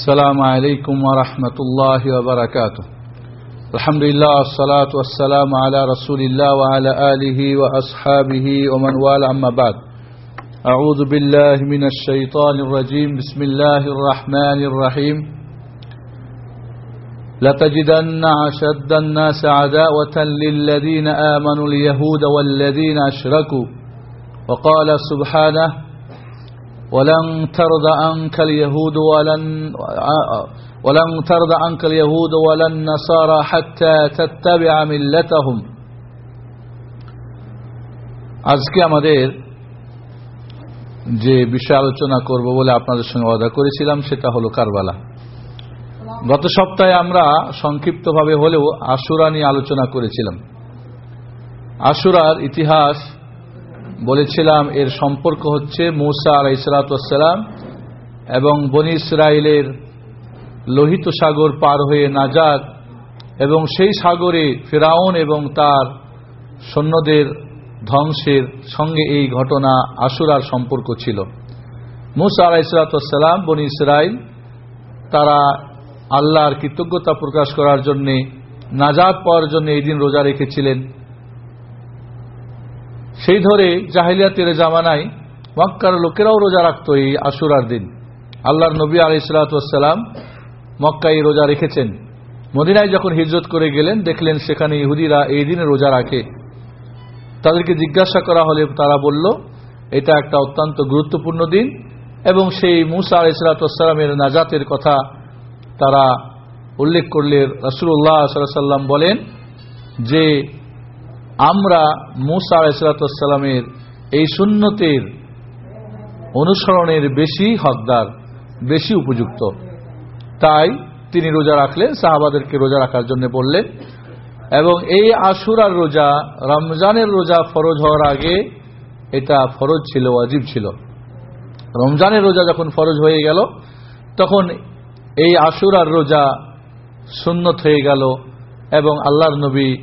السلام عليكم ورحمة الله وبركاته. الحمد لله والصلاة والسلام على رسول الله وعلى آله وأصحابه ومن والى أما بعد أعوذ بالله من الشيطان الرجيم. بسم الله الرحمن الرحيم. لتجدن أشد الناس عداوة للذين آمنوا اليهود والذين أشركوا. وقال سبحانه ولن ترضى عنك اليهود ولن ولن ترضى عنك اليهود ولا النصارى حتى تتبع ملتهم আজকে আমাদের যে বিষয় আলোচনা করব বলে আপনাদের সঙ্গে ওয়াদা করেছিলাম সেটা হলো কারবালা গত সপ্তাহে আমরা সংক্ষিপ্তভাবে হলেও আশুরা নিয়ে আলোচনা করেছিলাম আশুরার ইতিহাস বলেছিলাম, এর সম্পর্ক হচ্ছে মৌসা আলাই সালাতাম এবং বনি ইসরায়েলের লোহিত সাগর পার হয়ে নাজাদ এবং সেই সাগরে ফেরাউন এবং তার সৈন্যদের ধ্বংসের সঙ্গে এই ঘটনা আশুরার সম্পর্ক ছিল। মুসা আলাই সালাতাম বনি ইসরায়েল তারা আল্লাহর কৃতজ্ঞতা প্রকাশ করার জন্যে নাজাদ পাওয়ার জন্য এই দিন রোজা রেখেছিলেন। সেই ধরে জাহিলিয়াতের জামানায় মক্কার লোকেরাও রোজা রাখত এই আশুরার দিন। আল্লাহর নবী আলাইসালাম মক্কায় রোজা রেখেছেন। মদিনায় যখন হিজরত করে গেলেন, দেখলেন সেখানে ইহুদিরা এই দিনে রোজা রাখে। তাদেরকে জিজ্ঞাসা করা হলে তারা বলল, এটা একটা অত্যন্ত গুরুত্বপূর্ণ দিন এবং সেই মুসা আলাইসালামের নাজাতের কথা তারা উল্লেখ করলে রসুল্লাহ সাল্লাম বলেন যে আমরা মুসা আলাইসালামের এই সুন্নতের অনুসরণের বেশি হকদার, বেশি উপযুক্ত। তাই তিনি রোজা রাখলেন, সাহাবাদেরকে রোজা রাখার জন্য বললেন। এবং এই আশুরার রোজা, রমজানের রোজা ফরজ হওয়ার আগে এটা ফরজ ছিল অজীব ছিল। রমজানের রোজা যখন ফরজ হয়ে গেল, তখন এই আশুরার রোজা সুন্নত হয়ে গেল এবং আল্লাহর নবী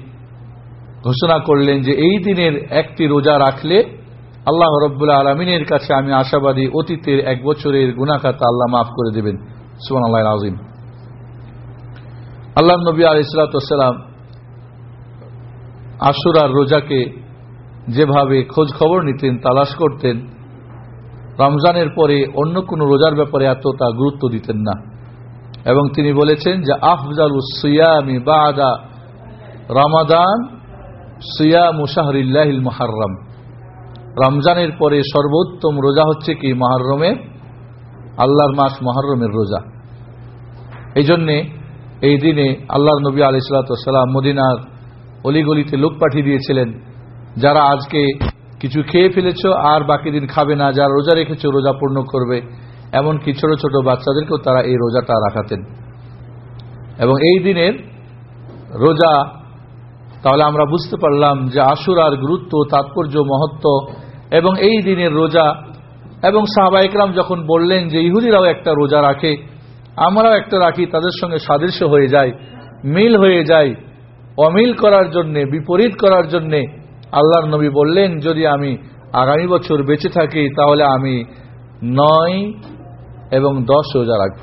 ঘোষণা করলেন যে এই দিনের একটি রোজা রাখলে আল্লাহ রব্বুল্লা আলমিনের কাছে আমি আশাবাদী অতীতের এক বছরের গুণাখাতা আল্লাহ মাফ করে দেবেন। সুমান আল্লাহ আজিম আল্লাহ নবী আলিসালাম আশুরার রোজাকে যেভাবে খোঁজ খবর নিতেন, তালাশ করতেন, রমজানের পরে অন্য কোনো রোজার ব্যাপারে এতটা গুরুত্ব দিতেন না। এবং তিনি বলেছেন যে আফজাল সিয়ামি বাদা রমাদান সিয়া মুশাহরিল্লাহিল মহারম রমজানের পরে সর্বোত্তম রোজা হচ্ছে কি? মহারমের আল্লাহর মাস মহারমের রোজা। এই জন্যে এই দিনে আল্লাহর নবী আলি আলিসাল্লাম মদিনার অলিগলিতে লোক পাঠিয়ে দিয়েছিলেন, যারা আজকে কিছু খেয়ে ফেলেছ আর বাকি দিন খাবে না, যারা রোজা রেখেছ রোজা পূর্ণ করবে। এমনকি ছোট ছোট বাচ্চাদেরকেও তারা এই রোজাটা রাখাতেন। এবং এই দিনের রোজা তাহলে আমরা বুঝতে পারলাম যে আশুরার গুরুত্ব, তাৎপর্য, মহত্ব এবং এই দিনের রোজা এবং সাহবাইকরাম যখন বললেন যে ইহুদিরাও একটা রোজা রাখে, আমরাও একটা রাখি, তাদের সঙ্গে সাদৃশ্য হয়ে যায়, মিল হয়ে যায়, অমিল করার জন্যে, বিপরীত করার জন্যে আল্লাহর নবী বললেন, যদি আমি আগামী বছর বেঁচে থাকি, তাহলে আমি নয় এবং দশ রোজা রাখব।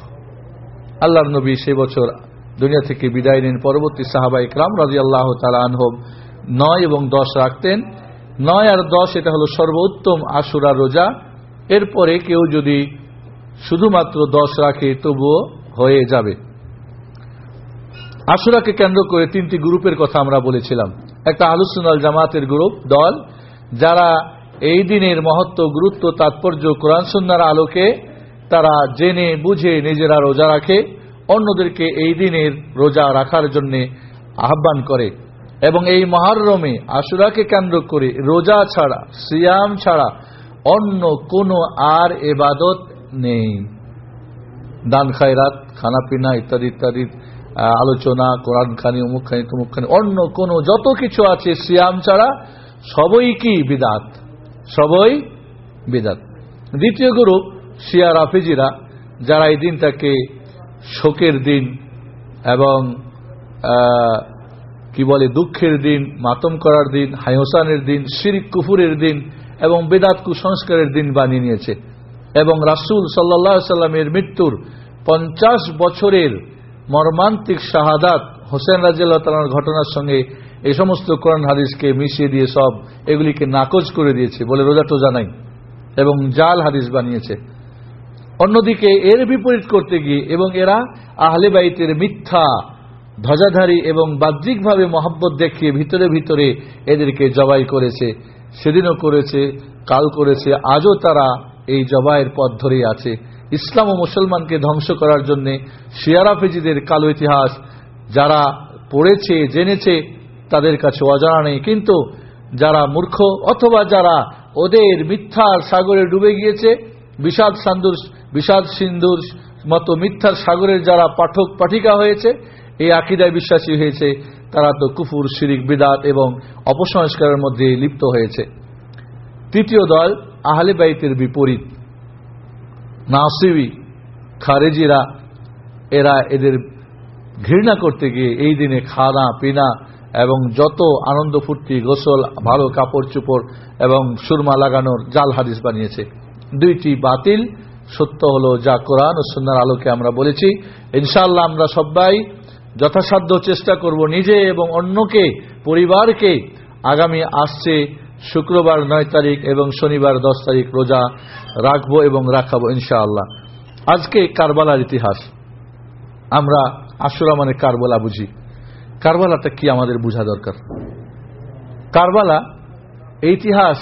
আল্লাহর নবী সে বছর দুনিয়া থেকে বিদায় নেন পরবর্তী সাহাবা ইকরাম রাজি আল্লাহ তালানহব নয় এবং দশ রাখতেন। নয় আর দশ, এটা হলো সর্বোত্তম আশুরা রোজা। এরপরে কেউ যদি শুধুমাত্র দশ রাখে, তবুও হয়ে যাবে। আশুরাকে কেন্দ্র করে তিনটি গ্রুপের কথা আমরা বলেছিলাম। একটা আলোচনাল জামাতের গ্রুপ, দল, যারা এই দিনের মহত্ব, গুরুত্ব, তাৎপর্য কোরআন সন্ন্যার আলোকে তারা জেনে, বুঝে নিজেরা রোজা রাখে। অন্যদেরকে এই দিনের রোজা রাখার জন্য আহ্বান করে এবং এই মহারমে আশুরাকে কেন্দ্র করে রোজা ছাড়া, সিয়াম ছাড়া অন্য কোনো আর এবাদত নেই। দান খায়রাত, খানাপিনা ইত্যাদি ইত্যাদি আলোচনা কোরআন খানি অমুক খানি তমুক খানি অন্য কোনো যত কিছু আছে সিয়াম ছাড়া সবই কি বিদাত? সবই বিদাত। দ্বিতীয় গ্রুপ শিয়া রাফিজিরা, যারা এই দিনটাকে শোকের দিন এবং কি বলে, দুঃখের দিন, মাতম করার দিন হাইহসানের দিন, শিরিক কুফুরের দিন এবং বেদাত কুসংস্কারের দিন বানিয়ে নিয়েছে। এবং রাসুল সাল্লা সাল্লামের মৃত্যুর পঞ্চাশ বছরের মর্মান্তিক শাহাদাত হোসেন রাজিয়াল্লাহ ঘটনার সঙ্গে এই সমস্ত কোরআন হাদিসকে মিশিয়ে দিয়ে সব এগুলিকে নাকচ করে দিয়েছে বলে রোজা টোজা নাই এবং জাল হাদিস বানিয়েছে। অন্যদিকে এর বিপরীত করতে গিয়ে এবং এরা আহলে বাইতের মিথ্যা, ধ্বজাধারী এবং বাহ্যিকভাবে মহাব্বত দেখিয়ে ভিতরে ভিতরে এদেরকে জবাই করেছে। সেদিনও করেছে, কাল করেছে, আজও তারা এই জবাইয়ের পথ ধরেই আছে। ইসলাম ও মুসলমানকে ধ্বংস করার জন্য শিয়ারাফেজিদের কালো ইতিহাস, যারা পড়েছে, জেনেছে, তাদের কাছে অজানা নেই। কিন্তু যারা মূর্খ অথবা যারা ওদের মিথ্যার সাগরে ডুবে গিয়েছে, বিষাদ সান্দুর বিষাদ সিন্ধুর মতো মিথ্যার সাগরের যারা পাঠক পাঠিকা হয়েছে, এই আকিদায় বিশ্বাসী হয়েছে, তারা তো কুফুর, শিরিক, বিদাত এবং অপসংস্কারের মধ্যে লিপ্ত হয়েছে। তৃতীয় দল, আহলে বাইতের বিপরীত। নাসিবি, খারেজিরা, এরা এদের ঘৃণা করতে গিয়ে এই দিনে খানা, পিনা এবং যত আনন্দ ফুর্তি, গোসল, ভালো কাপড় চুপড় এবং সুরমা লাগানোর জাল হাদিস বানিয়েছে। দুইটি বাতিল সত্য হলো যা কোরআন ও সন্ন্যার আলোকে আমরা বলেছি। ইনশাল্লাহ আমরা সবাই যথাসাধ্য চেষ্টা করব নিজে এবং অন্যকে, পরিবারকে আগামী আসছে শুক্রবার নয় তারিখ এবং শনিবার দশ তারিখ রোজা রাখব এবং রাখাবো ইনশাআল্লাহ। আজকে কারবালার ইতিহাস। আমরা আশুরা মানে কারবালা বুঝি। কারবালাটা কি আমাদের বোঝা দরকার? কারবালা, ইতিহাস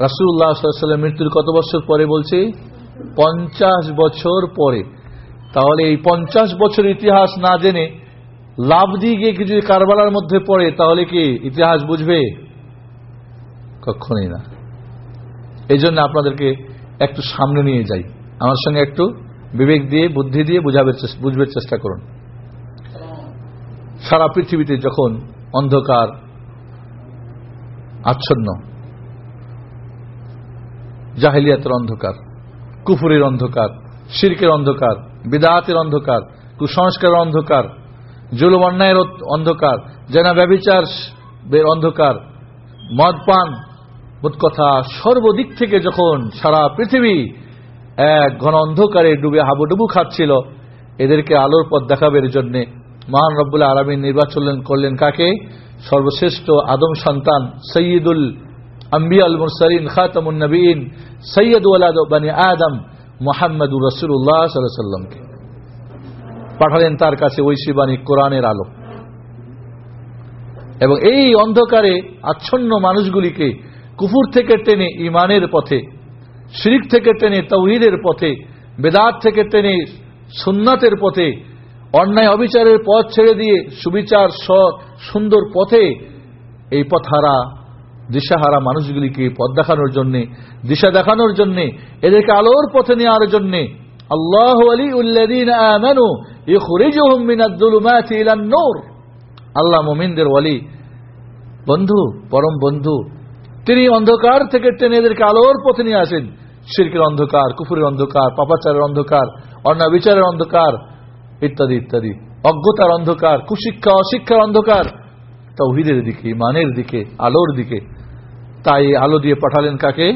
রাসুল্লাহ সাল্লামের মৃত্যুর কত বছর পরে বলছে? পঞ্চাশ বছর পরে। তাহলে এই পঞ্চাশ বছর ইতিহাস না জেনে লাভ দিয়ে গিয়ে কিছু কারবালার মধ্যে পড়ে, তাহলে কি ইতিহাস বুঝবে? কখনই না। এই জন্য আপনাদেরকে একটু সামনে নিয়ে যাই। আমার সঙ্গে একটু বিবেক দিয়ে, বুদ্ধি দিয়ে বুঝাবের বুঝবার চেষ্টা করুন। সারা পৃথিবীতে যখন অন্ধকার, আচ্ছন্ন, জাহিলিয়াতের অন্ধকার কুফুরের অন্ধকার, শির্কের অন্ধকার বিদাহাতের অন্ধকার, কুসংস্কারের অন্ধকার, জুলুম, অন্যায়ের অন্ধকার, জেনা ব্যবিচার অন্ধকার মদ পান কথা সর্বদিক থেকে যখন সারা পৃথিবী এক ঘন অন্ধকারে ডুবে হাবুডুবু খাচ্ছিল, এদেরকে আলোর পথ দেখাবের জন্য মহান রব্বুল্লাহ আলমী নির্বাচন করলেন কাকে? সর্বশ্রেষ্ঠ আদম সন্তান সৈয়দুল আম্বিয়াল মুরসালিন খাতামুন নবীন সৈয়দ বানী আদম মোহাম্মদুর রসুল্লাহ সাল্লামকে পাঠালেন তার কাছে ঐশী বাণী কোরআনের আলো। এবং এই অন্ধকারে আচ্ছন্ন মানুষগুলিকে কুফুর থেকে টেনে ইমানের পথে, শিরিক থেকে টেনে তৌহিদের পথে, বেদাত থেকে টেনে সুন্নাতের পথে, অন্যায় অবিচারের পথ ছেড়ে দিয়ে সুবিচার সুন্দর পথে এই পথহারা দিশাহারা মানুষগুলিকে পথ দেখানোর জন্য, দিশা দেখানোর জন্য, এদেরকে আলোর পথে নেওয়ার জন্য আল্লাহ আল্লাহ মুমিনদের ওয়ালি, বন্ধু, পরম বন্ধু, তিনি অন্ধকার থেকে টেনে এদেরকে আলোর পথে নিয়ে আসেন। শিরকের অন্ধকার, কুফুরের অন্ধকার, পাপাচারের অন্ধকার অন্যায় বিচারের অন্ধকার, ইত্যাদি ইত্যাদি। অজ্ঞতার অন্ধকার, কুশিক্ষা, অশিক্ষার অন্ধকার, তৌহিদের দিকে ইমানের দিকে, আলোর দিকে। তাই আলো দিয়ে পাঠালেন কাকে?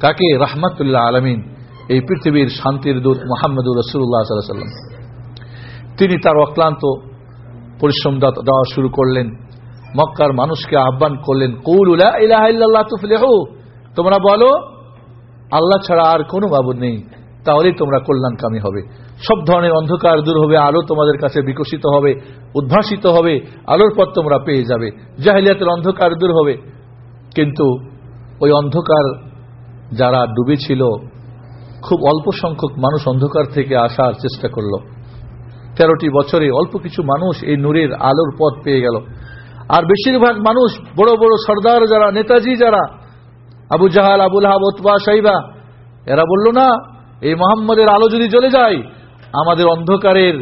কাকে? রাহমাতুল্লাহ আলমিন। এই পৃথিবীর শান্তির দূত মোহাম্মদুর রসুল্লাহ সাল্লাম তিনি তার অক্লান্ত পরিশ্রম দেওয়া শুরু করলেন। মক্কার মানুষকে আহ্বান করলেন, কৌল ইলাহ তুফলেহ। তোমরা বলো, আল্লাহ ছাড়া আর কোনো বাবুদ নেই। তাহলেই তোমরা কল্যাণকামী হবে। সব ধরনের অন্ধকার দূর হবে, আলো তোমাদের কাছে বিকশিত হবে, উদ্ভাসিত হবে, আলোর পথ তোমরা পেয়ে যাবে। জাহিলিয়াতের অন্ধকার দূর হবে। কিন্তু ওই অন্ধকার যারা ডুবেছিল, খুব অল্প সংখ্যক মানুষ অন্ধকার থেকে আসার চেষ্টা করল। তেরোটি বছরে অল্প কিছু মানুষ এই নূরের আলোর পথ পেয়ে গেল। আর বেশিরভাগ মানুষ, বড় বড় সর্দার যারা, নেতাজি যারা, Abu Jahl, Abul Hab Utba Shaiba, এরা বলল, না, এই মোহাম্মদের আলো যদি জ্বলে যায়, আমাদের অন্ধকারের,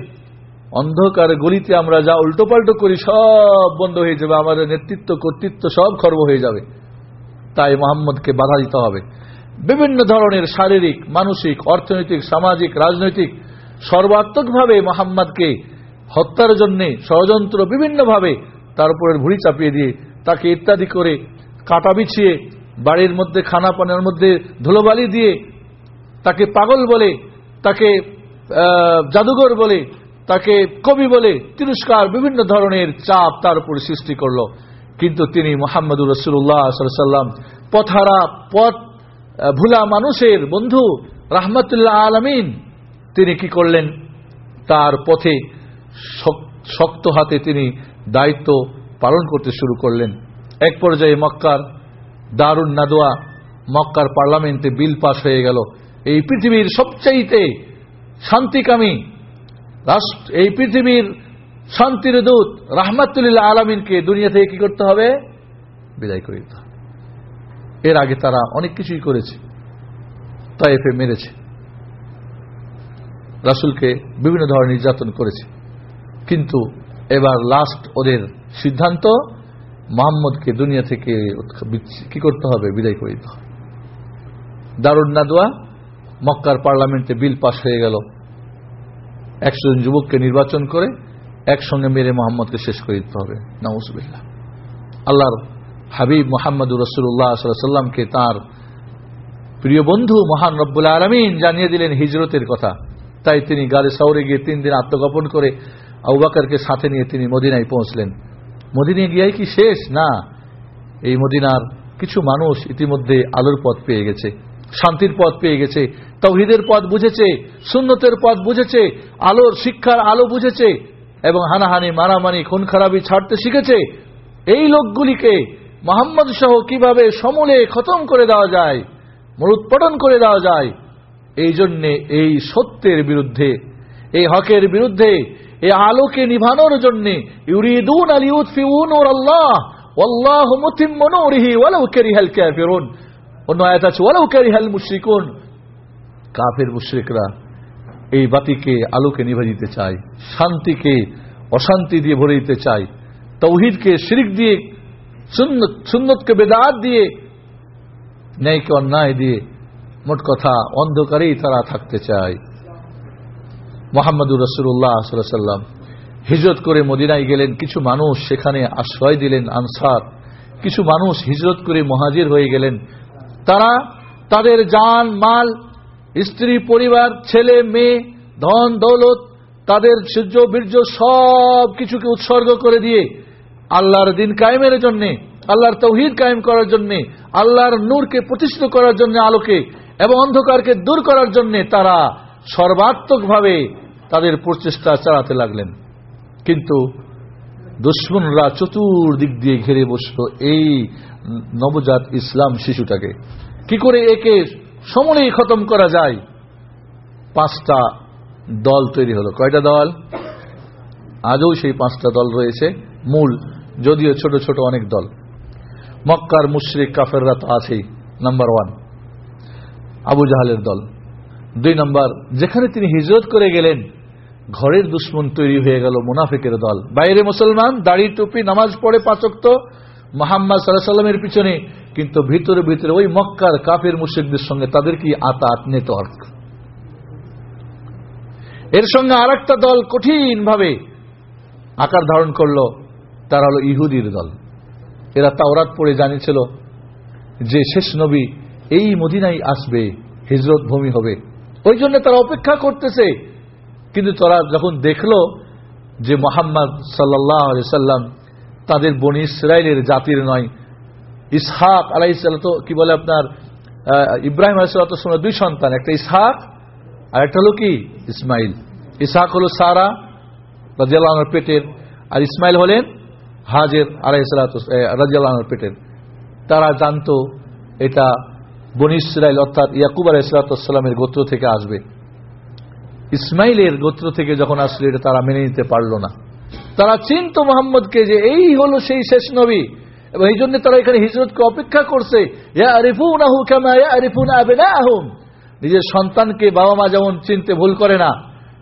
অন্ধকার গলিতে আমরা যা উল্টোপাল্টো করি, সব বন্ধ হয়ে যাবে, আমাদের নেতৃত্ব, কর্তৃত্ব সব খর্ব হয়ে যাবে। তাই মোহাম্মদকে বাধা দিতে হবে। বিভিন্ন ধরনের শারীরিক, মানসিক, অর্থনৈতিক, সামাজিক, রাজনৈতিক, সর্বাত্মকভাবে মোহাম্মদকে হত্যার জন্য ষড়যন্ত্র বিভিন্নভাবে তার উপরের ভুড়ি চাপিয়ে দিয়ে তাকে ইত্যাদি করে কাটা বিছিয়ে বাড়ির মধ্যে, খানা পানের মধ্যে ধুলোবালি দিয়ে তাকে পাগল বলে, তাকে জাদুঘর বলে, তাকে কবি বলে তিরস্কার বিভিন্ন ধরনের চাপ তার উপর সৃষ্টি করল। কিন্তু তিনি মোহাম্মদুর রসুল্লাহ সাল্লাম পথারা পথ ভুলা মানুষের বন্ধু, রাহমাতুল্লাহ আলমিন, তিনি কি করলেন? তার পথে শক্ত হাতে তিনি দায়িত্ব পালন করতে শুরু করলেন। এক পর্যায়ে মক্কার দারুণ নাদোয়া মক্কার পার্লামেন্টে বিল পাশ হয়ে গেল। এই পৃথিবীর সবচাইতে শান্তিকামী রাষ্ট্র, এই পৃথিবীর শান্তির দূত রাহমাতুল্লাহ আলমিনকে দুনিয়া থেকে কি করতে হবে? বিদায় করে দিতে এর আগে তারা অনেক কিছুই করেছে তাইফে মেরেছে, রাসুলকে বিভিন্ন ধরনের নির্যাতন করেছে। কিন্তু এবার লাস্ট ওদের সিদ্ধান্ত, মোহাম্মদকে দুনিয়া থেকে কি করতে হবে? বিদায় করে দিতে হবে। দারুণ নাদোয়া মক্কার পার্লামেন্টে বিল পাশ হয়ে গেল। একশো জন যুবককে নির্বাচন করে একসঙ্গে মেরে মোহাম্মদকে শেষ করে দিতে হবে। নওয়াজবিল্লাহ আল্লাহর হাবিব মোহাম্মদুর রসুল্লাহ সাল্লামকে তার প্রিয় বন্ধু মহান রব্বুল আলমিন জানিয়ে দিলেন হিজরতের কথা। তাই তিনি গাড়ি শহরে গিয়ে তিন দিন আত্মগোপন করে আউবাকারকে সাথে নিয়ে তিনি মদিনায় পৌঁছলেন। মদিনায় গিয়াই কি শেষ? না। এই মদিনার কিছু মানুষ ইতিমধ্যে আলোর পথ পেয়ে গেছে, শান্তির পথ পেয়ে গেছে, তৌহিদের পথ বুঝেছে, সুন্নতের পথ বুঝেছে, আলোর শিক্ষার আলো বুঝেছে এবং হানাহানি মারামারি খুন খারাপি ছাড়তে শিখেছে। এই লোকগুলিকে মোহাম্মদ সহ কীভাবে সমূলে খতম করে দেওয়া যায়, মরুৎপটন করে দেওয়া যায়, এই জন্যে এই সত্যের বিরুদ্ধে, এই হকের বিরুদ্ধে, এই আলোকে নিভানোর জন্য ইউরিদুন আল ইউতফিউন আল্লাহ অন্য আয়াত আছে, ওয়ালাউ কারিহাল মুশরিকুন। কাফের মুশরিকরা এই বাতিকে আলোকে নিভে দিতে চায় শান্তিকে অশান্তি দিয়ে ভরে দিতে চায় তৌহিদকে শিরিক দিয়ে, সুন্নত, সুন্নতকে বেদাত দিয়ে, ন্যায়কে অন্যায় দিয়ে মোট কথা অন্ধকারেই তারা থাকতে চায় মোহাম্মদুর রসুল্লাহ সাল্লাম হিজরত করে মদিনায় গেলেন, কিছু মানুষ সেখানে আশ্রয় দিলেন, আনসার, কিছু মানুষ হিজরত করে মহাজির হয়ে গেলেন। তারা তাদের জান, মাল স্ত্রী, পরিবার, ছেলে, মেয়ে, ধন, দৌলত, তাদের সূর্য, বীর্য সব কিছুকে উৎসর্গ করে দিয়ে আল্লাহর দিন কায়েমের জন্যে, আল্লাহর তৌহিদ কায়েম করার জন্যে, আল্লাহর নূরকে প্রতিষ্ঠিত করার জন্য আলোকে এবং অন্ধকারকে দূর করার জন্যে তারা সর্বাত্মকভাবে তাদের প্রচেষ্টা চালাতে লাগলেন। কিন্তু দুশ্মনরা চতুর্দিক দিয়ে ঘিরে বসল এই নবজাত ইসলাম শিশুটাকে। কি করে একে সমলেই খতম করা যায়। পাঁচটা দল তৈরি হলো। কয়টা দল? আজও সেই পাঁচটা দল রয়েছে, মূল, যদিও ছোট ছোট অনেক দল। মক্কার মুশরিক কাফেররা তো আছেই, নাম্বার ওয়ান। আবু জাহালের দল। দুই নম্বর, যেখানে তিনি হিজরত করে গেলেন, ঘরের দুশ্মন তৈরি হয়ে গেল মুনাফিকের দল। বাইরে মুসলমান, দাড়ি টুপি, নামাজ পড়ে পাচক্ত মোহাম্মদ সাল্লামের পিছনে, কিন্তু ভিতরে ভিতরে ওই মক্কার কাফের মুশিকদের সঙ্গে তাদের কি আতাত, নেটওয়ার্ক? এর সঙ্গে আর দল কঠিন ভাবে আকার ধারণ করল, তারা হলো ইহুদির দল। এরা তাওরাত পড়ে জানিয়েছিল যে শেষ নবী এই মদিনাই আসবে, হিজরত ভূমি হবে। ওই জন্য তারা অপেক্ষা করতেছে। কিন্তু তারা যখন দেখল যে মোহাম্মদ সাল্লাহ সাল্লাম তাদের বনি ইসরায়েলের জাতির নয়। ইসহাক আলাইসাল তো কি বলে আপনার ইব্রাহিম আলাইসাল্লাম দুই সন্তান, একটা ইসহাক আর একটা হলো কি? ইসমাইল। ইসহাক হলো সারা রাজিয়াল্লাহর পেটের আর ইসমাইল হলেন হাজের আলাইসাল্লাহ রাজিয়াল্লাহর পেটের। তারা জানতো এটা বনি ইসরায়েল অর্থাৎ ইয়াকুব আলাইসালামের গোত্র থেকে আসবে। ইসমাইলের গোত্র থেকে যখন আসলে, এটা তারা মেনে নিতে পারল না। তারা চিনত মোহাম্মদকে যে এই হলো সেই শেষ নবী। এবং এই জন্য তারা এখানে হিজরতকে অপেক্ষা করছে। নিজের সন্তানকে বাবা মা যেমন চিনতে ভুল করে না,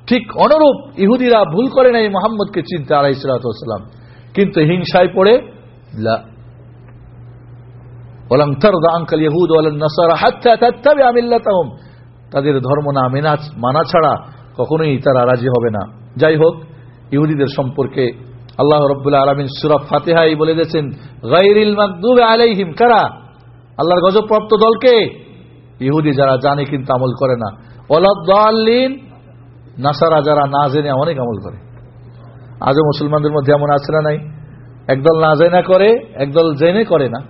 ঠিক অনুরূপ ইহুদিরা ভুল করে না এই মোহাম্মদকে চিনতে আলাই সালাম। কিন্তু হিংসায় পড়ে তাদের ধর্ম না মেনা মানা ছাড়া কখনোই তারা রাজি হবে না। যাই হোক ইহুদিদের সম্পর্কে আল্লাহ রব্বুল্লাহ আলমিন সুরফ ফাতেহাই বলে দিয়েছেন গাইরিল আলাইহিম কারা? আল্লাহর গজবপ্রাপ্ত দলকে? ইহুদি যারা জানে কিন্তু আমল করে না। ওলাদ্দাল্লিন নাসারা যারা না জেনে অনেক আমল করে। আজও মুসলমানদের মধ্যে এমন আছে না নাই? একদল না জেনে করে, একদল জেনে করে না।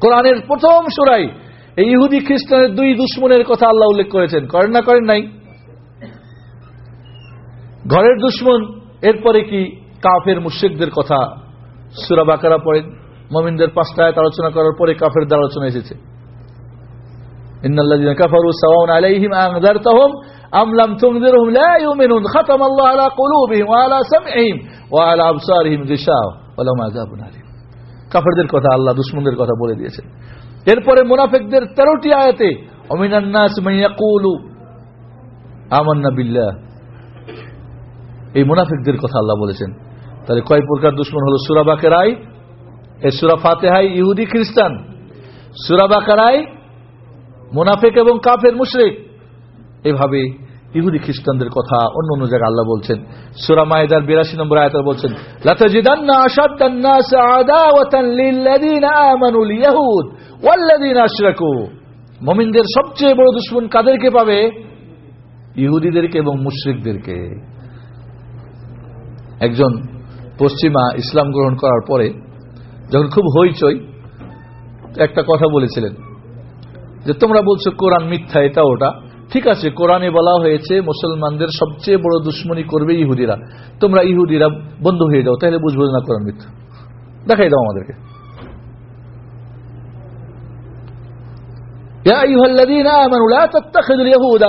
কোরআনের প্রথম সুরাই এই ইহুদি খ্রিস্টানের দুই দুশ্মনের কথা আল্লাহ উল্লেখ করেছেন। করেন না, করেন নাই? ঘরের দুশ্মন, এরপরে কি কাফের মুশ্রিকদের কথা সুরা বাকারা পড়েন? মমিনদের পাঁচটা আলোচনা করার পরে কাফেরদের আলোচনা এসেছে। কাফারু কাফেরদের কথা আল্লাহ দুশ্মনদের কথা বলে দিয়েছেন। এরপরে মুনাফিকদের 13টি আয়াতে অমিনান নাস মান আমান্না বিল্লাহ। এই মুনাফিকদের কথা আল্লাহ বলেছেন। তাহলে কয় প্রকার দুশ্মন হলো? সুরা বাকেরাই এই সুরা ফাতেহাই ইহুদি খ্রিস্টান। সুরা বাকারাই মুনাফিক এবং কাফের মুশরিক। এভাবে ইহুদি খ্রিস্টানদের কথা অন্য অন্য জায়গায় আল্লাহ বলছেন। সুরা মায়েদার বিরাশি নম্বর আয়ত বলছেন মুমিনদের সবচেয়ে বড় দুশমন কাদেরকে পাবে? ইহুদিদেরকে এবং মুশরিকদেরকে। একজন পশ্চিমা ইসলাম গ্রহণ করার পরে যখন খুব হইচই একটা কথা বলেছিলেন যে তোমরা বলছো কোরআন মিথ্যা এটা ওটা ঠিক আছে কোরআনে বলা হয়েছে মুসলমানদের সবচেয়ে বড় দুশ্মনী করবে ইহুদিরা তোমরা ইহুদিরা বন্ধ হয়ে যাও তাহলে বুঝবো না কোরআন মিথ্যা দেখাই দাও আমাদেরকে يا أيها الذين آمنوا لا تتخذوا اليهود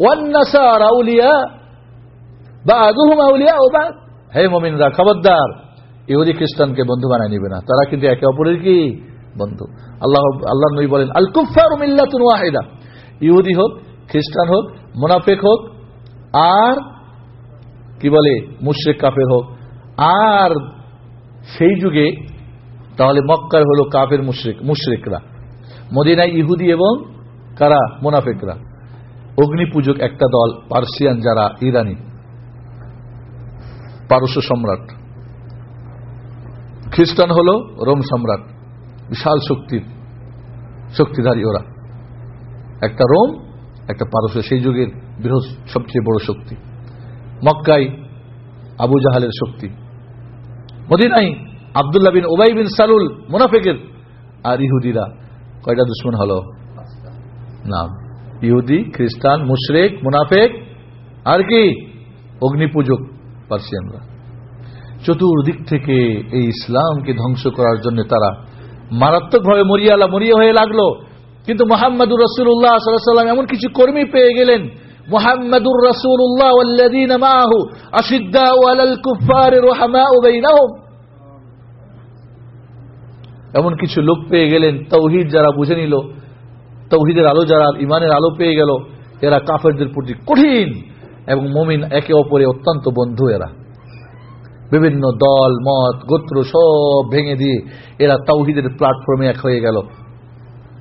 والنصارى أولياء بعضهم أولياء بعض হে মমিনরা, খবরদার। ইহুদি খ্রিস্টানকে বন্ধু বানায় নিবে না। তারা কিন্তু একে অপরের কি? বন্ধু। আল্লাহ আল্লাহ নবী বলেন আল কুফার ওয়াহিদা। ইহুদি হোক, খ্রিস্টান হোক, মোনাফেক হোক, আর কি বলে? মুশ্রিক, কাফের হোক। আর সেই যুগে, তাহলে মক্কার হলো কাফের মুশ্রিক, মুশ্রিকরা। মদিনায় ইহুদি এবং কারা? মোনাফেকরা। অগ্নি পূজক একটা দল, পার্সিয়ান যারা, ইরানি। পারস্য সম্রাট। খ্রিস্টান হল রোম সম্রাট, বিশাল শক্তির শক্তিধারী ওরা। একটা রোম, একটা পারস্য, সেই যুগের বৃহৎ, সবচেয়ে বড় শক্তি। মক্কাই আবু জাহালের শক্তি। মদিনাই আবদুল্লাহ বিন ওবাই বিন সালুল, মুনাফেকের। আর ইহুদিরা, কয়টা দুশ্মন হলো? নাম। ইহুদি, খ্রিস্টান, মুশরেক, মুনাফেক। আর কি? অগ্নিপূজক। পার্সিয়ানরা চতুর্দিক থেকে এই ইসলামকে ধ্বংস করার জন্য তারা মারাত্মকভাবে মরিয়ালা মরিয়া হয়ে লাগল। কিন্তু মোহাম্মদুর রসুল্লাহ সাল্লাম এমন কিছু কর্মী পেয়ে গেলেন। মোহাম্মদুর রোহামা উবাইনাহুম এমন কিছু লোক পেয়ে গেলেন, তৌহিদ যারা বুঝে নিল, তৌহিদের আলো যারা ইমানের আলো পেয়ে গেল, এরা কাফেরদের প্রতি কঠিন এবং মমিন একে অপরে অত্যন্ত বন্ধু এরা বিভিন্ন দল মত গোত্র সব ভেঙে দিয়ে এরা তাওহিদের প্ল্যাটফর্মে এক হয়ে গেল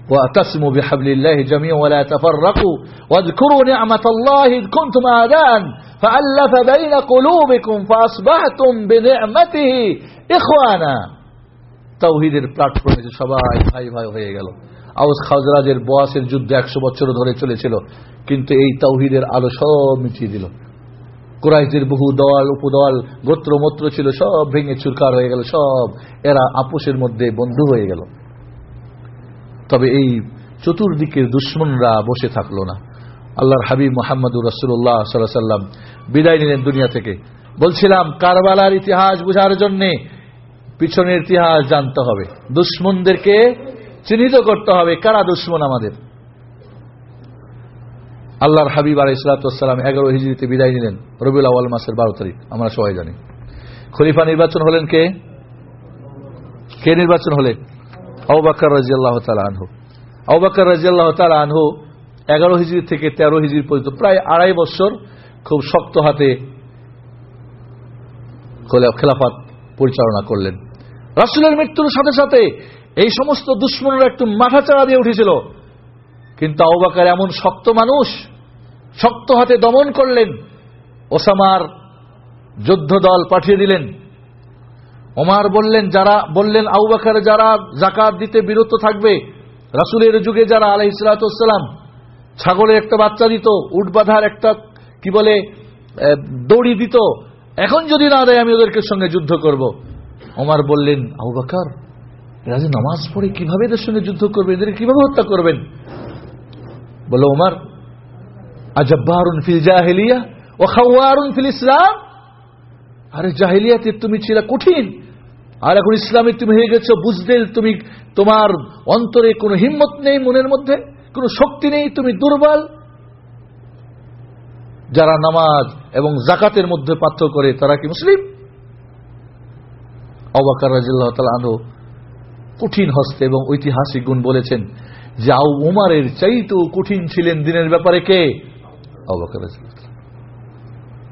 واعتصموا بحبل الله جميعا ولا تفرقوا واذكروا نعمة الله إذ كنتم أعداء فألف بين قلوبكم فأصبحتم بنعمته إخوانا তাওহিদের প্ল্যাটফর্মে সবাই ভাই ভাই হয়ে গেল আউস খাজরাজের বয়াসের যুদ্ধ একশো বছর ধরে চলেছিল, কিন্তু এই তাওহিদের আলো সব মিটিয়ে দিল। কুরাইশদের বহু দল, উপদল গোত্র মত্র ছিল, সব ভেঙে চুরকার হয়ে গেল, সব এরা আপোষের মধ্যে বন্ধু হয়ে গেল। তবে এই চতুর্দিকের দুশ্মনরা বসে থাকল না। আল্লাহর হাবিব মোহাম্মদুর রসুল্লাহ সাল্লাম বিদায় নিলেন দুনিয়া থেকে। বলছিলাম, কারবালার ইতিহাস বোঝার জন্যে পিছনের ইতিহাস জানতে হবে। দুশ্মনদেরকে চিহ্নিত করতে হবে, কারা দুশ্মন আমাদের? আল্লাহর হাবিব আলাই ইসলাতাম এগারো হিজড়িতে বিদায় নিলেন, রবিউল আওয়াল মাসের বারো তারিখ, আমরা সবাই জানি। খলিফা নির্বাচন হলেন কে? কে নির্বাচন হলেন? আউবাক্কর রাজিয়াল্লাহ তালা আনহু। আউবাক্কর রাজিয়াল্লাহ তালা আনহু এগারো হিজড়ি থেকে তেরো হিজড়ি পর্যন্ত প্রায় আড়াই বছর খুব শক্ত হাতে খেলাফাত পরিচালনা করলেন। রাসুলের মৃত্যুর সাথে সাথে এই সমস্ত দুশ্মনরা একটু মাথা চাড়া দিয়ে উঠেছিল। কিন্তু আউবাকার এমন শক্ত মানুষ, শক্ত হাতে দমন করলেন। ওসামার যুদ্ধ দল পাঠিয়ে দিলেন। ওমার বললেন, যারা বললেন আউবাকার যারা জাকাত দিতে বিরত থাকবে, রাসুলের যুগে যারা আলাই ইসলাতাম ছাগলের একটা বাচ্চা দিত, উট বাঁধার একটা, কি বলে দড়ি দিত, এখন যদি না দেয়, আমি ওদেরকে সঙ্গে যুদ্ধ করব। ওমার বললেন, আবু বাকার এরা যে নামাজ পড়ে কীভাবে এদের সঙ্গে যুদ্ধ করবে এদের কীভাবে হত্যা করবেন? বলো ওমার আজব্বারুন ফিল জাহেলিয়া ও খাওয়ারুন ফিল ইসলাম? আরে জাহেলিয়াতে তুমি ছিল কঠিন। আর এখন ইসলামে তুমি হয়ে গেছো বুঝতে তুমি তোমার অন্তরে কোনো হিম্মত নেই মনের মধ্যে, কোনো শক্তি নেই, তুমি দুর্বল। যারা নামাজ এবং জাকাতের মধ্যে পার্থক্য করে, তারা কি মুসলিম? অবাকার রাজিল্লাহ তালা আনহু কঠিন হস্তে এবং ঐতিহাসিক গুণ বলেছেন যে আউ উমারের চাইতেও কঠিন ছিলেন দিনের ব্যাপারে কে।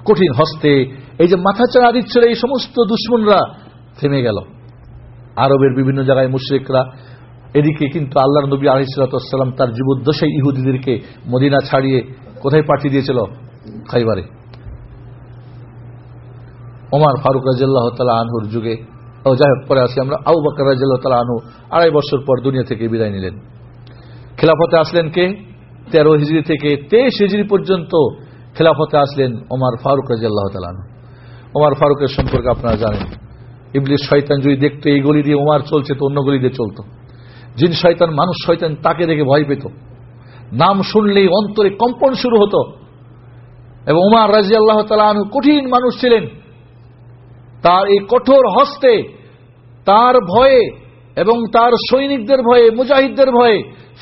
কঠিন হস্তে, এই যে মাথা চাড়া দিচ্ছিল এই সমস্ত দুশ্মনরা, থেমে গেল। আরবের বিভিন্ন জায়গায় মুশ্রিকরা, এদিকে কিন্তু আল্লাহ নবী আলিসাল্লাম তার জীবদ্দশায় ইহুদিদেরকে মদিনা ছাড়িয়ে কোথায় পাঠিয়ে দিয়েছিল? খাইবারে। ওমার ফারুক রাজিল্লাহ তালা আনহুর যুগে ও যাই হোক, পরে আসি আমরা। আউ বাকর রাজিল্লাহ তালা আনহু আড়াই বছর পর দুনিয়া থেকে বিদায় নিলেন। খেলাফতে আসলেন কে? তেরো হিজড়ি থেকে তেইশ হিজড়ি পর্যন্ত খেলাফতে আসলেন ওমার ফারুক রাজিয়াল্লাহ তালানু ওমার ফারুকের সম্পর্কে আপনারা জানেন। ইবলিশ শয়তান যদি দেখতো এই গলি দিয়ে ওমার চলছে, তো অন্য গলি দিয়ে চলতো। জিন শয়তান, মানুষ শয়তান তাকে দেখে ভয় পেত। নাম শুনলেই অন্তরে কম্পন শুরু হতো। এবং উমার রাজি আল্লাহ তালু কঠিন মানুষ ছিলেন। তার এই কঠোর হস্তে, তার ভয়ে এবং তার সৈনিকদের ভয়ে, মুজাহিদদের ভয়ে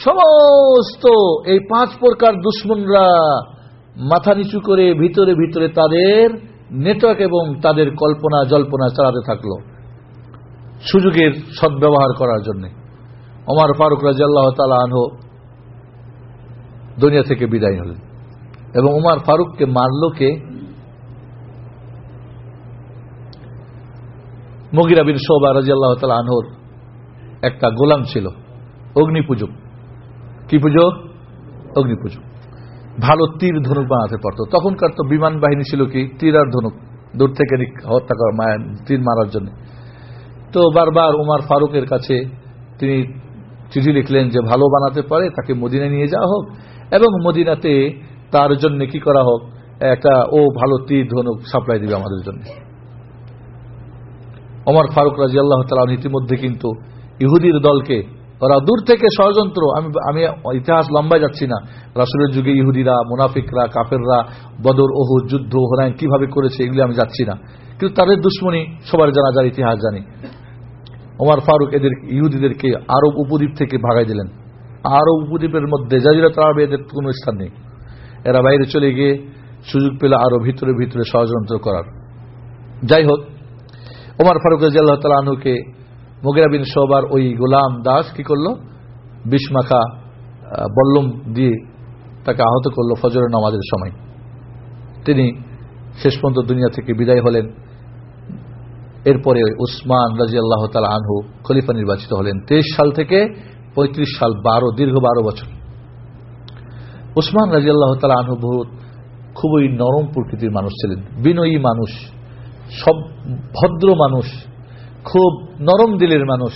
সমস্ত এই পাঁচ প্রকার দুশ্মনরা মাথা নিচু করে ভিতরে ভিতরে তাদের নেটওয়ার্ক এবং তাদের কল্পনা জল্পনা চালাতে থাকল সুযোগের সদ্ব্যবহার করার জন্য। ওমার ফারুক রাজি আল্লাহ তালা আনহ দুনিয়া থেকে বিদায় হলেন এবং উমার ফারুককে মারল কে? মগিরা বিন শোভা রাজি আল্লাহ তালা আনহর একটা গোলাম ছিল অগ্নি পুজো কি পুজো অগ্নি পুজো ভালো তীর ধনুক বানাতে পারতো তখনকার তো বিমান বাহিনী ছিল কি? তীর আর ধনুক। দূর থেকে হত্যা করা তীর মারার জন্য। তো বারবার উমার ফারুকের কাছে তিনি চিঠি লিখলেন যে, ভালো বানাতে পারে, তাকে মদিনায় নিয়ে যাওয়া হোক এবং মদিনাতে তার জন্য কি করা হোক, একটা ও ভালো তীর ধনুক সাপ্লাই দিবে আমাদের জন্য। অমর ফারুক রাজি আল্লাহ তালা ইতিমধ্যে কিন্তু ইহুদির দলকে, ওরা দূর থেকে ষড়যন্ত্র, আমি আমি ইতিহাস লম্বায় যাচ্ছি না, রাসুলের যুগে ইহুদিরা, মুনাফিকরা, কাফেররা, বদর ওহু যুদ্ধ হোরাইন কীভাবে করেছে এগুলি আমি যাচ্ছি না। কিন্তু তাদের দুশ্মনী সবার জানা, যার ইতিহাস জানি। ওমর ফারুক এদের, ইহুদিদেরকে আরব উপদ্বীপ থেকে ভাগাই দিলেন। আরব উপদ্বীপের মধ্যে জাজিরা তারাবে এদের কোনো স্থান নেই। এরা বাইরে চলে গিয়ে সুযোগ পেল আরও ভিতরে ভিতরে ষড়যন্ত্র করার। যাই হোক ওমর ফারুক রাজিয়াল্লাহ তালা আনুকে মুগেরা বিন সোবার ওই গোলাম দাস কি করল? বিষ্মাখা বল্লম দিয়ে তাকে আহত করল ফজরের নামাজের সময়। তিনি শেষ পর্যন্ত দুনিয়া থেকে বিদায় হলেন। এরপরে উসমান রাজি আল্লাহ তালা আনহু খলিফা নির্বাচিত হলেন। তেইশ সাল থেকে পঁয়ত্রিশ সাল, বারো, দীর্ঘ বারো বছর। উসমান রাজি আল্লাহ তালা আনহু বহুত খুবই নরম প্রকৃতির মানুষ ছিলেন। বিনয়ী মানুষ। সব ভদ্র মানুষ, খুব নরম দিলের মানুষ,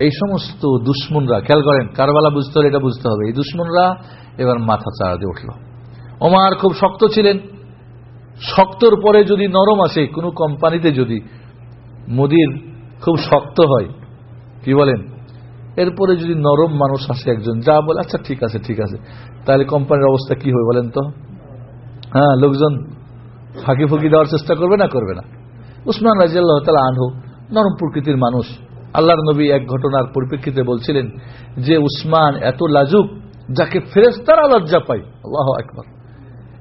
এই সমস্ত দুশ্মনরা, খেয়াল করেন, কারবালা বুঝতে হলে এটা বুঝতে হবে, এই দুশ্মনরা এবার মাথা চাড়া দিয়ে উঠল। ওমার খুব শক্ত ছিলেন, শক্তর পরে যদি নরম আসে, কোনো কোম্পানিতে যদি মোদির খুব শক্ত হয়, কি বলেন? এরপরে যদি নরম মানুষ আসে একজন, যা বলে আচ্ছা ঠিক আছে ঠিক আছে। তাহলে কোম্পানির অবস্থা কি হয় বলেন তো? হ্যাঁ লোকজন ফাঁকি ফুঁকি দেওয়ার চেষ্টা করবে না করবে না। উসমান রাজিয়াল্লাহ তালা আনহু নরম প্রকৃতির মানুষ। আল্লাহর নবী এক ঘটনার পরিপ্রেক্ষিতে বলছিলেন যে উসমান এত লাজুক, যাকে ফেরেস্তারা লজ্জা পাই আল্লাহ একবার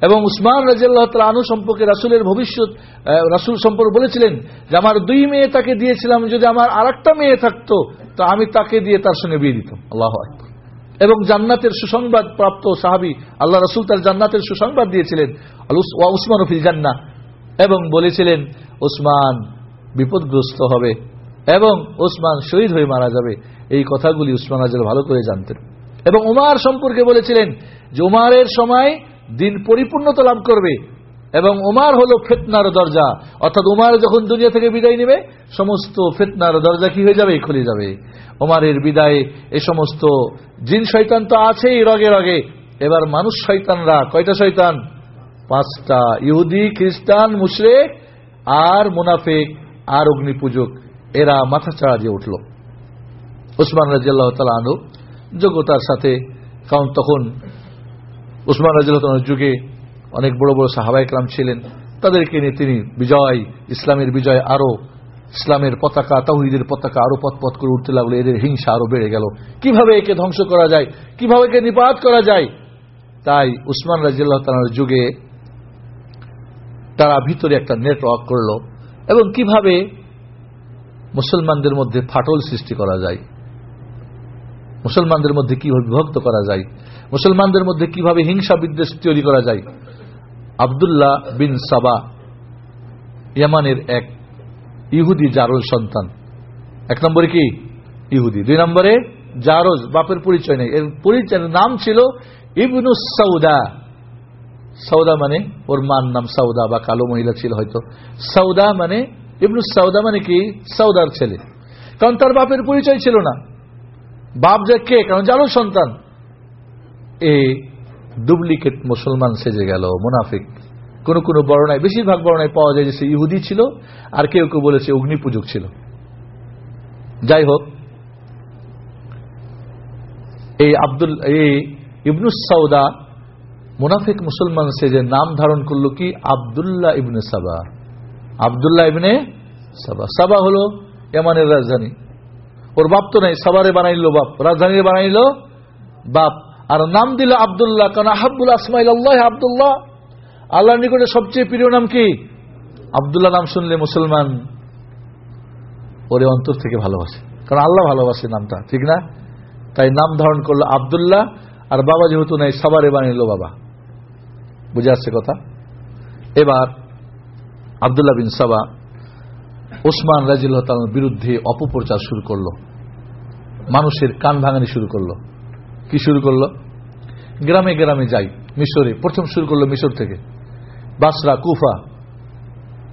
এবং উসমান রাজিয়াল্লাহ তালা আনু সম্পর্কে রাসুলের ভবিষ্যৎ রাসুল সম্পর্কে বলেছিলেন যে, আমার দুই মেয়ে তাকে দিয়েছিলাম, যদি আমার আর মেয়ে থাকতো, তো আমি তাকে দিয়ে তার সঙ্গে বিয়ে দিতাম। আল্লাহ একবার এবং জান্নাতের সুসংবাদ প্রাপ্ত সাহাবি, আল্লাহ রসুল তার জান্নাতের সুসংবাদ দিয়েছিলেন উসমান ফিল জান্না এবং বলেছিলেন ওসমান বিপদগ্রস্ত হবে এবং ওসমান শহীদ হয়ে মারা যাবে। এই কথাগুলি উসমান আজল ভালো করে জানতেন। এবং উমার সম্পর্কে বলেছিলেন যে উমারের সময় দিন পরিপূর্ণতা লাভ করবে। এবং উমার হলো ফেতনার দরজা। অর্থাৎ উমার যখন দুনিয়া থেকে বিদায় নেবে, সমস্ত ফেতনার দরজা কি হয়ে যাবে? খুলে যাবে। উমারের বিদায়, এ সমস্ত জিন শৈতান তো আছেই রগে রগে। এবার মানুষ শৈতানরা কয়টা শৈতান পাঁচটা। ইহুদি, খ্রিস্টান, মুশরেক আর মুনাফেক আর অগ্নি পূজক এরা মাথা চাড়া দিয়ে উঠল। উসমান রাজিয়াল্লাহ তালা আনু যোগ্যতার সাথে, কারণ তখন উসমান রাজিয়াল যুগে অনেক বড় বড় সাহাবাইকরাম ছিলেন। তাদেরকে নিয়ে তিনি বিজয়, ইসলামের বিজয় আরও, ইসলামের পতাকা তাহিদের পতাকা আরও পথ করে উঠতে লাগল। এদের হিংসা আরও বেড়ে গেল। কীভাবে একে ধ্বংস করা যায়? কীভাবে একে নিপাত করা যায়? তাই উসমান রাজিয়াল্লাহ তালার যুগে তারা ভিতরে একটা নেটওয়ার্ক করল এবং কীভাবে মুসলমানদের মধ্যে ফাটল সৃষ্টি করা যায়? মুসলমানদের মধ্যে কীভাবে বিভক্ত করা যায়? মুসলমানদের মধ্যে কীভাবে হিংসা বিদ্বেষ তৈরি করা যায়? আবদুল্লাহ বিন সাবা, ইয়ামানের এক ইহুদি জারুল সন্তান। এক নম্বরে কি? ইহুদি। দুই নম্বরে জারোজ, বাপের পরিচয় নেই। এর পরিচয়ের নাম ছিল ইবনু সৌদা সৌদা মানে ওর মার নাম সৌদা বা কালো মহিলা ছিল হয়তো। সৌদা মানে ইবনু সৌদা মানে কি? সৌদার ছেলে। কারণ তার বাপের পরিচয় ছিল না। বাপ যে কে? কারণ জানো সন্তান। এ ডুপ্লিকেট মুসলমান সেজে গেল, মুনাফিক। কোন কোন বর্ণায়, বেশিরভাগ বর্ণায় পাওয়া যায় যে সে ইহুদি ছিল, আর কেউ কেউ বলেছে অগ্নি পূজক ছিল। যাই হোক, এই আব্দুল, এই ইবনুস সৌদা মুনাফিক মুসলমান সেজে নাম ধারণ করল কি? আবদুল্লাহ ইবনে সাবা। আবদুল্লাহ ইবনে সাবা। সাবা হলো এমানের রাজধানী। ওর বাপ তো নাই, সাবারে বানাইলো বাপ। রাজধানীর বানাইলো বাপ। আর নাম দিল আবদুল্লাহ, কারণ আহাবুল আসমাইল আল্লাহ আবদুল্লাহ। আল্লাহর নিকটে সবচেয়ে প্রিয় নাম কি? আবদুল্লাহ নাম শুনলে মুসলমান ওরে অন্তর থেকে ভালোবাসে, কারণ আল্লাহ ভালোবাসে নামটা, ঠিক না? তাই নাম ধারণ করল আবদুল্লাহ, আর বাবা যেহেতু নাই, সাবারে বানাইল বাবা। বুঝে আসছে কথা? এবার আবদুল্লাহ বিন সাবা ওসমান রাজিল্লাহ বিরুদ্ধে অপপ্রচার শুরু করল। মানুষের কান ভাঙানি শুরু করল। কি শুরু করল? গ্রামে গ্রামে যাই, মিশরে। প্রথম শুরু করল মিশর থেকে। বাসরা, কুফা।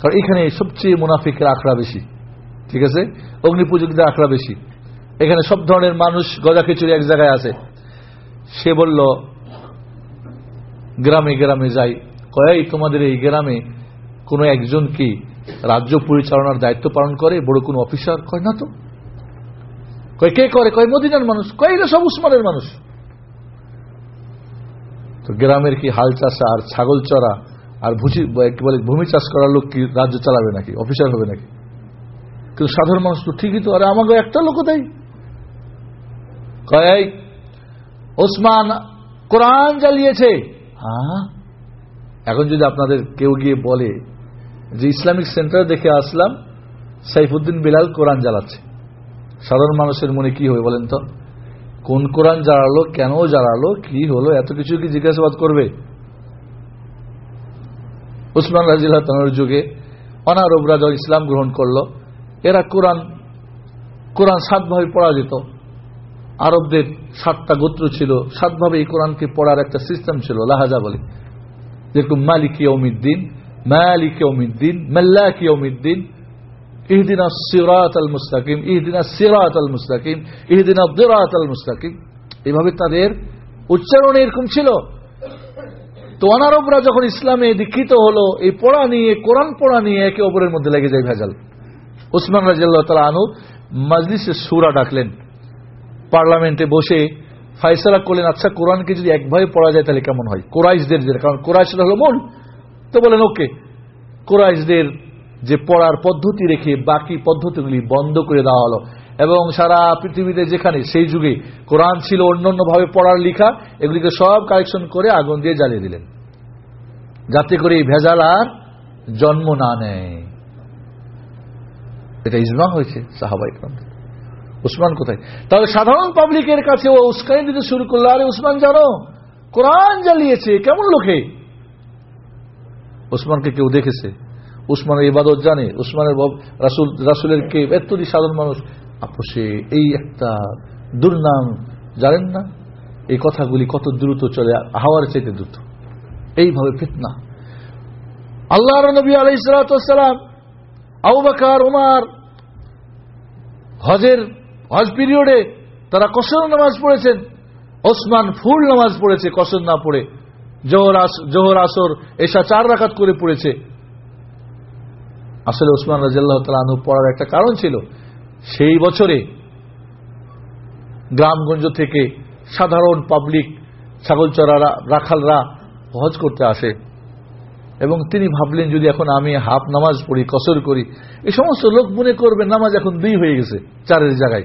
কারণ এখানে সবচেয়ে মুনাফিকের আখড়া বেশি। ঠিক আছে? অগ্নি পুজোদের আখড়া বেশি। এখানে সব ধরনের মানুষ গজা খিচুড়ি এক জায়গায় আছে। সে বলল, গ্রামে গ্রামে যাই। কয়াই তোমাদের এই গ্রামে কোনো একজন কি রাজ্য পরিচালনার দায়িত্ব পালন করে? বড় কোনো অফিসার? কয়, না তো। কয় কে করে? কয় মদিনার মানুষ? কয় এটা সব উসমানের মানুষ? তো গ্রামের কি হাল চাষা আর ছাগল চড়া আর ভুচি বলে, ভূমি চাষ করার লোক কি রাজ্য চালাবে নাকি? অফিসার হবে নাকি? কিন্তু সাধারণ মানুষ তো ঠিকই তো, আরে আমাকে একটা লোক দেয়। কয় ওসমান কোরআন জ্বালিয়েছে এখন যদি আপনাদের কেউ গিয়ে বলে যে ইসলামিক সেন্টার দেখে আসলাম, সাইফুদ্দিন বিলাল কোরআন জ্বালাচ্ছে। সাধারণ মানুষের মনে কি হবে বলেন তো? কোন কোরআন জ্বালালো কেন জ্বালালো কি হলো, এত কিছু কি জিজ্ঞাসাবাদ করবে? উসমান রাজিল্লাহ তানোর যুগে অনারবরা যখন ইসলাম গ্রহণ করল। এরা কোরআন কোরআন সাতভাবে পড়া যেত। আরবদের সাতটা গোত্র ছিল। সাতভাবে এই কোরআনকে পড়ার একটা সিস্টেম ছিল, লাহাজা বলে। যেরকম মালিক ইয়মিদ্দিন মালিক ইয়মিদ্দিন মাল্লাক ইয়মিদ্দিন ইহদিনা সিরাত আল মুস্তাকিম, ইহদিনা সিরাত আল মুস্তাকিম, ইহদিনা দিরাত আল মুস্তাকিম। এভাবে তাদের উচ্চারণ এরকম ছিল। তো অনারবরা যখন ইসলামে দীক্ষিত হলো, এই পড়া নিয়ে, কোরআন পড়া নিয়ে একে অপরের মধ্যে লেগে যায় ভেজাল। উসমান রাজিয়াল্লাহ তালা আনু মাজলিসে সুরা ডাকলেন। পার্লামেন্টে বসে ফাইসলা করলেন আচ্ছা কোরআনকে যদি একভাবে পড়া যায় তাহলে কেমন হয়? কোরাইশদের কারণ কোরাইশরা হলো মূল। তো বলেন ওকে। কোরাইশদের যে পড়ার পদ্ধতি রেখে বাকি পদ্ধতিগুলি বন্ধ করে দেওয়া হলো। এবং সারা পৃথিবীতে যেখানে সেই যুগে কোরআন ছিল অন্য ভাবে পড়ার লিখা, এগুলিকে সব কালেকশন করে আগুন দিয়ে জ্বালিয়ে দিলেন। যাতে করে এই ভেজাল আর জন্ম না নেয়। এটা ইজমা হয়েছে সাহাবাই উসমান কোথায়? তাহলে সাধারণ পাবলিকের কাছে ও উস্কানি দিতে শুরু করল, আরে উসমান, জানো, কোরআন জ্বালিয়েছে, কেমন লোকে? উসমানকে কেউ দেখেছে। উসমানের ইবাদত জানে, উসমানের রাসুল রাসুলের কে এত্তদি সাধারণ মানুষ, আপোষে এই একটা দুর্নাম জানেন না? এই কথাগুলি কত দ্রুত চলে, হাওয়ার চাইতে দ্রুত। এইভাবে ফিতনা। আল্লাহর নবী আলাই সালাম আউবাকার উমার, হজের, হজ পিরিয়ডে তারা কসর নামাজ পড়েছেন। ওসমান ফুল নামাজ পড়েছে কসর না পড়ে। জোহর আসর এসা চার রাখাত করে পড়েছে। আসলে ওসমান রাজিয়াল্লাহ তালু পড়ার একটা কারণ ছিল, সেই বছরে গ্রামগঞ্জ থেকে সাধারণ পাবলিক ছাগল চড়ারা রাখালরা হজ করতে আসে এবং তিনি ভাবলেন, যদি এখন আমি হাফ নামাজ পড়ি, কসর করি এই সমস্ত লোক মনে করবে নামাজ এখন দুই হয়ে গেছে চারের জায়গায়।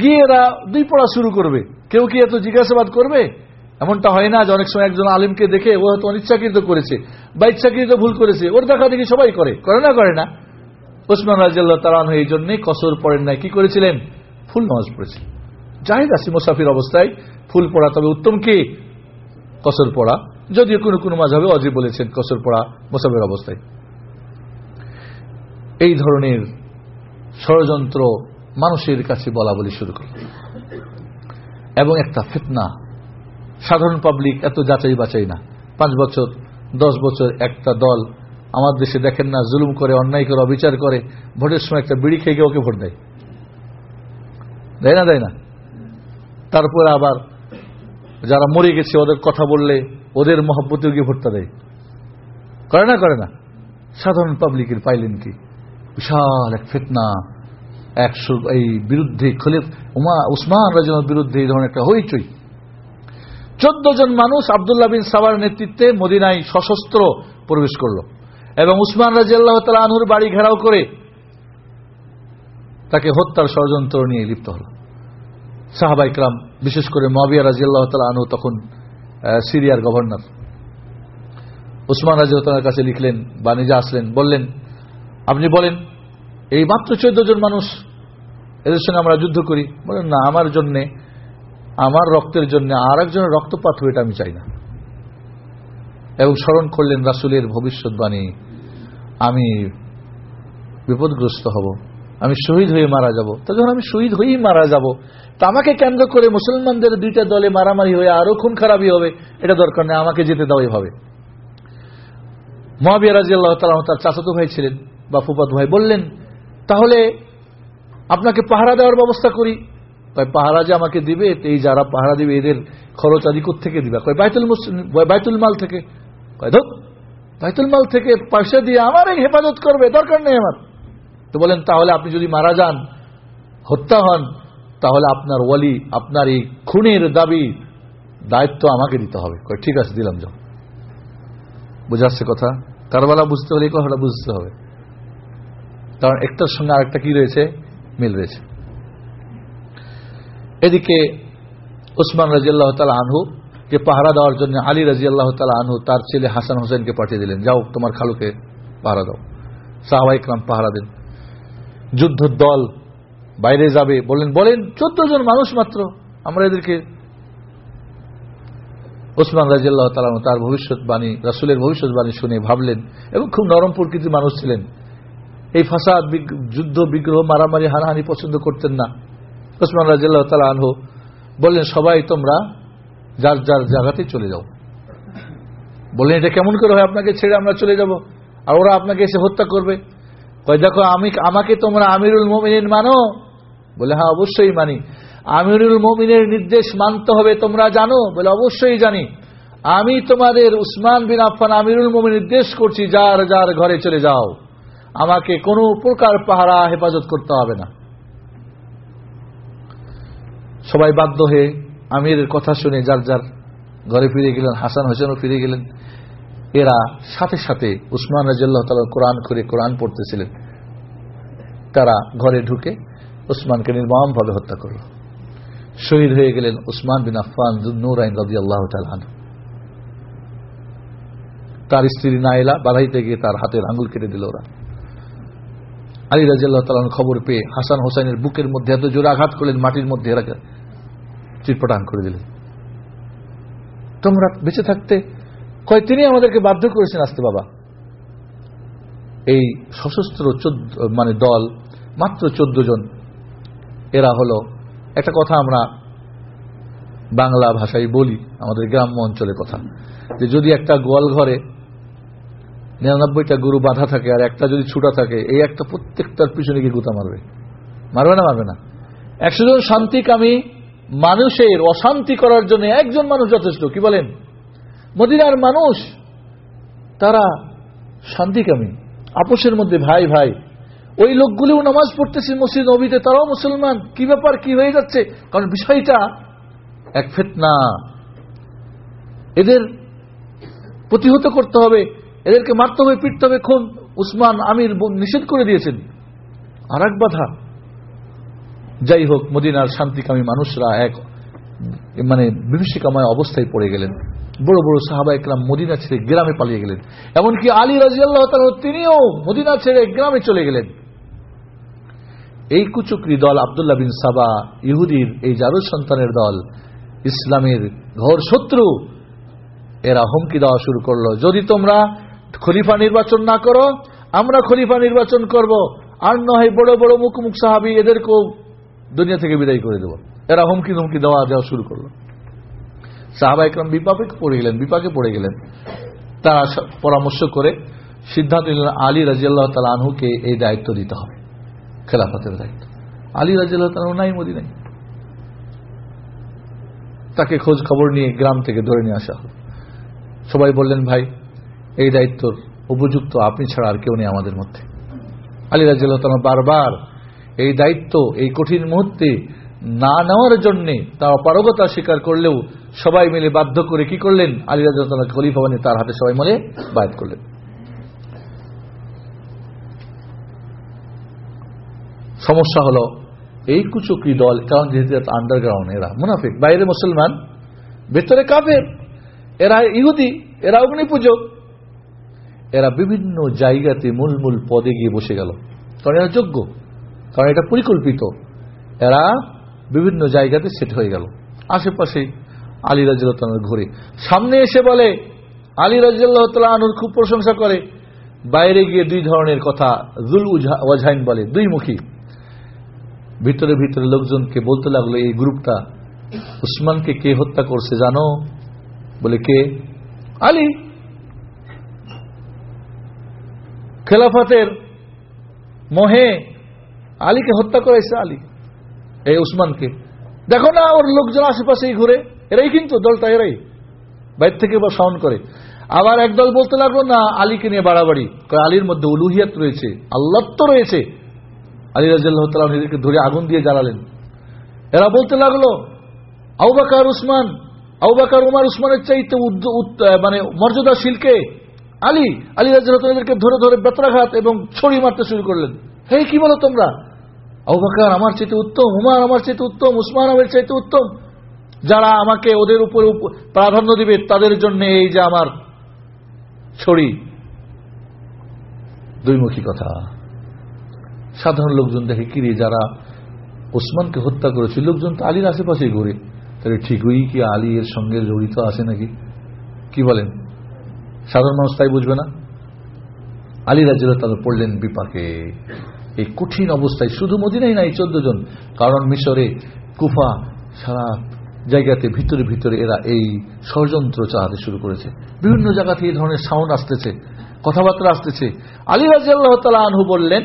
গিয়ে এরা দুই পড়া শুরু করবে। কেউ কি এত জিজ্ঞাসাবাদ করবে? এমনটা হয় না যে অনেক সময় একজন আলিমকে দেখে ও হয়তো অনিচ্ছাকৃত করেছে। বা ইচ্ছাকৃত ভুল করেছে, ওর দেখা দেখি সবাই করে করে না করে না। ওসমান রাজিয়াল্লাহ তালান এই জন্যই কসর পড়েন নাই, কি করেছিলেন? ফুল নামাজ পড়েছিলেন। জাহিদ আসি মুসাফির অবস্থায়, ফুল পড়া, তবে উত্তম কি? কসর পড়া। যদিও কোনো কোনো মাঝাবে অজি বলেছেন কসর পড়া মুসাফির অবস্থায়। এই ধরনের ষড়যন্ত্র মানুষের কাছে বলা বলি শুরু করল। এবং একটা ফেতনা। সাধারণ পাবলিক এত যাচাই বাচাই না। পাঁচ বছর দশ বছর একটা দল আমার দেশে দেখেন না, জুলুম করে, অন্যায় করে, অবিচার করে, ভোটের সময় একটা বিড়ি খেয়ে ওকে ভোট দেয়। দেয় না দেয় না? তারপরে আবার যারা মরে গেছে, ওদের কথা বললে ওদের মহব্বতে গিয়ে ভোটটা দেয়। করে না করে না? সাধারণ পাবলিকের পাইলেন কি? বিশাল এক ফেতনা, একশো এই বিরুদ্ধে খলিফ উমা উসমান রাজনের বিরুদ্ধে এই ধরনের একটা হইচই। চোদ্দ জন মানুষ আবদুল্লাহ বিন সাবার নেতৃত্বে মদিনায় সশস্ত্র প্রবেশ করল এবং উসমান রাজিয়াল্লাহ তালা আনহুর বাড়ি ঘেরাও করে তাকে হত্যার ষড়যন্ত্র নিয়ে লিপ্ত হল। সাহাবা ইকরাম, বিশেষ করে মাবিয়া রাজিয়াল্লাহ তালা আনহু তখন সিরিয়ার গভর্নর। উসমান রাজিউতালার কাছে লিখলেন, বা নিজে আসলেন, বললেন, আপনি বলেন, এই মাত্র চোদ্দ জন মানুষ, এদের সঙ্গে আমরা যুদ্ধ করি? বলেন, না, আমার জন্যে আমার রক্তের জন্য আর একজনের রক্তপাত হয়ে এটা আমি চাই না। এবং স্মরণ করলেন রাসুলের ভবিষ্যৎবাণী আমি বিপদগ্রস্ত হব, আমি শহীদ হয়ে মারা যাব। তা যখন আমি শহীদ হয়েই মারা যাব, তা আমাকে কেন্দ্র করে মুসলমানদের দুইটা দলে মারামারি হয়ে আরও খুন খারাপই হবে, এটা দরকার নেই, আমাকে যেতে দাও এভাবে। মহাবিয়া রাজি আল্লাহ তালা তার চাচাতো ভাই ছিলেন বা ফুপাত ভাই বললেন, তাহলে আপনাকে পাহারা দেওয়ার ব্যবস্থা করি পাহারা যে আমাকে দিবে, এই যারা পাহারা দিবে, এদের খরচ আদি থেকে দিবে? কয়, বাইতুল বাইতুল মাল থেকে। কয় বাইতুল মাল থেকে পয়সা দিয়ে আমার এই হেফাজত করবে, দরকার নেই আমার। তো বলেন, তাহলে আপনি যদি মারা যান, হত্যা হন, তাহলে আপনার ওয়ালি, আপনার এই খুনের দাবি, দায়িত্ব আমাকে দিতে হবে। কয়, ঠিক আছে, দিলাম, যাও। বুঝাচ্ছে কথা? কারবালা বুঝতে হলে এই কথাটা বুঝতে হবে। কারণ একটার সঙ্গে আরেকটা কি রয়েছে? মিল রয়েছে। এদিকে উসমান রাজিয়াল্লাহ তালা আনহু কে পাহারা দেওয়ার জন্য আলী রাজিয়াল্লাহ তালা আনহু তার ছেলে হাসান হোসেনকে পাঠিয়ে দিলেন, যাও, তোমার খালুকে পাহারা দাও। সাহাবা ইকরাম পাহারা দেন। যুদ্ধ দল বাইরে যাবে বলেন বলেন, চোদ্দ জন মানুষ মাত্র, আমরা এদেরকে ওসমান রাজিয়াল্লাহ তালাম তার ভবিষ্যৎবাণী, রাসুলের ভবিষ্যৎবাণী শুনে ভাবলেন এবং খুব নরম প্রকৃতির মানুষ ছিলেন। এই ফাসাদ যুদ্ধ, বিগ্রহ, মারামারি, হানাহানি পছন্দ করতেন না। ওসমান রাজিয়াল্লাহ তালা আনহু বললেন, সবাই তোমরা যার যার জায়গাতে চলে যাও। বললেন, এটা কেমন করে হয় আপনাকে ছেড়ে আমরা চলে যাব? আর ওরা আপনাকে এসে হত্যা করবে? কয়, দেখো, আমি, আমাকে তোমরা আমিরুল মোমিন মানো? বলে হ্যাঁ অবশ্যই মানি। আমিরুল মোমিনের নির্দেশ মানতে হবে, তোমরা জানো? বলে, অবশ্যই জানি। আমি তোমাদের উসমান বিন আফান আমিরুল মোমিন নির্দেশ করছি, যার যার ঘরে চলে যাও। আমাকে কোনো প্রকার পাহারা হেফাজত করতে হবে না। সবাই বাধ্য হয়ে আমিরের কথা শুনে যার যার ঘরে ফিরে গেলেন, হাসান হোসেনও ফিরে গেলেন। এরা সাথে সাথে উসমান রাজিয়াল্লাহ তালা কোরআন করে কোরআন পড়তেছিলেন। তারা ঘরে ঢুকে উসমানকে নির্মমভাবে হত্যা করল। শহীদ হয়ে গেলেন উসমান বিন আফান নুরাইন রবি আল্লাহ তালান তার স্ত্রী নাইলা বাধাইতে গিয়ে তার হাতের আঙুল কেটে দিল ওরা। আলী রাজিয়াল্লাহ তালান খবর পেয়ে হাসান হোসেনের বুকের মধ্যে এত জোরে আঘাত করলেন, মাটির মধ্যে এরা চিটপটাং করে দিলেন। তোমরা বেঁচে থাকতে কয় তিনি আমাদেরকে বাধ্য করেছেন আসতে বাবা? এই সশস্ত্র মানে দল, মাত্র চোদ্দ জন, এরা হলো, একটা কথা আমরা বাংলা ভাষায় বলি, আমাদের গ্রাম্য অঞ্চলের কথা, যে যদি একটা গোয়াল ঘরে নিরানব্বইটা গরু বাধা থাকে আর একটা যদি ছুটা থাকে, এই একটা প্রত্যেকটার পিছনে গিয়ে গুতা মারবে। মারবে না মারবে না। একশো জন শান্তিকামী মানুষের অশান্তি করার জন্য একজন মানুষ যথেষ্ট, কি বলেন? মদিনার মানুষ, তারা শান্তিকামী। আপোষের মধ্যে ভাই ভাই। ওই লোকগুলিও নামাজ পড়তেছে মসজিদ নবীতে, তারাও মুসলমান। কি ব্যাপার, কি হয়ে যাচ্ছে? কারণ বিষয়টা এক ফেতনা। এদের প্রতিহত করতে হবে। এদেরকে মারতে হবে, পিটতে হবে, খুন। উসমান, আমির নিষেধ করে দিয়েছেন। আর এক বাধা। যাই হোক, মদিনার শান্তিকামী মানুষরা এক মানে বিভীষিকাময় অবস্থায় পড়ে গেলেন। বড় বড় সাহাবা একরাম মদিনা ছেড়ে গ্রামে পালিয়ে গেলেন। এমনকি আলী রাজিয়াল্লাহ তিনিও মদিনা ছেড়ে গ্রামে চলে গেলেন। এই কুচুকরি দল আবদুল্লাহ বিন সাবা, ইহুদির এই জারুদ সন্তানের দল, ইসলামের ঘর শত্রু, এরা হুমকি দেওয়া শুরু করল। যদি তোমরা খলিফা নির্বাচন না করো, আমরা খলিফা নির্বাচন করব। আর নয় বড় বড় মুখ মুখ সাহাবি এদেরকেও দুনিয়া থেকে বিদায় করে দেব। এরা হুমকি ধুমকি দেওয়া দেওয়া শুরু করল। সাহাবা একরম বিপাকে পড়ে গেলেন, বিপাকে পড়ে গেলেন। তারা পরামর্শ করে সিদ্ধান্ত নিলেন, আলী রাজিয়াল্লাহ তালা আনহুকে এই দায়িত্ব দিতে হবে। খেলাফতের দায়িত্ব। আলী রাজিয়াল্লাহ তালা নাই মোদি নাই তাকে খোঁজ খবর নিয়ে গ্রাম থেকে ধরে নিয়ে আসা হল। সবাই বললেন, ভাই এই দায়িত্বর উপযুক্ত আপনি ছাড়া আর কেউ নেই আমাদের মধ্যে। আলী রাজিয়াল্লাহ তালা বারবার এই দায়িত্ব, এই কঠিন মুহূর্তে না নেওয়ার জন্য তার অপারগতা স্বীকার করলেও সবাই মিলে বাধ্য করে কি করলেন? আলী রাজা খলিফা বানি তার হাতে সবাই মিলে বায়াত করলেন। সমস্যা হলো, এই কুচুকরি দল, কারণ যেহেতু আন্ডারগ্রাউন্ড এরা মুনাফিক, বাইরে মুসলমান, ভেতরে কাফের, এরা ইহুদি, এরা অগ্নি পুজো এরা বিভিন্ন জায়গাতে মূল মূল পদে গিয়ে বসে গেল। কারণ এরা যোগ্য, কারণ এটা পরিকল্পিত। এরা বিভিন্ন জায়গাতে সেট হয়ে গেল। আশেপাশে আলী রাজিয়াল ঘুরে। সামনে এসে বলে, আলী রাজিয়াল্লাহ তালুর খুব প্রশংসা করে। বাইরে গিয়ে দুই ধরনের কথা জুল ওয়াজাইন বলে, দুই মুখী। ভিতরে ভিতরে লোকজনকে বলতে লাগল, এই গ্রুপটা উসমানকে কে হত্যা করছে জানো? বলে, কে? আলী খেলাফতের মোহে আলীকে হত্যা করেছে আলী, এই উসমানকে। দেখো না ওর লোকজন আশেপাশেই ঘুরে, এরাই কিন্তু দলটা, এরাই। বাইর থেকে বা সাউন্ড করে। আবার একদল বলতে লাগল, না, আলীকে নিয়ে বাড়াবাড়ি। আলীর মধ্যে উলুহিয়াত রয়েছে আল্লাত্ব রয়েছে। আলী রাজ্লাহ নিজেকে ধরে আগুন দিয়ে জ্বালালেন। এরা বলতে লাগল আউবাকার উসমান আউবাকার উমার, উসমানের চাইতে মানে মর্যাদাশীলকে আলী আলী রাজ্লাহকে ধরে ধরে বেতরাঘাত এবং ছড়ি মারতে শুরু করলেন। হে কি বলো তোমরা? অবাকার আমার চাইতে উত্তম, উমার আমার চাইতে উত্তম, উসমান আমার চাইতে উত্তম। যারা আমাকে ওদের উপরে প্রাধান্য দিবে, তাদের জন্য এই যে আমার ছড়ি। দুইমুখী কথা। সাধারণ লোকজন দেখে, কিরে, যারা ওসমানকে হত্যা করেছে লোকজন তো আলীর আশেপাশেই ঘুরে। তাহলে ঠিকই কি আলী এর সঙ্গে জড়িত আছে নাকি? কি বলেন? সাধারণ মানুষ তাই বুঝবে না? আলী রাজ্য তাদের পড়লেন বিপাকে। এই কঠিন অবস্থায়, শুধু মদিনাই নাই, চোদ্দ জন। কারণ মিশরে কুফা সারা জায়গাতে, ভিতরে ভিতরে এরা এই ষড়যন্ত্র চালাতে শুরু করেছে। বিভিন্ন জায়গাতে এই ধরনের সাউন্ড আসতেছে, কথাবার্তা আসতেছে। আলী রাজিয়াল্লাহ তালা আনহু বললেন,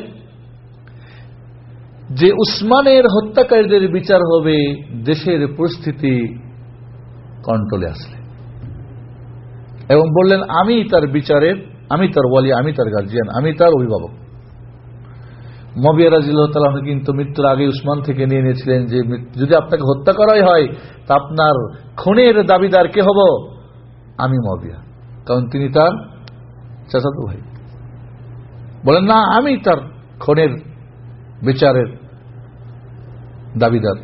যে উসমানের হত্যাকারীদের বিচার হবে, দেশের পরিস্থিতি কন্ট্রোলে আসলে। এবং বললেন, আমি তার বিচারের, আমি তার ওয়ালি, আমি তার গার্জিয়ান আমি তার অভিভাবক। মবিয়া রাজিল্লাহ কিন্তু মৃত্যুর আগে উসমান থেকে নিয়ে নিয়েছিলেন যে, যদি আপনাকে হত্যা করাই হয়, তা আপনার খুনের দাবিদার কে হব? আমি মবিয়া। কারণ তিনি তার চাচাতো ভাই। বলেন, না, আমি তার খুনের বিচারের দাবিদার।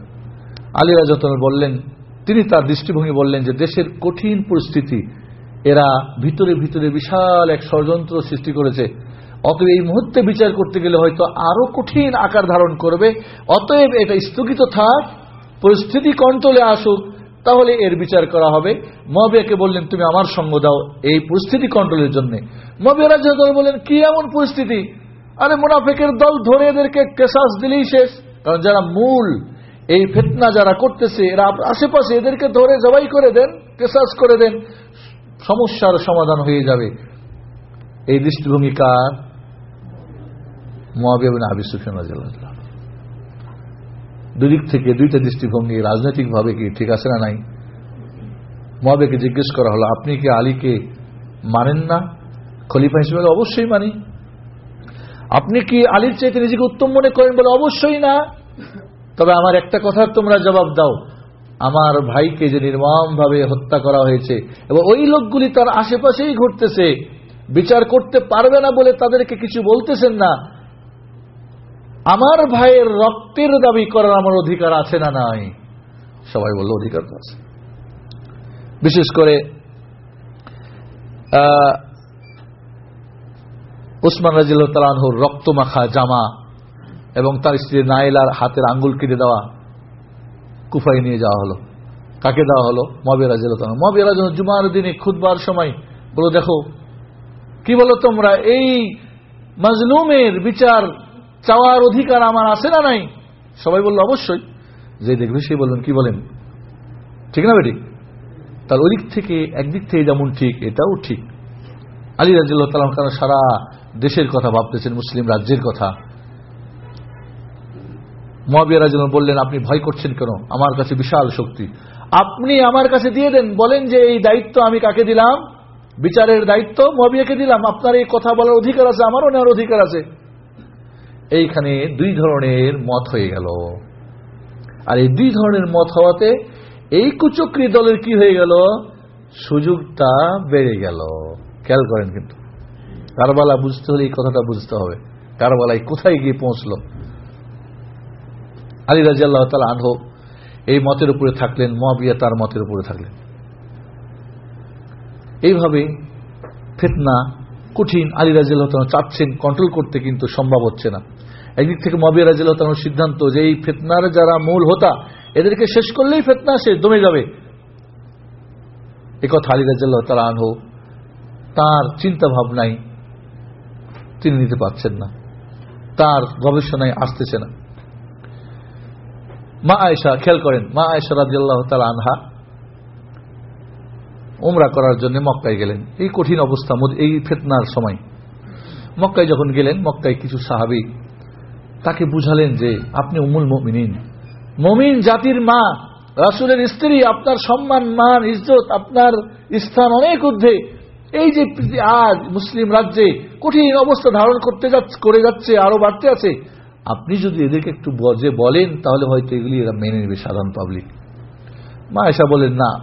আলী রাজতন বললেন, তিনি তার দৃষ্টিভঙ্গি বললেন যে, দেশের কঠিন পরিস্থিতি এরা ভিতরে ভিতরে বিশাল এক ষড়যন্ত্র সৃষ্টি করেছে। অতএব এই মুহূর্তে বিচার করতে গেলে হয়তো আরও কঠিন আকার ধারণ করবে। অতএব এটা স্থগিত থাক, পরিস্থিতি কন্ট্রোলে আসুক, তাহলে এর বিচার করা হবে। মবিয়াকে বললেন, তুমি আমার সঙ্গ দাও এই পরিস্থিতি কন্ট্রোলের জন্য। মবিয়ারা দল বললেন, কি এমন পরিস্থিতি? আরে মুনাফেকের দল ধরে এদেরকে কেসাস দিলেই শেষ। কারণ যারা মূল, এই ফেতনা যারা করতেছে, এরা আশেপাশে এদেরকে ধরে জবাই করে দেন কেসাস করে দেন। সমস্যার সমাধান হয়ে যাবে। এই দৃষ্টিভঙ্গি কার আবি সুফিয়ান দুদিক থেকে দুইটা দৃষ্টিভঙ্গি রাজনৈতিকভাবে কি ঠিক আছে না নাই? মহাবেকে জিজ্ঞেস করা হলো, আপনি কি আলীকে মানেন না? খলিফা হিসেবে অবশ্যই মানি। আপনি কি আলীর চাইতে নিজেকে উত্তম মনে করেন বলে, অবশ্যই না। তবে আমার একটা কথার তোমরা জবাব দাও। আমার ভাইকে যে নির্মমভাবে হত্যা করা হয়েছে, এবং ওই লোকগুলি তার আশেপাশেই ঘটতেছে বিচার করতে পারবে না বলে তাদেরকে কিছু বলতেছেন না। আমার ভাইয়ের রক্তের দাবি করার আমার অধিকার আছে না নাই? সবাই বলল, অধিকার তো আছে। বিশেষ করে উসমান রাজিল তালানহুর রক্তমাখা জামা এবং তার স্ত্রী নাইলার হাতের আঙ্গুল কেটে দেওয়া কুফাই নিয়ে যাওয়া হলো। কাকে দেওয়া হলো? মবিয়া রাজিল মবিয়া রাজ জুমার দিনে খুদবার সময় বলো দেখো, কি বলো তোমরা, এই মাজলুমের বিচার চাওয়ার অধিকার আমার আছে না নাই? সবাই বলল, অবশ্যই। যে দেখবে সে বলবেন, কি বলেন? ঠিক না বেটি? তার ওই দিক থেকে একদিক থেকে যেমন ঠিক, এটাও ঠিক। আলী রাজিল্লাহ তালাম সারা দেশের কথা ভাবতেছেন, মুসলিম রাজ্যের কথা। মহাবিয়া রাজিল বললেন, আপনি ভয় করছেন কেন? আমার কাছে বিশাল শক্তি। আপনি আমার কাছে দিয়ে দেন, বলেন যে এই দায়িত্ব আমি কাকে দিলাম? বিচারের দায়িত্ব মহাবিয়াকে দিলাম। আপনার এই কথা বলার অধিকার আছে, আমারও নেওয়ার অধিকার আছে। এইখানে দুই ধরনের মত হয়ে গেল। আর এই দুই ধরনের মত হওয়াতে এই কুচক্রী দলের কি হয়ে গেল? সুযোগটা বেড়ে গেল। খেয়াল করেন কিন্তু। কারবালা বুঝতে হলে এই কথাটা বুঝতে হবে। কারবালায় কোথায় গিয়ে পৌঁছলো? আলী রাজি আল্লাহ তালা আনহ এই মতের উপরে থাকলেন মহাবিয়া তার মতের উপরে থাকলেন। এইভাবে ফেতনা কঠিন, আলী রাজিল্লাহ চাচ্ছেন কন্ট্রোল করতে কিন্তু সম্ভব হচ্ছে না। একদিক থেকে মবিয়া রাজিল্লাহ সিদ্ধান্ত যে এই ফেতনার যারা মূল হতা, এদেরকে শেষ করলেই ফেতনা সে দমে যাবে। এ কথা আলী রাজিল্লাহ তালা আনহ তার চিন্তা ভাবনায় তিনি নিতে পারছেন না। তার গবেষণায় আসতেছে না। মা আয়সা খেয়াল করেন, মা আয়সা রাজিয়াল্লাহ তালা আনহা উমরা করার জন্য মক্কায় গেলেন। এই কঠিন অবস্থা এই ফেতনার সময়। মক্কায় যখন গেলেন, মক্কায় কিছু সাহাবি তাকে বুঝালেন যে আপনি উমুল মমিন মমিন জাতির মা, রাসুলের স্ত্রী, আপনার সম্মান, মান, ইজ্জত, আপনার স্থান অনেক ঊর্ধ্বে। এই যে আজ মুসলিম রাজ্যে কঠিন অবস্থা ধারণ করতে করে যাচ্ছে, আরও বাড়তে আছে আপনি যদি এদেরকে একটু বজে বলেন, তাহলে হয়তো এগুলি এরা মেনে নেবে সাধারণ পাবলিক মা এসা বলেন, না,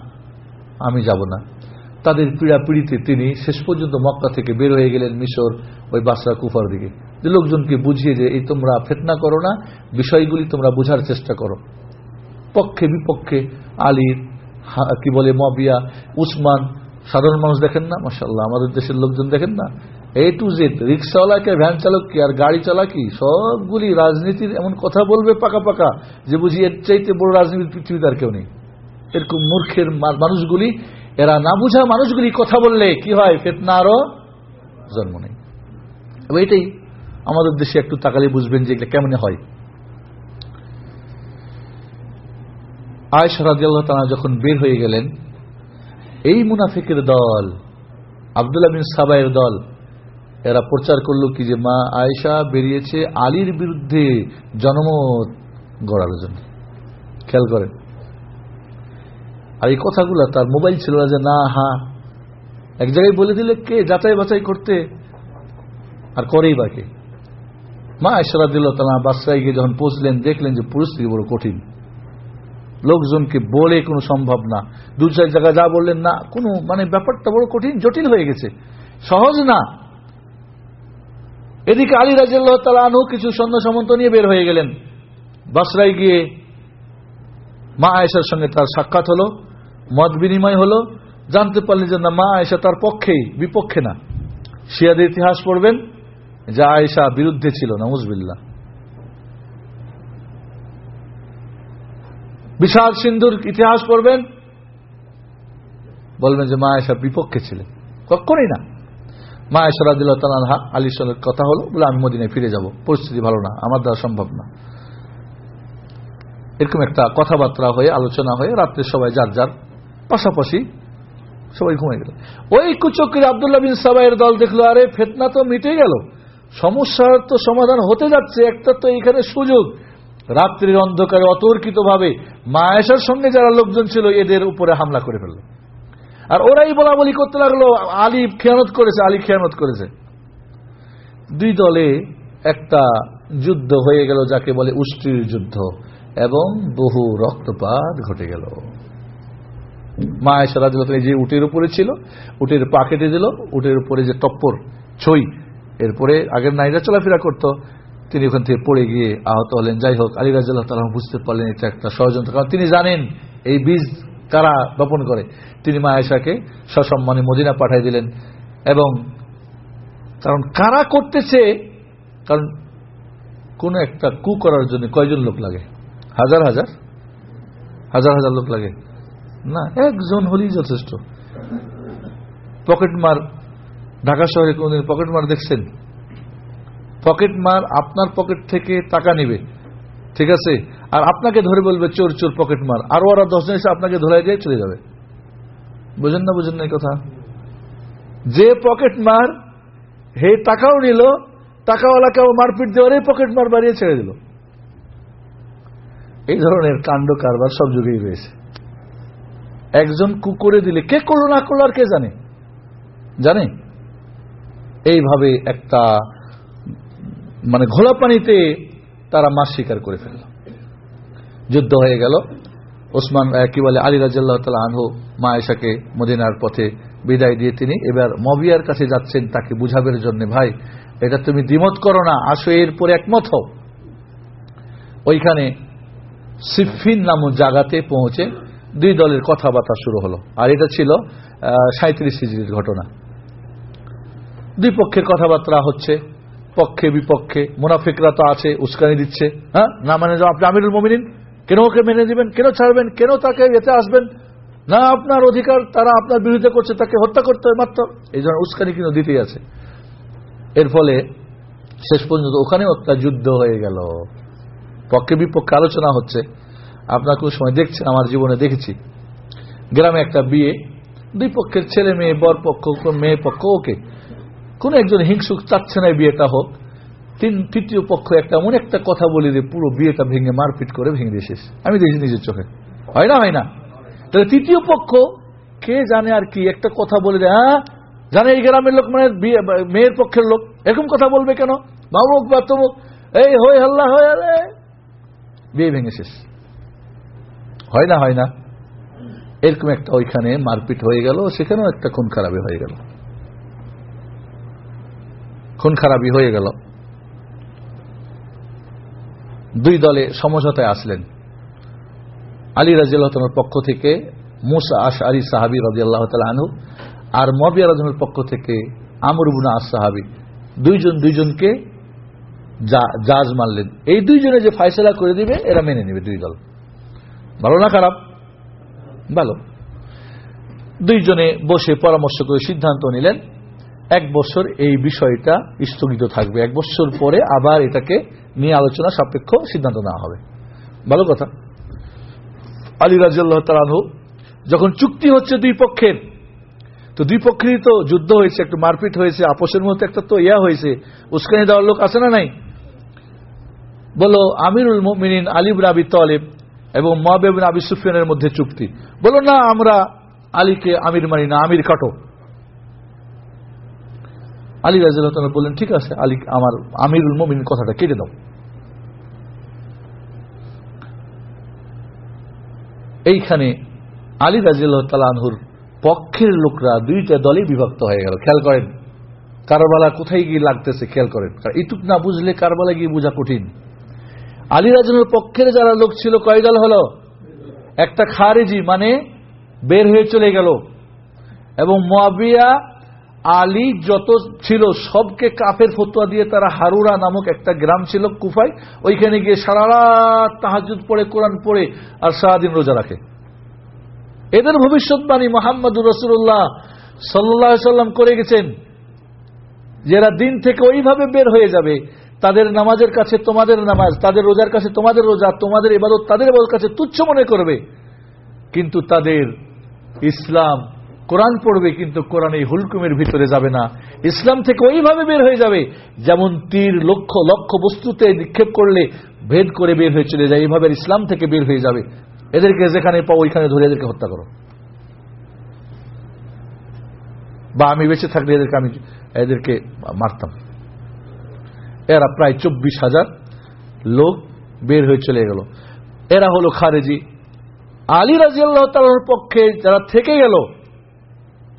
আমি যাব না। তাদের পীড়া পীড়াপিড়িতে তিনি শেষ পর্যন্ত মক্কা থেকে বের হয়ে গেলেন মিশর, ওই বাসরা কুফার দিকে। যে লোকজনকে বুঝিয়ে যে, এই তোমরা ফেতনা করো না, বিষয়গুলি তোমরা বোঝার চেষ্টা করো। পক্ষে বিপক্ষে আলীর কি বলে, মবিয়া, উসমান, সাধারণ মানুষ দেখেন না মাসাল্লাহ আমাদের দেশের লোকজন দেখেন না। এ টু জেড রিক্সাওয়ালাকে ভ্যান চালক কি, আর গাড়ি চালাকি সবগুলি রাজনীতির এমন কথা বলবে পাকা পাকা, যে বুঝি এর চাইতে বড় রাজনীতির পৃথিবীতে আর কেউ নেই। এরকম মূর্খের মানুষগুলি, এরা না বুঝা মানুষগুলি কথা বললে কি হয়? ফেতনা আরও জন্ম নেই এটাই আমাদের দেশে একটু তাকালে বুঝবেন যে এটা কেমন হয়। আয়সা রাজিয়াল্লাহ তারা যখন বের হয়ে গেলেন, এই মুনাফিকের দল, আবদুল্লাহ বিন সাবাইয়ের দল এরা প্রচার করল কি যে মা আয়েশা বেরিয়েছে আলীর বিরুদ্ধে জনমত গড়ার জন্য। খেয়াল করেন। আর এই কথাগুলো তার মোবাইল ছিল না যে, না, হা। এক জায়গায় বলে দিলে কে? যাচাই বাছাই করতে। আর করেই বাকে মা দিল তালা বাসায় গিয়ে যখন পৌঁছলেন, দেখলেন যে পরিস্থিতি বড় কঠিন। লোকজনকে বলে কোনো সম্ভব না। দু চার জায়গায় যা বললেন না, কোনো মানে ব্যাপারটা বড় কঠিন, জটিল হয়ে গেছে। সহজ না। এদিকে আলী রাজিয়াল্লাহ তালু কিছু সন্ধ্যা সমন্ত নিয়ে বের হয়ে গেলেন। বাসরায় গিয়ে মা আয়েশার সঙ্গে তার সাক্ষাৎ হলো, মত বিনিময় হলো। জানতে পারলেন যে না, মা আয়েশা তার পক্ষেই, বিপক্ষে না। শিয়াদের ইতিহাস পড়বেন, যা আয়েশা বিরুদ্ধে ছিল নমজবিল্লা বিশাল সিন্ধুর ইতিহাস পড়বেন। বলবেন যে মা আয়েশা বিপক্ষে ছিলেন। কখনই না। মা এসরাদিল্লাহ তালাহা আলীর সঙ্গে কথা হলো, বলে, আমি মদিনায় ফিরে যাব। পরিস্থিতি ভালো না, আমার দ্বারা সম্ভব না। এরকম একটা কথাবার্তা হয়ে, আলোচনা হয়ে, রাত্রে সবাই যার যার পাশাপাশি সবাই ঘুমাই গেল। ওই কুচক্রী আবদুল্লাহ বিন সাবাইয়ের দল দেখল, আরে, ফেতনা তো মিটে গেল। সমস্যার তো সমাধান হতে যাচ্ছে, একটা তো এখানে সুযোগ। রাত্রির অন্ধকারে অতর্কিত ভাবে মায়েশার সঙ্গে যারা লোকজন ছিল, এদের উপরে হামলা করে ফেলল। আর ওরাই বলা বলি করতে লাগল, আলী খেয়ানত করেছে, আলী খেয়ানত করেছে। দুই দলে একটা যুদ্ধ হয়ে গেল, যাকে বলে উষ্টির যুদ্ধ, এবং বহু রক্তপাত ঘটে গেল। মা এসারাজ যে উটের উপরে ছিল, উটের পা কেটে দিল, উটের উপরে যে টপ্পর ছই, এরপরে আগের নারীরা চলাফেরা করত, তিনি ওখান থেকে পড়ে গিয়ে আহত হলেন। যাই হোক, আলী রাজ্লাহ তালা বুঝতে পারলেন এটা একটা ষড়যন্ত্র। কারণ তিনি জানেন, এই বীজ কারা বপন করে? তিনি মা আয়সাকে সসম্মানে মদিনা পাঠাই দিলেন। এবং কারণ কারা করতেছে? কারণ কোন একটা কু করার জন্য কয়জন লোক লাগে? হাজার হাজার? হাজার হাজার লোক লাগে? না, একজন হলেই যথেষ্ট। পকেট মার ঢাকা শহরে কোনদিন পকেট মার দেখছেন? পকেট মার আপনার পকেট থেকে টাকা নিবে। ঠিক আছে? আর আপনাকে ধরে বলবে, চোর চোর পকেট মার। আর ওরা দশজন এসে আপনাকে ধরাই দিয়ে চলে যাবে। বুঝেন না বুঝেন না কথা? যে পকেট মার, হে টাকাও নিল টাকাওয়ালাকে মারপিট দেওয়ার পকেট মার বাড়িয়ে ছেড়ে দিল। এই ধরনের কাণ্ড কারবার সব যুগেই রয়েছে একজন কুকুরে দিলে, কে করল না করল আর কে জানে? জানে? এইভাবে একটা মানে ঘোলা পানিতে তারা মাছ শিকার করে ফেলল। যুদ্ধ হয়ে গেল। ওসমান কি বলে, আলী রাজ্লাহ আনহু মা এসাকে মদিনার পথে বিদায় দিয়ে তিনি এবার মবিয়ার কাছে যাচ্ছেন তাকে বুঝাবের জন্য, ভাই, এটা তুমি দ্বিমত করো না, আসো এরপরে একমত হও। ওইখানে সিফিন নামক জায়গাতে পৌঁছে দুই দলের কথাবার্তা শুরু হলো। আর এটা ছিল সাঁত্রিশ হিজড়ির ঘটনা। দুই পক্ষের কথাবার্তা হচ্ছে পক্ষে বিপক্ষে মুনাফিকরা তো আছে, উস্কানি দিচ্ছে হ্যাঁ? না মানে আপনি আমিরুল মমিনিন? কেন ওকে মেনে দিবেন কেন ছাড়বেন? কেন তাকে এতে আসবেন? না আপনার অধিকার, তারা আপনার বিরুদ্ধে করছে, তাকে হত্যা করতে হয় মাত্র। এই ধরনের উস্কানি কিন্তু দিতেই আছে। এর ফলে শেষ পর্যন্ত ওখানেও একটা যুদ্ধ হয়ে গেল। পক্ষে বিপক্ষে আলোচনা হচ্ছে। আপনার কোন সময় দেখছেন, আমার জীবনে দেখেছি। গ্রামে একটা বিয়ে, দুই পক্ষের ছেলে মেয়ে, বর পক্ষ মেয়ে পক্ষ, ওকে। কোন একজন হিংসুক চাচ্ছে না বিয়েটা হোক। তিন তৃতীয় পক্ষ একটা এমন একটা কথা বলে দিয়ে পুরো বিয়েটা ভেঙে মারপিট করে ভেঙে দিয়ে আমি দেখি নিজের চোখে। হয় না হয় না? তাহলে তৃতীয় পক্ষ, কে জানে আর কি, একটা কথা বলে দেয় হ্যাঁ জানে এই গ্রামের লোক মানে মেয়ের পক্ষের লোক। এরকম কথা বলবে কেন? মামুক বা তমুক এই হই হাল্লা হয়ে বিয়ে ভেঙে শেষ। হয় না হয় না? এরকম একটা ওইখানে মারপিট হয়ে গেল, সেখানেও একটা খুন খারাপি হয়ে গেল। খুন খারাপি হয়ে গেল। দুই দলে সমঝোতায় আসলেন। আলী রাজিয়াল্লাহর পক্ষ থেকে, মুসা আশ আলী সাহাবি রাজিয়াল্লাহ আনু আর মবিয়া রাজনের পক্ষ থেকে আমরুবুনা আস সাহাবি দুইজন দুইজনকে জাজ মানলেন এই দুইজনে যে ফাইসলা করে দিবে, এরা মেনে নেবে দুই দল। ভালো না খারাপ? ভালো। দুইজনে বসে পরামর্শ করে সিদ্ধান্ত নিলেন, এক বছর এই বিষয়টা স্থগিত থাকবে। এক বছর পরে আবার এটাকে নিয়ে আলোচনা সাপেক্ষ সিদ্ধান্ত নেওয়া হবে। ভালো কথা। আলী রাজিয়াল্লাহ তালানহু যখন চুক্তি হচ্ছে দুই পক্ষের, তো দুই পক্ষেরই তো যুদ্ধ হয়েছে, একটু মারপিট হয়েছে, আপোষের মধ্যে একটা তো ইয়া হয়েছে, উস্কানি দেওয়ার লোক আছে না নাই? বলো আমিরুল মিনিন আলিব আবি তলেব এবং মহাবেবিন আবি সুফিয়ানের মধ্যে চুক্তি। বলো না, আমরা আলীকে আমির মানি না, আমির কাটো আলী রাজিয়াল বললেন, ঠিক আছে, আলী, আমার আমিরুল মমিন কথাটা কেটে দাও। এইখানে আলী রাজিয়াল তালানহুর পক্ষের লোকরা দুইটা দলে বিভক্ত হয়ে গেল। খেয়াল করেন, কারবালা কোথায় গিয়ে লাগতেছে খেয়াল করেন। এইটুক না বুঝলে কারবালা গিয়ে বোঝা কঠিন। আলী রাজনের পক্ষের যারা লোক ছিল, কয় দল হলো? একটা খারেজি মানে বের হয়ে চলে গেল। এবং মোয়াবিয়া আলী যত ছিল, সবকে কাফের ফতুয়া দিয়ে তারা হারুরা নামক একটা গ্রাম ছিল কুফাই ওইখানে গিয়ে সারা রাত তাহাজুদ পড়ে, কোরআন পড়ে, আর সারাদিন রোজা রাখে। এদের ভবিষ্যৎবাণী মোহাম্মদুর রসুল্লাহ সাল্লাহ সাল্লাম করে গেছেন, যারা দিন থেকে ওইভাবে বের হয়ে যাবে, তাদের নামাজের কাছে তোমাদের নামাজ, তাদের রোজার কাছে তোমাদের রোজা, তোমাদের এবাদত তাদের এবাদত কাছে তুচ্ছ মনে করবে। কিন্তু তাদের ইসলাম কোরআন পড়বে কিন্তু কোরআন এই হুলকুমের ভিতরে যাবে না। ইসলাম থেকে ওইভাবে বের হয়ে যাবে, যেমন তীর লক্ষ্য লক্ষ্য বস্তুতে নিক্ষেপ করলে ভেদ করে বের হয়ে চলে যায়। এইভাবে ইসলাম থেকে বের হয়ে যাবে। এদেরকে যেখানে পাও ওইখানে ধরে এদেরকে হত্যা করো। বা আমি বেঁচে থাকলে এদেরকে আমি, এদেরকে মারতাম। এরা প্রায় চব্বিশ হাজার লোক বের হয়ে চলে গেল। এরা হলো খারেজি। আলী রাজিয়াল্লাহ তালার পক্ষে যারা থেকে গেল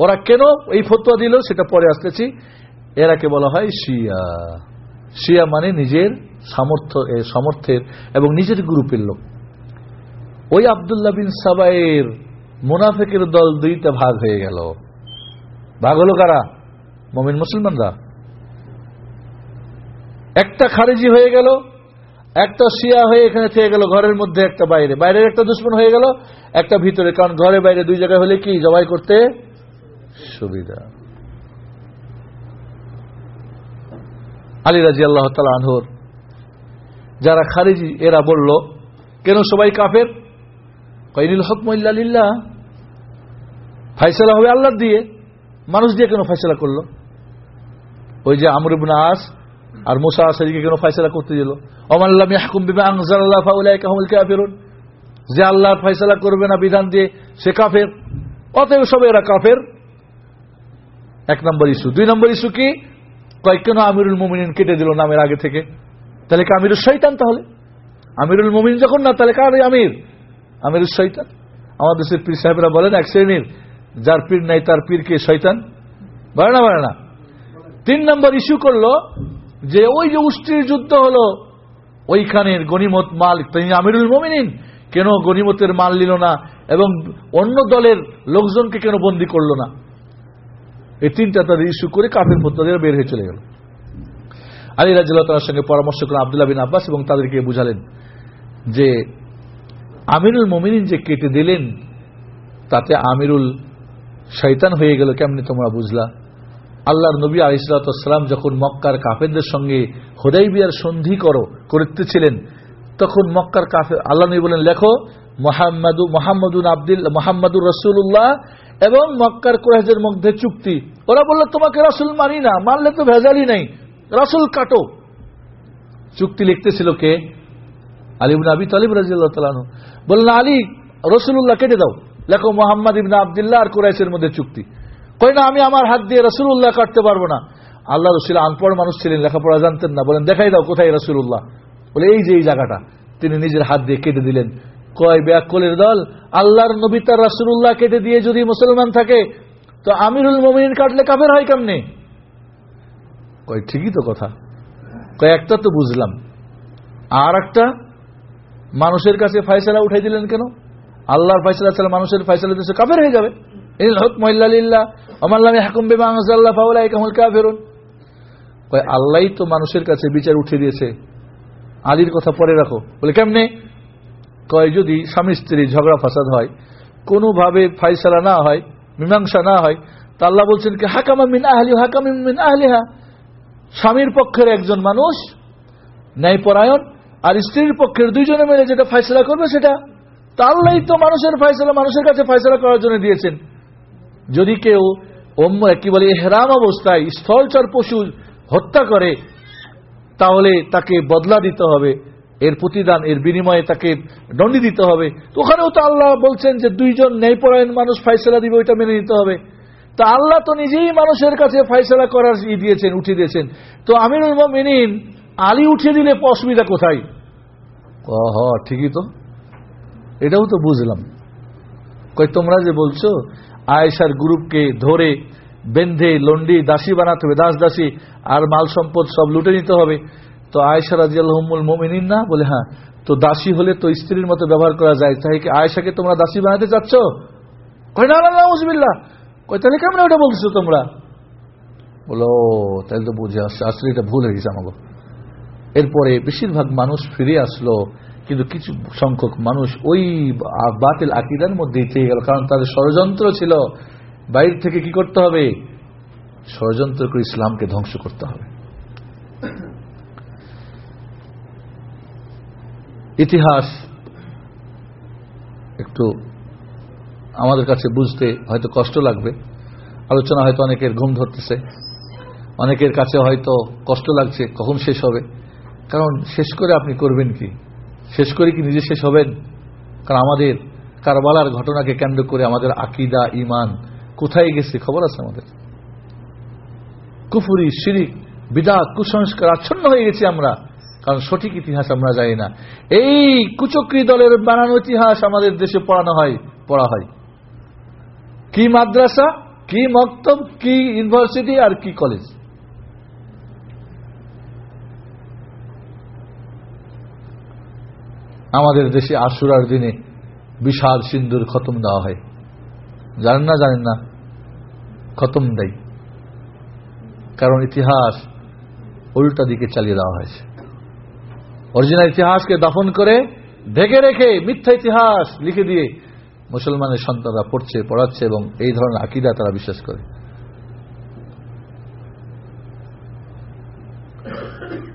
ওরা কেন এই ফতোয়া দিল সেটা পরে আসতেছি। এরাকে বলা হয় শিয়া। শিয়া মানে নিজের সামর্থ্য সামর্থ্যের এবং নিজের গ্রুপের লোক। ওই আবদুল্লাহ বিন সাবাইয়ের মুনাফেকের দল দুইটা ভাগ হয়ে গেল। ভাগ হলো কারা? মমিন মুসলমানরা। একটা খারেজি হয়ে গেল, একটা শিয়া হয়ে এখানে থেকে গেল ঘরের মধ্যে একটা বাইরে। বাইরের একটা দুশ্মন হয়ে গেল, একটা ভিতরে। কারণ ঘরে বাইরে দুই জায়গায় হলে কি? জবাই করতে সুবিধা। আলী রাজি আল্লাহ আনহর, যারা খারিজি, এরা বলল, কেন সবাই কাফের? কইনুল হক মহিল্লা ফাইসলা হবে আল্লাহ দিয়ে। মানুষ দিয়ে কেন ফাইসলা করল? ওই যে আমর ইবনে আস আর মুসা আসারিকে কেন ফাইসলা করতে দিল? যে আল্লাহর ফাইসলা করবে না বিধান দিয়ে, সে কাফের। অতএব সবাই এরা কাফের। এক নম্বর ইস্যু। দুই নম্বর ইস্যু কি? কয়েক কেন আমিরুল মুমিনিন কেটে দিল নামের আগে থেকে? তাহলে কি আমিরুল শৈতান তাহলে? আমিরুল মুমিন যখন না, তাহলে কার আমির? আমিরুল শৈতান আমাদের দেশের পীর সাহেবরা বলেন, এক শ্রেণির, যার পীর নাই তার পীর কে? শৈতান বলে না বলে না। তিন নম্বর ইস্যু করল যে ওই যে উষ্টির যুদ্ধ হলো, ওইখানের গনিমত মাল তিনি আমিরুল মমিনিন। কেন গনিমতের মাল নিল না এবং অন্য দলের লোকজনকে কেন বন্দি করল না? এই তিনটা তাদের ইস্যু করে কাফের ফতোয়াদের বের হয়ে চলে গেল। আলী রাজিল্লাহ তার সঙ্গে পরামর্শ করেন আবদুল্লাহ বিন আব্বাস এবং তাদেরকে বুঝালেন যে আমিরুল মমিনিন যে কেটে দিলেন, তাতে আমিরুল শৈতান হয়ে গেল, কেমনি তোমরা বুঝলা? আল্লাহর নবী আলিসালাম যখন মক্কার কাফেরদের সঙ্গে হোদাই বিয়ার সন্ধি করো, করতেছিলেন, তখন মক্কার কাফের, আল্লাহ নবী বলেন লেখো, মোহাম্মদু, মোহাম্মদুন আব্দুল, মোহাম্মদুর রসুল্লাহ এবং মক্কার কোরহেজের মধ্যে চুক্তি। ওরা বলল, তোমাকে রসুল মানি না, মানলে তো ভেজালই নাই। রসুল কাটো। চুক্তি লিখতেছিল কে? আলিবুন আবি তালিব রাজিয়াল্লাহ তালানু বললেন, আলী রসুল্লাহ কেটে দাও। লেখো, মোহাম্মদ ইবনা আবদুল্লাহ আর কুরাইশের মধ্যে চুক্তি। কই না, আমি আমার হাত দিয়ে রসুল্লাহ কাটতে পারব না। আল্লাহ রসুল আনপড় মানুষ ছিলেন, লেখাপড়া জানতেন না। বলেন, দেখাই দাও, কোথায় রসুল্লাহ বলে, এই যে, এই জায়গাটা। তিনি নিজের হাত দিয়ে কেটে দিলেন। কয় ব্যাকলের দল? আল্লাহর নবী তার রসুল্লাহ কেটে দিয়ে যদি মুসলমান থাকে, তো আমিরুল মমিন কাটলে কাফের হয় কেমনে? কয়, ঠিকই তো কথা। কয়, একটা তো বুঝলাম। আর একটা, মানুষের কাছে ফাইসলা উঠাই দিলেন কেন? আল্লাহর ফাইসলা ছাড়া মানুষের ফাইসলা দেশে কাফের হয়ে যাবে। আল্লাহ তো মানুষের কাছে বিচার উঠে দিয়েছে। আলীর কথা পরে রাখো। বলে, কেমনে? কয়, যদি স্বামী স্ত্রী ঝগড়া ফাসাদ হয়, কোনোভাবে ফাইসলা না হয়, মীমাংসা না হয়, তা আল্লাহ বলছেন কি, হাকামা মিন আহলি হাকাম মিন আহলিহা। স্বামীর পক্ষের একজন মানুষ, ন্যায়পরায়ণ, আর স্ত্রীর পক্ষের দুইজনে মিলে যেটা ফাইসলা করবে সেটা। তা আল্লাহ তো মানুষের ফাইসলা, মানুষের কাছে ফাইসলা করার জন্য দিয়েছেন। যদি কেউ অম্ম কি বলে হেরাম অবস্থায় স্থলচর পশু হত্যা করে, তাহলে তাকে বদলা দিতে হবে। এর প্রতিদান, এর বিনিময়ে তাকে দণ্ডি দিতে হবে। তো ওখানেও তো আল্লাহ বলছেন যে দুইজন ন্যায়পরায়ণ মানুষ ফাইসলা দিবে, ওইটা মেনে নিতে হবে। তা আল্লাহ তো নিজেই মানুষের কাছে ফাইসলা করার ই দিয়েছেন, উঠিয়ে দিয়েছেন। তো আমিরুল মিনিন আলী উঠিয়ে দিলে অসুবিধা কোথায়? হ ঠিকই তো। এটাও তো বুঝলাম। কই তোমরা যে বলছো, আয়েশার গ্রুপকে ধরে বেঁধে, লন্ডি, দাসী বানাতে হবে, দাস দাসী, আর মাল সম্পদ সব লুটে নিতে হবে। তো আয়েশা রাজিয়াল মোমিনিন না? বলে হ্যাঁ। তো দাসী হলে তো স্ত্রীর মতো ব্যবহার করা যায়। তাই কি আয়েশাকে তোমরা দাসী বানাতে চাচ্ছ? কই না না মুসবিল্লা কই, তাহলে কেমন ওটা বলছো তোমরা? বলো তাহলে তো বুঝে আসছে, আসলে এটা ভুল হয়ে গেছে আমাকে এরপরে বেশিরভাগ মানুষ ফিরে আসলো, কিন্তু কিছু সংখ্যক মানুষ ওই বাতিল আকিদার মধ্যেই থেকে গেল, কারণ তাদের ষড়যন্ত্র ছিল। বাইরে থেকে কি করতে হবে? ষড়যন্ত্র করে ইসলামকে ধ্বংস করতে হবে। ইতিহাস একটু আমাদের কাছে বুঝতে হয়তো কষ্ট লাগবে। আলোচনা হয়তো অনেকের ঘুম ধরতেছে। অনেকের কাছে হয়তো কষ্ট লাগছে কখন শেষ হবে। কারণ শেষ করে আপনি করবেন কি? শেষ করে কি নিজে শেষ হবেন? কারণ আমাদের কারবালার ঘটনাকে কেন্দ্র করে আমাদের আকিদা ইমান কোথায় গেছে খবর আছে আমাদের? কুফুরি, শিরিক বিদা কুসংস্কার আচ্ছন্ন হয়ে গেছি আমরা। কারণ সঠিক ইতিহাস আমরা জানি না। এই কুচক্রী দলের বানানো ইতিহাস আমাদের দেশে পড়ানো হয়, পড়া হয়। কি মাদ্রাসা, কি মক্তব, কি ইউনিভার্সিটি আর কি কলেজ? আমাদের দেশে আশুরার দিনে বিশাল সিন্দুর খতম দেওয়া হয়। জানেন না জানেন না? খতম দেয়। কারণ ইতিহাস উল্টা দিকে চালিয়ে দেওয়া হয়েছে। অরিজিনাল ইতিহাসকে দাফন করে ঢেকে রেখে মিথ্যা ইতিহাস লিখে দিয়ে মুসলমানের সন্তানরা পড়ছে, পড়াচ্ছে এবং এই ধরনের আকিদা তারা বিশ্বাস করে।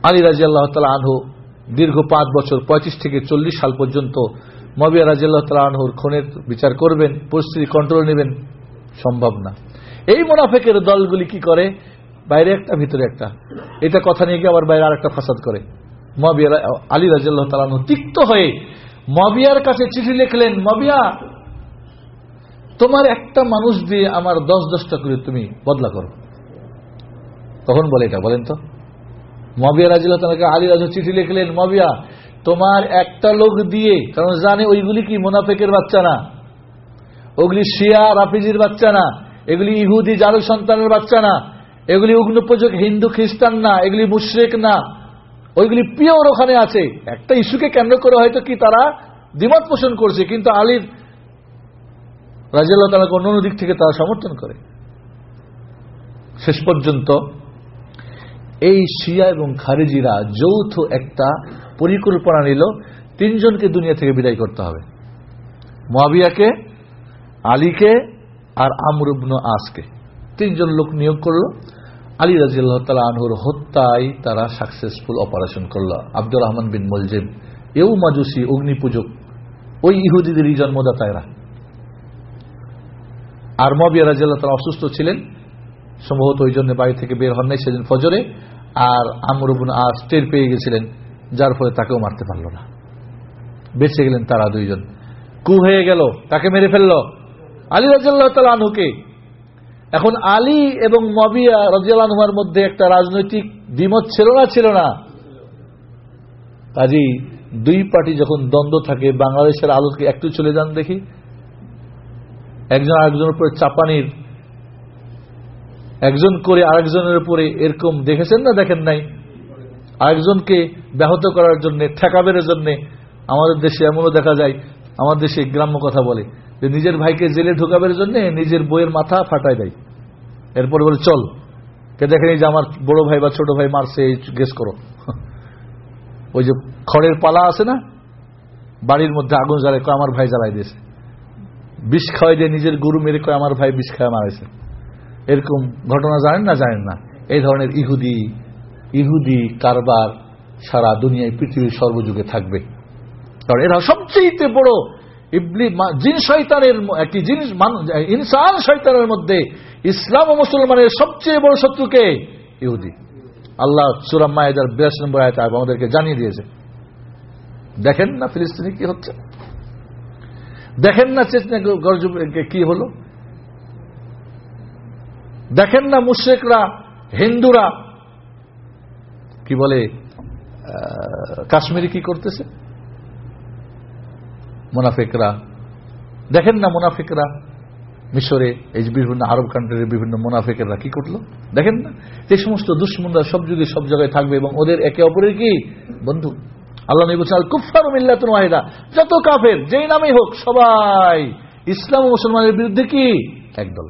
আলী রাজি আল্লাহ তালা আনহু দীর্ঘ পাঁচ বছর, পঁয়ত্রিশ থেকে চল্লিশ সাল পর্যন্ত মবিয়া রাজি আল্লাহ তালা আনহুর খুনের বিচার করবেন, পরিস্থিতি কন্ট্রোল নেবেন, সম্ভব না। এই মোনাফেকের দলগুলি কি করে? বাইরে একটা, ভিতরে একটা। এটা কথা নিয়ে গিয়ে আবার বাইরে আরেকটা ফাসাদ করে? মবিয়া আলী রাজিয়াল্লাহ তালানহ তিক্ত হয়ে মবিয়ার কাছে চিঠি লিখলেন মবিয়া তোমার একটা মানুষ দিয়ে আমার দশ দশটা করে তুমি বদলা করো। কখন বলে এটা, বলেন তো। মবিয়া রাজিল্লাহ তালাকে আলী চিঠি লিখলেন মবিয়া তোমার একটা লোক দিয়ে, কারণ জানে ওইগুলি কি মোনাফেকের বাচ্চা না, ওগুলি শিয়া, রাফিজির বাচ্চা না, এগুলি ইহুদি জারু সন্তানের বাচ্চা না, এগুলি উগ্নপোজক হিন্দু খ্রিস্টান না, এগুলি মুশ্রেক না ওইগুলি পিওর ওখানে আছে। একটা ইস্যুকে কেন্দ্র করে হয়তো কি তারা দ্বিমত পোষণ করছে, কিন্তু আলীর রাজিয়াল্লাহ তালাকে অন্য দিক থেকে তারা সমর্থন করে। শেষ পর্যন্ত এই শিয়া এবং খারেজিরা যৌথ একটা পরিকল্পনা নিল, তিনজনকে দুনিয়া থেকে বিদায় করতে হবে। মহাবিয়াকে আলীকে আর আমরুবন আসকে। তিনজন লোক নিয়োগ করল। আলী রাজিয়াল্লাহ তালা আনহুর হত্যায় তারা সাকসেসফুল অপারেশন করল। আব্দুর রহমান বিন মলজিম, এও মাজুসি অগ্নি পূজক ওই ইহুদিদেরই জন্মদাতা এরা আর মবিয়া রাজিয়াল্লাহ তালা অসুস্থ ছিলেন, সম্ভবত ওই জন্য বাড়ি থেকে বের হন নাই সেদিন ফজরে, আর আমরুবুন আস টের পেয়ে গেছিলেন, যার ফলে তাকেও মারতে পারল না। বেঁচে গেলেন তারা দুইজন। কু হয়ে গেল, তাকে মেরে ফেলল। আলী রাজিয়াল্লাহ তালা আনহুকে এখন আলী এবং মবিয়া রাজিয়ালহুমার মধ্যে একটা রাজনৈতিক দ্বিমত ছিল না ছিল না? কাজী দুই পার্টি যখন দ্বন্দ্ব থাকে, বাংলাদেশের আলোকে একটু চলে যান দেখি। একজন আরেকজনের উপরে চাপানির, একজন করে আরেকজনের উপরে এরকম দেখেছেন না, দেখেন নাই? আরেকজনকে ব্যাহত করার জন্য, ঠেকাবের জন্য আমাদের দেশে এমনও দেখা যায় আমার দেশে গ্রাম্য কথা বলে। যে নিজের ভাইকে জেলে ঢোকাবের জন্য নিজের বইয়ের মাথা ফাটাই দেয়। এরপরে বলে, চল, কে দেখেনি যে আমার বড় ভাই বা ছোট ভাই মারছে, এই গেস করো? ওই যে খড়ের পালা আছে না, বাড়ির মধ্যে আগুন জ্বালায়, কয়, আমার ভাই জ্বালাই দিয়েছে। বিষ খাওয়াই দিয়ে নিজের গরু মেরে কয়, আমার ভাই বিষ খাওয়া মারাইছে। এরকম ঘটনা জানেন না জানেন না? এই ধরনের ইহুদি ইহুদি কারবার সারা দুনিয়ায় পৃথিবীর সর্বযুগে থাকবে। কারণ এরা সবচেয়ে বড় ইবলি জিন শৈতানের একটি জিনিস ইনসান শৈতানের মধ্যে ইসলাম ও মুসলমানের সবচেয়ে বড় শত্রুকে ইহুদি। আল্লাহ সুরাম মায়েদার বিরাশ নম্বর আয়তা আমাদেরকে জানিয়ে দিয়েছে। দেখেন না ফিলিস্তিনি কি হচ্ছে? দেখেন না চেতনা গর্জ কি হলো? দেখেন না মুশ্রেকরা, হিন্দুরা, কি বলে কাশ্মীরি কি করতেছে? মুনাফিকরা। দেখেন না মুনাফিকরা? মিশরে, এই যে বিভিন্ন আরব কান্ট্রির বিভিন্ন মুনাফিকেরা কি করল? দেখেন না? যে সমস্ত দুশ্মনরা সব যুগে সব জায়গায় থাকবে এবং ওদের একে অপরের কি? বন্ধু, আল্লাহ নবী বলছেন, আল কুফার মিল্লাতুন ওয়াহিদা। যত কাফের, যেই নামেই হোক, সবাই। ইসলাম ও মুসলমানের বিরুদ্ধে কি? একদল।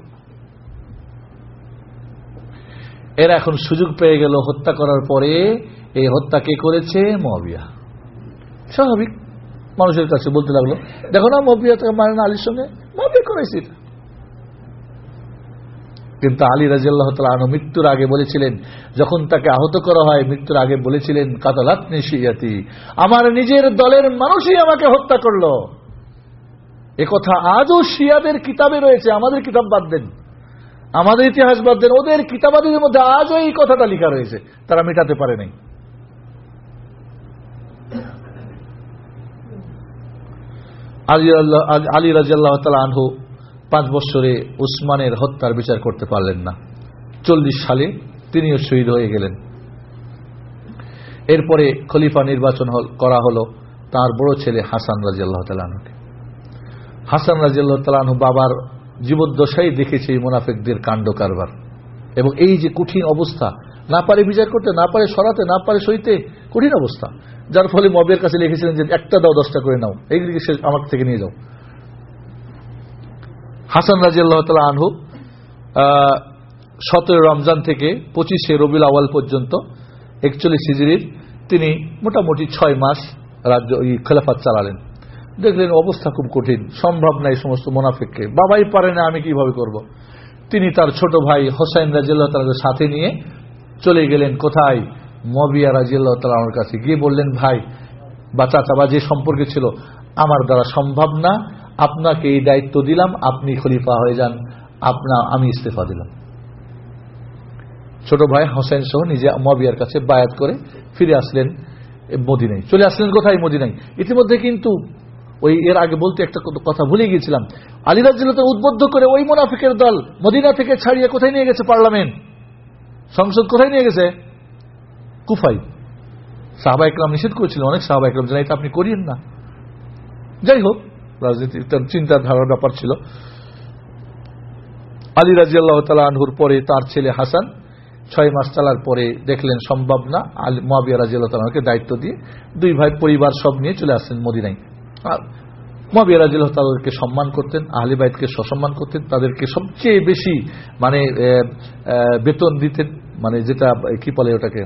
এরা এখন সুযোগ পেয়ে গেল হত্যা করার পরে, এই হত্যা কে করেছে? মহাবিয়া স্বাভাবিক। মানুষের কাছে বলতে লাগল, দেখো না মবিয়া তাকে মানে না আলীর সঙ্গে মবিয়া করেছে। কিন্তু আলী রাজিয়াল্লাহ তালা মৃত্যুর আগে বলেছিলেন, যখন তাকে আহত করা হয়, মৃত্যুর আগে বলেছিলেন কাতালাত নিশিয়াতি আমার নিজের দলের মানুষই আমাকে হত্যা করল। কথা আজও শিয়াদের কিতাবে রয়েছে, আমাদের কিতাব বাদ দেন। আমাদের ইতিহাস বাদ দেন, ওদের কিতাবাদের মধ্যে আজও এই কথাটা লেখা রয়েছে, তারা মেটাতে পারে নাই। আলী আল্লাহ রাজিয়াল্লাহ আনহু পাঁচ বছরে উসমানের হত্যার বিচার করতে পারলেন না। চল্লিশ সালে তিনিও শহীদ হয়ে গেলেন। এরপরে খলিফা নির্বাচন করা হলো তার বড় ছেলে হাসান রাজিয়াল্লাহ তালাহুকে হাসান রাজিয়াল্লাহ তালাহু বাবার জীবদ্দশাই দেখেছে এই মুনাফেকদের কাণ্ড কারবার। এবং এই যে কঠিন অবস্থা, না পারে বিচার করতে, না পারে সরাতে, না পারে সইতে, কঠিন অবস্থা। যার ফলে মবের কাছে লিখেছিলেন যে একটা দাও, দশটা করে নাও। এইগুলিকে সে আমার থেকে নিয়ে যাও। হাসান রাজিয়াল্লাহ তালা আনহু সতেরো রমজান থেকে পঁচিশে রবিল আওয়াল পর্যন্ত, একচল্লিশ হিজড়ির তিনি মোটামুটি ছয় মাস রাজ্য, ওই খেলাফাত চালালেন। দেখলেন অবস্থা খুব কঠিন, সম্ভব নাই সমস্ত মোনাফেককে। বাবাই পারে না, আমি কীভাবে করব। তিনি তার ছোট ভাই হোসাইন রাজিয়াল্লাহ তালাকে সাথে নিয়ে চলে গেলেন কোথায়? মবিয়া রাজিয়াল্লাহ তালার কাছে গিয়ে বললেন, ভাই বা চাচা বা যে সম্পর্কে ছিল, আমার দ্বারা সম্ভব না। আপনাকে এই দায়িত্ব দিলাম, আপনি খলিফা হয়ে যান। আপনা, আমি ইস্তেফা দিলাম। ছোট ভাই হোসেন সহ নিজে মবিয়ার কাছে বায়াত করে ফিরে আসলেন মদিনাই চলে আসলেন কোথায় মদিনাই ইতিমধ্যে কিন্তু ওই এর আগে বলতে একটা কথা ভুলে গিয়েছিলাম। আলিরাজ্জিল্লাতে উদ্বুদ্ধ করে ওই মোনাফিকের দল মদিনা থেকে ছাড়িয়ে কোথায় নিয়ে গেছে পার্লামেন্ট? সংসদ কোথায় নিয়ে গেছে? কুফাই। সাহবা একরাম নিষেধ করেছিল, অনেক সাহবা একরাম জানাই আপনি করিয়েন না। যাই হোক রাজনীতি তার চিন্তাধারার ব্যাপার ছিল। আলী রাজি আল্লাহ আনহুর পরে তার ছেলে হাসান ছয় মাস চালার পরে দেখলেন সম্ভব না মহাবিয়া রাজি আল্লাহ তালাকে দায়িত্ব দিয়ে দুই ভাই পরিবার সব নিয়ে চলে আসলেন মদিনাই আর মহাবিয়া রাজি আল্লাহ তাদেরকে সম্মান করতেন আহলিবাইদকে সসম্মান করতেন, তাদেরকে সবচেয়ে বেশি মানে বেতন দিতেন মানে যেটা, কি বলে ওটাকে?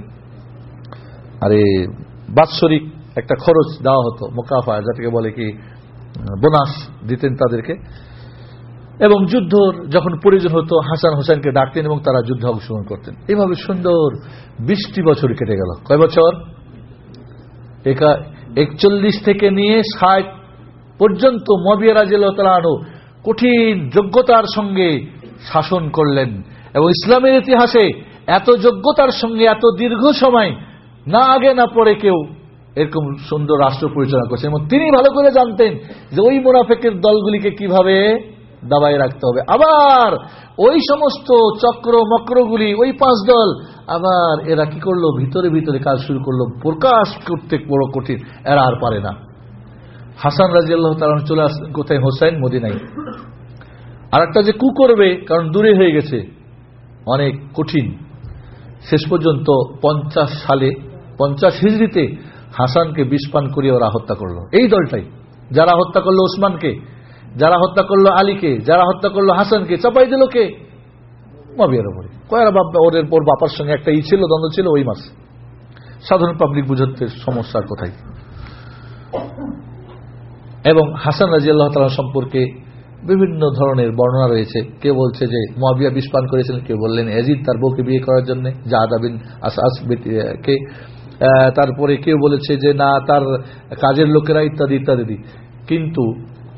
আরে বাৎসরিক একটা খরচ দেওয়া হতো মোকাফা যেটাকে বলে কি, বোনাস দিতেন তাদেরকে। এবং যুদ্ধ যখন প্রয়োজন হতো, হাসান হোসেনকে ডাকতেন এবং তারা যুদ্ধে অংশগ্রহণ করতেন। এইভাবে সুন্দর বিশটি বছর কেটে গেল। কয় বছর? একচল্লিশ থেকে নিয়ে ষাট পর্যন্ত মবিয়া রাজিয়ালু কঠিন যোগ্যতার সঙ্গে শাসন করলেন। এবং ইসলামের ইতিহাসে এত যোগ্যতার সঙ্গে এত দীর্ঘ সময় না আগে, না পরে কেউ এরকম সুন্দর রাষ্ট্র পরিচালনা করছেন এবং তিনি ভালো করে জানতেন যে ওই মোনাফেকের দলগুলিকে কীভাবে দাবাই রাখতে হবে। আবার ওই সমস্ত চক্র মক্রগুলি, ওই পাঁচ দল, আবার এরা কি করল? ভিতরে ভিতরে কাজ শুরু করল। প্রকাশ করতে বড় কঠিন। এরা আর পারে না। হাসান রাজি আল্লাহ চলে আসলেন কোথায়? হোসাইন মদিনাই আর একটা যে কু করবে, কারণ দূরে হয়ে গেছে, অনেক কঠিন। শেষ পর্যন্ত পঞ্চাশ সালে পঞ্চাশ হিজড়িতে হাসানকে বিষপান করিয়ে ওরা হত্যা করল। এই দলটাই। যারা হত্যা করল ওসমানকে যারা হত্যা করল আলীকে, যারা হত্যা করল হাসানকে, চাপাই দিল কে? মবিয়ার উপরে। কয়েরা বাপ ওদের ওর বাপার সঙ্গে একটা ই ছিল, দ্বন্দ্ব ছিল ওই মাস। সাধারণ পাবলিক বুঝতে সমস্যার কোথায় এবং হাসান রাজি আল্লাহ তালা সম্পর্কে বিভিন্ন ধরনের বর্ণনা রয়েছে। কেউ বলছে যে মহাবিয়া বিষপান করেছিলেন, কেউ বললেন এজিদ তার বউকে বিয়ে করার জন্য জাহাদাবিন আসাস কে তারপরে কেউ বলেছে যে, না, তার কাজের লোকেরা ইত্যাদি ইত্যাদি। কিন্তু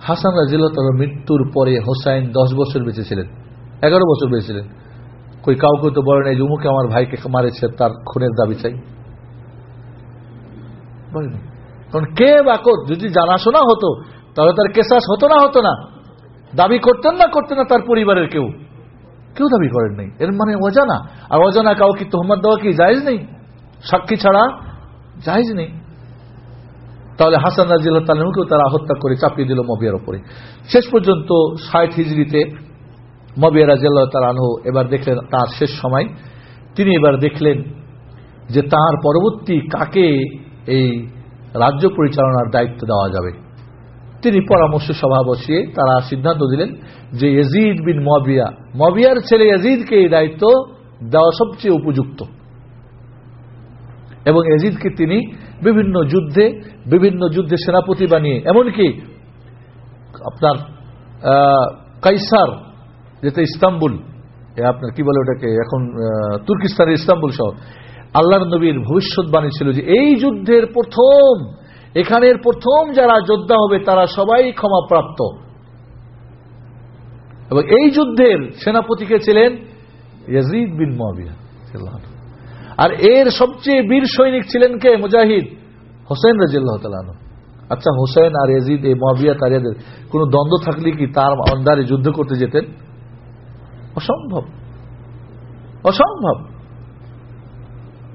হাসান রাজিল্লাহ তার মৃত্যুর পরে হোসাইন দশ বছর বেঁচেছিলেন এগারো বছর বেঁচেছিলেন কই, কাউকে তো বলে নাই জুমুকে আমার ভাইকে মারেছে, তার খুনের দাবি চাই। বলেনি। কারণ কে বাকর যদি জানাশোনা হতো, তাহলে তার কেসাস হতো না হতো না। দাবি করতেন না করতেন না, তার পরিবারের কেউ। কেউ দাবি করেন নাই। এর মানে অজানা। আর অজানা কাউকে তোহমত দেওয়া কি জায়জ নেই? সাক্ষী ছাড়া জায়জ নেই। তাহলে হাসান রাজিল্লাহ তালুকেও তারা হত্যা করে চাপিয়ে দিল মবিয়ার ওপরে। শেষ পর্যন্ত ষাট হিজড়িতে মবিয়া রাজিয়াল্লাহ তালানহ এবার দেখলেন তার শেষ সময়। তিনি এবার দেখলেন যে তার পরবর্তী কাকে এই রাজ্য পরিচালনার দায়িত্ব দেওয়া যাবে। তিনি পরামর্শ সভা বসিয়ে তারা সিদ্ধান্ত দিলেন যে এজিদ বিন মবিয়া, মবিয়ার ছেলে এজিদকে এই দায়িত্ব দেওয়া সবচেয়ে উপযুক্ত। এবং এজিদকে তিনি বিভিন্ন যুদ্ধে বিভিন্ন যুদ্ধে সেনাপতি বানিয়ে, এমনকি আপনার কাইসার, যেটা ইস্তাম্বুল আপনার কি বলে ওটাকে, এখন তুর্কিস্তানের ইস্তাম্বুল শহর, আল্লাহর নবীর ভবিষ্যৎবাণী ছিল যে এই যুদ্ধের প্রথম, এখানের প্রথম যারা যোদ্ধা হবে তারা সবাই ক্ষমাপ্রাপ্ত। এবং এই যুদ্ধের সেনাপতিকে ছিলেন ইয়াজিদ বিন মহাবিয়া আর এর সবচেয়ে বীর সৈনিক ছিলেন কে? মুজাহিদ। হোসেন রাজিল্লাহ আচ্ছা হোসেন আর এজিদ এই মহাবিয়া তারিয়াদের কোন দ্বন্দ্ব থাকলে কি তার অন্দারে যুদ্ধ করতে যেতেন? অসম্ভব। অসম্ভব।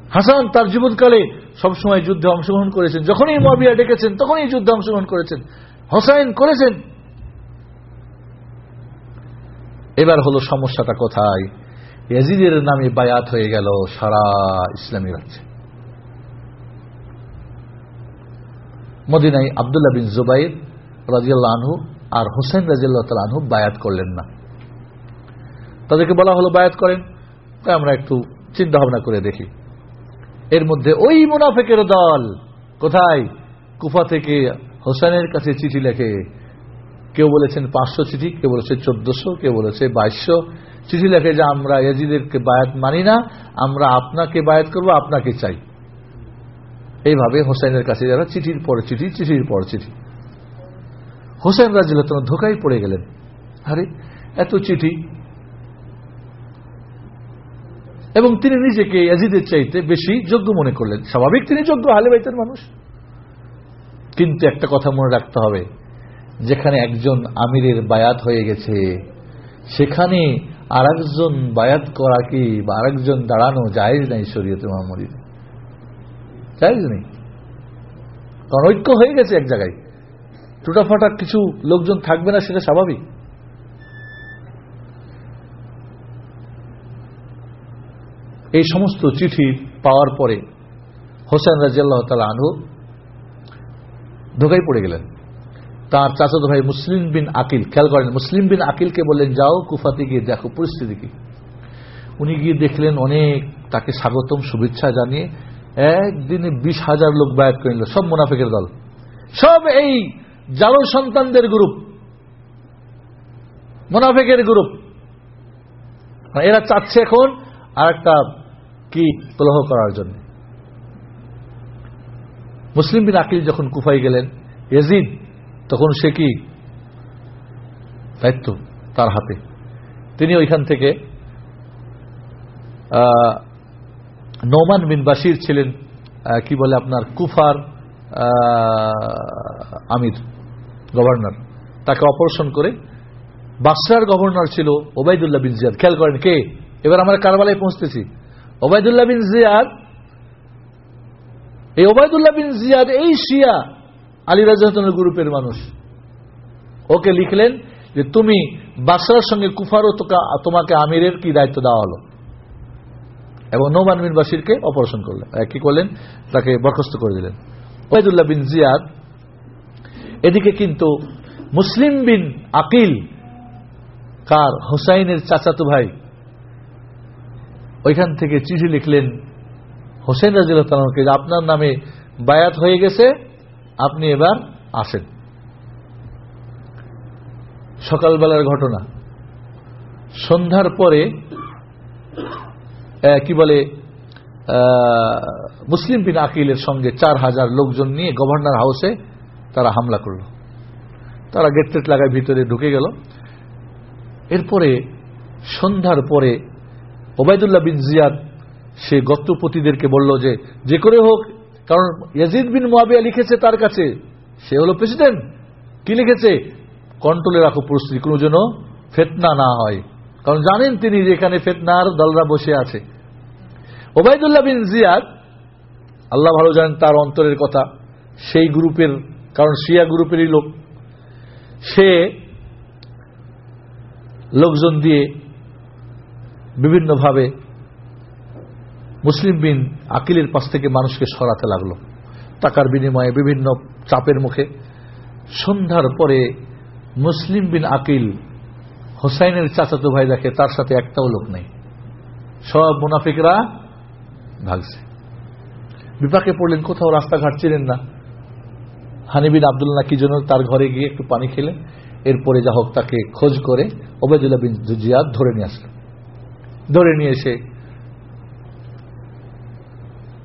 হাসান তার জীবনকালে সবসময় যুদ্ধে অংশগ্রহণ করেছেন। যখনই মহাবিয়া ডেকেছেন, তখনই যুদ্ধে অংশগ্রহণ করেছেন। হোসাইন করেছেন। এবার হলো সমস্যাটা কোথায়? ইয়াজিদের নামে বায়াত হয়ে গেল সারা ইসলামী রাজ্যে। মদিনাই আবদুল্লাহ বিন জুবাইর রাজিয়াল্লাহ আনহু আর হোসেন রাজিয়াল্লাহ তাল আনহু বায়াত করলেন না। তাদেরকে বলা হলো, বায়াত করেন। তাই আমরা একটু চিন্তা ভাবনা করে দেখি। এর মধ্যে ওই মুনাফেকের দল কোথায়? কুফা থেকে হোসেনের কাছে চিঠি লেখে। কেউ বলেছেন পাঁচশো চিঠি, কেউ বলেছে চোদ্দশো, কেউ বলেছে বাইশশো। চিঠি লেখে যে আমরা এজিদেরকে বায়াত মানি না, আমরা আপনাকে বায়াত করব, আপনাকে চাই। এইভাবে হোসেনের কাছে যারা চিঠির পর চিঠি, চিঠির পর চিঠি। হোসেন রাজিল ধোকাই পড়ে গেলেন। আরে, এত চিঠি। এবং তিনি নিজেকে ইয়াজিদের চাইতে বেশি যোগ্য মনে করলেন। স্বাভাবিক তিনি যোগ্য হালে মানুষ। কিন্তু একটা কথা মনে রাখতে হবে, যেখানে একজন আমিরের বায়াত হয়ে গেছে, সেখানে আর একজন বায়াত করা কি বা আরেকজন দাঁড়ানো জায়েজ নাই শরীয়তে মোহাম্মদীর জায়েজ নেই। কারণ ঐক্য হয়ে গেছে এক জায়গায়। টুটাফাটা কিছু লোকজন থাকবে না, সেটা স্বাভাবিক। এই সমস্ত চিঠি পাওয়ার পরে হোসেন রাজিয়াল্লাহ তালা আনহু ধোকাই পড়ে গেলেন। তার চাচাতো ভাই মুসলিম বিন আকিল, খেয়াল করেন, মুসলিম বিন আকিলকে বললেন, যাও কুফাতে গিয়ে দেখো পরিস্থিতি কি। উনি গিয়ে দেখলেন অনেক তাকে স্বাগতম, শুভেচ্ছা জানিয়ে একদিনে বিশ হাজার লোক বায়াত করে সব মুনাফিকের দল, সব এই জালো সন্তানদের গ্রুপ, মোনাফেকের গ্রুপ। এরা চাচ্ছে এখন আর একটা কি কলহ করার জন্য। মুসলিম বিন আকিল যখন কুফাই গেলেন এজিদ তখন সে কি? দায়িত্ব তার হাতে। তিনি ওইখান থেকে নৌমান বিন বাসির ছিলেন কি বলে আপনার, কুফার আমির, গভর্নর। তাকে অপারেশন করে বাসরার গভর্নর ছিল ওবায়দুল্লাহ বিন জিয়াদ। খেয়াল করেন কে? এবার আমরা কারবালায় পৌঁছতেছি। ওবায়দুল্লাহ বিন জিয়াদ, এই ওবায়দুল্লাহ বিন জিয়াদ এই শিয়া আলী রাজনের গ্রুপের মানুষ। ওকে লিখলেন যে, তুমি বাসরার সঙ্গে কুফারও তোমাকে আমিরের কি দায়িত্ব দেওয়া হলো? এবং নোমান বিন বাসিরকে অপারেশন করলেন। কি করলেন? তাকে বরখাস্ত করে দিলেন। ওবায়দুল্লাহ বিন জিয়াদ, এদিকে কিন্তু মুসলিম বিন আকিল, কার হোসাইনের চাচাতো ভাই, ওইখান থেকে চিঠি লিখলেন হোসেন রাজিউল্লাহকে আপনার নামে বায়াত হয়ে গেছে আপনি এবার আসেন। সকালবেলার ঘটনা। সন্ধ্যার পরে কি বলে মুসলিম বিন আকিলের সঙ্গে চার হাজার লোকজন নিয়ে গভর্নর হাউসে তারা হামলা করল। তারা গেট টেট লাগায় ভিতরে ঢুকে গেল। এরপরে, সন্ধ্যার পরে, ওবায়দুল্লাহ বিন জিয়াদ সে গত্রপতিদেরকে বলল যে যে করে হোক কারণ ইয়াজিদ বিন মোয়াবিয়া লিখেছে তার কাছে। সে হলো প্রেসিডেন্ট। কি লিখেছে? কন্ট্রোলে রাখো পরিস্থিতি, কোনো যেন ফেতনা না হয়। কারণ জানেন তিনি যে এখানে ফেতনার দলরা বসে আছে। ওবায়দুল্লাহ বিন জিয়াদ, আল্লাহ ভালো জানেন তার অন্তরের কথা, সেই গ্রুপের, কারণ শিয়া গ্রুপেরই লোক। সে লোকজন দিয়ে বিভিন্নভাবে মুসলিম বিন আকিলের পাশ থেকে মানুষকে সরাতে লাগল। টাকার বিনিময়ে বিভিন্ন চাপের মুখে সন্ধ্যার পরে মুসলিম বিন আকিল হোসাইনের চাচাতো ভাই দেখে তার সাথে একটাও লোক নেই। সব মুনাফিকরা ভাগছে। বিপাকে পড়লেন, কোথাও রাস্তাঘাট চিনেন না। হানিবিন আবদুল্লাহ কি জন্য তার ঘরে গিয়ে একটু পানি খেলেন? এরপরে যা হোক তাকে খোঁজ করে ওবেদুল্লাহ বিন জিয়াদ ধরে নিয়ে আসলো ধরে নিয়ে এসে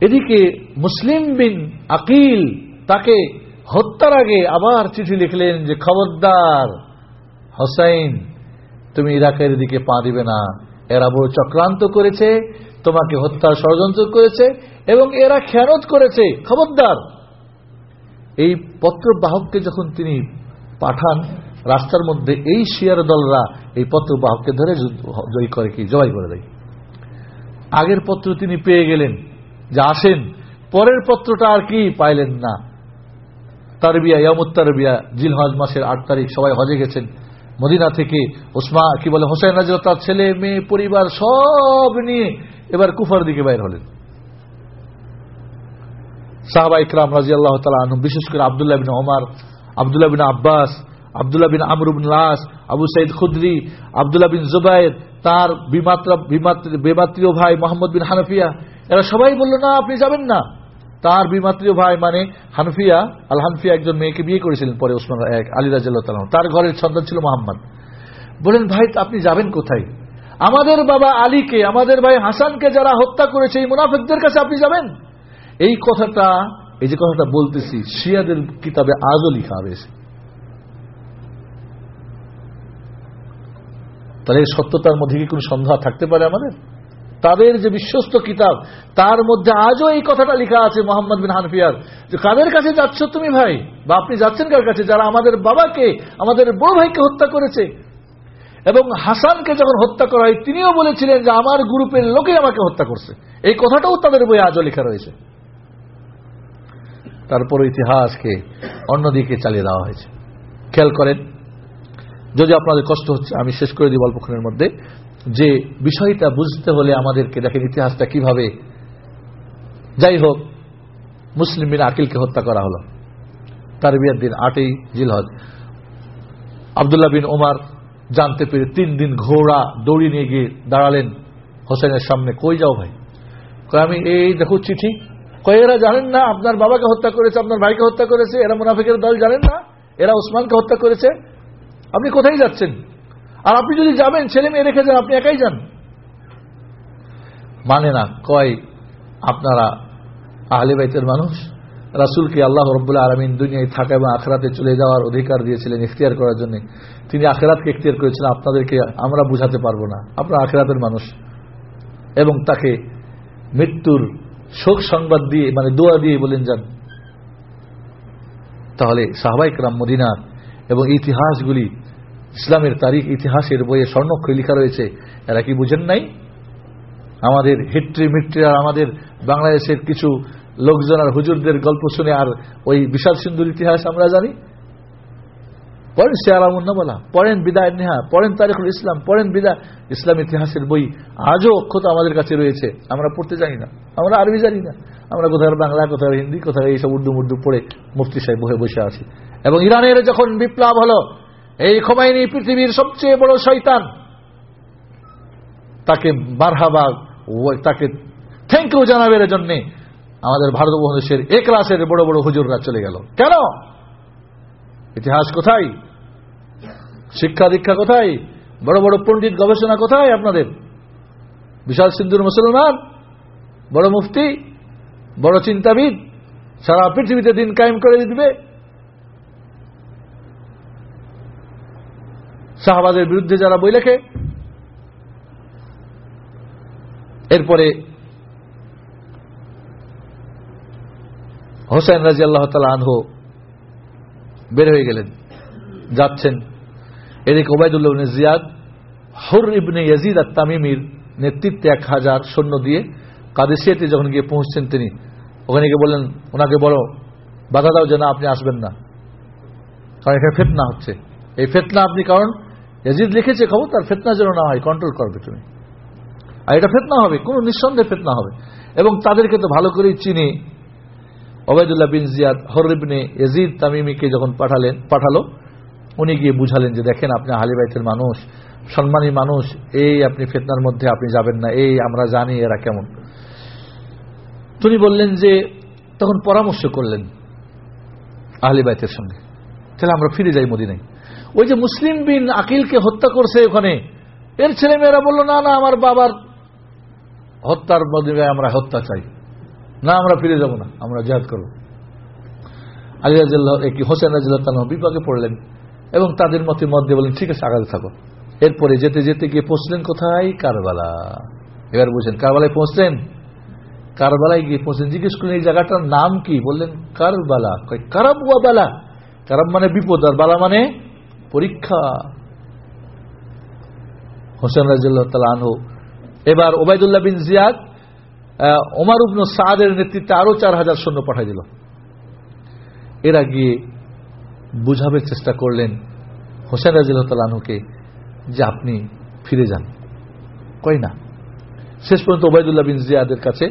এদিকে মুসলিম বিন আকিল তাকে হত্যার আগে আবার চিঠি লিখলেন যে, খবরদার হোসাইন, তুমি ইরাকের দিকে পা দিবে না। এরা বড় চক্রান্ত করেছে, তোমাকে হত্যার ষড়যন্ত্র করেছে এবং এরা খেয়ানত করেছে। খবরদার। এই পত্র বাহককে যখন তিনি পাঠান, রাস্তার মধ্যে এই শিয়ার দলরা এই পত্র বাহককে ধরে জয় করে কি? জবাই করে দেয়। আগের পত্র তিনি পেয়ে গেলেন। যে আসেন, পরের পত্রটা আর কি পাইলেন না। তারবিয়া ইয়ামুত তারবিয়া, জিলহজ মাসের আট তারিখ, সবাই হজে গেছেন। মদিনা থেকে ওসমা কি বলে, হোসেন রাজ তার ছেলে, মেয়ে, পরিবার সব নিয়ে এবার কুফার দিকে বাইর হলেন। সাহাবা ইকরাম রাজি আল্লাহ তালা বিশেষ করে আবদুল্লাহ বিন ওমার, আবদুল্লাহ বিন আব্বাস, আবদুল্লাহ বিন আমরুবিন লাস, আবু সাইদ খুদ্রি, আবদুল্লাহ বিন জুবাইর, তার বেমাত্রীয় ভাই মোহাম্মদ বিন হানফিয়া এরা সবাই বলল, না, আপনি যাবেন না। তার বিমাত্রীয় ভাই মানে হানফিয়া আল হানফিয়া একজন মেয়েকে বিয়ে করেছিলেন পরে ওসমান আলী রাজ্লাহ তার ঘরের সন্তান ছিল মোহাম্মদ। বলেন, ভাই, আপনি যাবেন কোথায়? আমাদের বাবা আলীকে, আমাদের ভাই হাসানকে যারা হত্যা করেছে, এই মুনাফিকদের কাছে আপনি যাবেন? এই কথাটা, এই যে কথাটা বলতেছি, শিয়াদের কিতাবে আজও লিখা হয়েছে। তাহলে সত্যতার মধ্যে কি কোনো সন্দেহ থাকতে পারে আমাদের? তাদের যে বিশ্বস্ত কিতাব, তার মধ্যে আজও এই কথাটা লেখা আছে মোহাম্মদ বিন হানফিয়ার। যে কাদের কাছে যাচ্ছ তুমি ভাই? বা আপনি যাচ্ছেন কার কাছে? যারা আমাদের বাবাকে, আমাদের বড় ভাইকে হত্যা করেছে। এবং হাসানকে যখন হত্যা করা হয়, তিনিও বলেছিলেন যে আমার গ্রুপের লোকে আমাকে হত্যা করছে। এই কথাটাও তাদের বই আজও লেখা রয়েছে। তারপর ইতিহাসকে অন্যদিকে চালিয়ে দেওয়া হয়েছে। খেয়াল করেন, যদি আপনাদের কষ্ট হচ্ছে, আমি শেষ করে দিই অল্পক্ষণের মধ্যে। যে বিষয়টা বুঝতে হলে আমাদেরকে দেখেন ইতিহাসটা কীভাবে। যাই হোক মুসলিম বিন আকিলকে হত্যা করা হলো। তার বিয়ের দিন আটই জিলহজ। আবদুল্লাহ বিন ওমার জানতে পেরে তিন দিন ঘোড়া দৌড়ি নিয়ে গিয়ে দাঁড়ালেন হোসেনের সামনে। কই যাও ভাই? আমি এই দেখো চিঠি। কয়েরা জানেন না, আপনার বাবাকে হত্যা করেছে, আপনার ভাইকে হত্যা করেছে, এরা মুনাফিকের দল জানেন না, এরা উসমানকে হত্যা করেছে। আপনি কোথায় যাচ্ছেন? আর আপনি যদি যাবেন, ছেলে মেয়ে রেখে যান, আপনি একাই যান। মানে না, কয় আপনারা আহলে বাইতের মানুষ? রাসুলকে আল্লাহ রব্বুল্লাহ আলমিন দুনিয়ায় থাকা এবং আখরাতে চলে যাওয়ার অধিকার দিয়েছিলেন ইখতিয়ার করার জন্য। তিনি আখেরাতকে ইখতিয়ার করেছিলেন, আপনাদেরকে আমরা বুঝাতে পারব না। আপনার আখেরাতের মানুষ। এবং তাকে মৃত্যুর শোক সংবাদ দিয়ে মানে দোয়া দিয়ে বলেন, যান। তাহলে সাহবাইক রাম মদিনার এবং ইতিহাসগুলি ইসলামের তারিখ, ইতিহাসের বইয়ে স্বর্ণক্ষরে লেখা রয়েছে। এরা কি বুঝেন নাই? আমাদের হিট্রি মিট্রি আর আমাদের বাংলাদেশের কিছু লোকজন আর হুজুরদের গল্প শুনে আর ওই বিশাল সিন্ধুর ইতিহাস আমরা জানি। পড়েন শেয়ারামুন্না বলা, পড়েন বিদায় নেহা, পড়েন তারিখুল ইসলাম, পড়েন বিদা ইসলাম ইতিহাসের বই আজও অক্ষত আমাদের কাছে রয়েছে। আমরা পড়তে জানি না, আমরা আরবি জানি না। আমরা কোথায় বাংলা কোথায় হিন্দি কোথায় এইসব উর্দু মুর্দু পড়ে মুফতি সাহেব বহে বসে আছি। এবং ইরানের যখন বিপ্লব হলো এই খোমাইনি পৃথিবীর সবচেয়ে বড় শৈতান তাকে বারহাবা তাকে থ্যাংক ইউ জানাবের জন্য আমাদের ভারত উপমহাদেশের এ ক্লাসের বড় বড় হুজুররা চলে গেল। কেন? ইতিহাস কোথায়? শিক্ষা দীক্ষা কোথায়? বড় বড় পণ্ডিত গবেষণা কোথায় আপনাদের? বিশাল সিন্ধুর মুসলমান, বড় মুফতি, বড় চিন্তাবিদ, সারা পৃথিবীতে দিন কায়েম করে দিবে। শাহবাজের বিরুদ্ধে যারা বই লেখে, এরপরে হোসেন রাজি আল্লাহ তালা আনহ বের হয়ে গেলেন, যাচ্ছেন। এদিকে Ubaidullah Ziyad, Hurr ibn Yazid আর তামিমির নেতৃত্বে এক হাজার সৈন্য দিয়ে কাদেশিয়াতে যখন গিয়ে পৌঁছছেন তিনি, ওখানে গিয়ে বললেন, ওনাকে বলো, বাধা দাও যে না আপনি আসবেন না। কারণ এখানে ফেতনা হচ্ছে। এই ফেতনা আপনি কারণ ইয়াজিদ লিখেছে খবর, তার ফেতনা যেন না হয় কন্ট্রোল করবে তুমি। আর এটা ফেতনা হবে, কোন নিঃসন্দেহে ফেতনা হবে। এবং তাদেরকে তো ভালো করেই চিনি। ওবায়দুল্লাহ বিন জিয়াদ হরিবনে এজিদ তামিমিকে যখন পাঠালেন, পাঠালো, উনি গিয়ে বুঝালেন যে, দেখেন, আপনি আলিবাইতের মানুষ, সম্মানী মানুষ, এই আপনি ফেতনার মধ্যে আপনি যাবেন না, এই আমরা জানি এরা কেমন। তিনি বললেন যে, তখন পরামর্শ করলেন আহলিবাইতের সঙ্গে, তাহলে আমরা ফিরে যাই মদিনায়। ওই যে মুসলিম বিন আকিলকে হত্যা করছে ওখানে। এর ছেলে মেয়েরা বলল, না না, আমার বাবার হত্যার মদিনায় আমরা হত্যা চাই। না, আমরা ফিরে যাব না, আমরা জেহাদ করব। আলী রাজ্লাহ হোসেন রাজিল্লাহ বিপাকে পড়লেন এবং তাদের মতে মধ্যে বললেন, ঠিক আছে, আগাতে থাকো। এরপরে যেতে যেতে গিয়ে পৌঁছলেন কোথায়? কারবালা। এবার বুঝলেন কারবালায় পৌঁছলেন? কারবালায় গিয়ে পৌঁছলেন, জিজ্ঞেস করলেন, এই জায়গাটার নাম কি? বললেন, কারবালা। কারাব বালা। কারাব মানে বিপদ, আর বালা মানে পরীক্ষা। হোসেন রাজিল্লাহ আনহু। এবার ওবায়দুল্লাহ বিন জিয়াদ ওমার উবন সাদের নেতৃত্বে আরও চার হাজার সৈন্য পাঠাই দিল। এরা গিয়ে বুঝাবের চেষ্টা করলেন হোসেন রাজিল্লাহকে যে আপনি ফিরে যান। কই না? শেষ পর্যন্ত ওবায়দুল্লাহ বিন জিয়াদের কাছে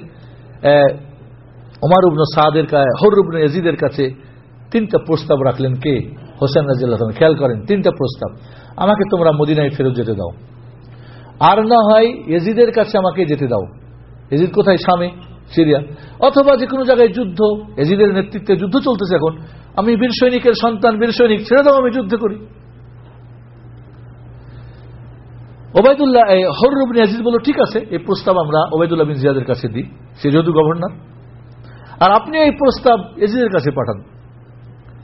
ওমার উবন সাদের হর উবন এজিদের কাছে তিনটা প্রস্তাব রাখলেন কে? হোসেন রাজিল্লাহ খেয়াল করেন, তিনটা প্রস্তাব। আমাকে তোমরা মদিনায় ফেরত যেতে দাও। আর না হয় এজিদের কাছে আমাকে যেতে দাও। এজিদ কোথায়? স্বামী, সিরিয়া। অথবা যে কোনো জায়গায় যুদ্ধ এজিদের নেতৃত্বে যুদ্ধ চলতেছে এখন। আমি বীর সৈনিকের সন্তান, বীর সৈনিক, ছেড়ে দাও, আমি যুদ্ধ করি। ওবায়দুল্লাহ হরুবিন আজিজ বলল, ঠিক আছে, এই প্রস্তাব আমরা ওবায়দুল্লাহ বিন জিয়াদের কাছে দিই। সে যেহেতু গভর্নর। আর আপনি এই প্রস্তাব এজিদের কাছে পাঠান।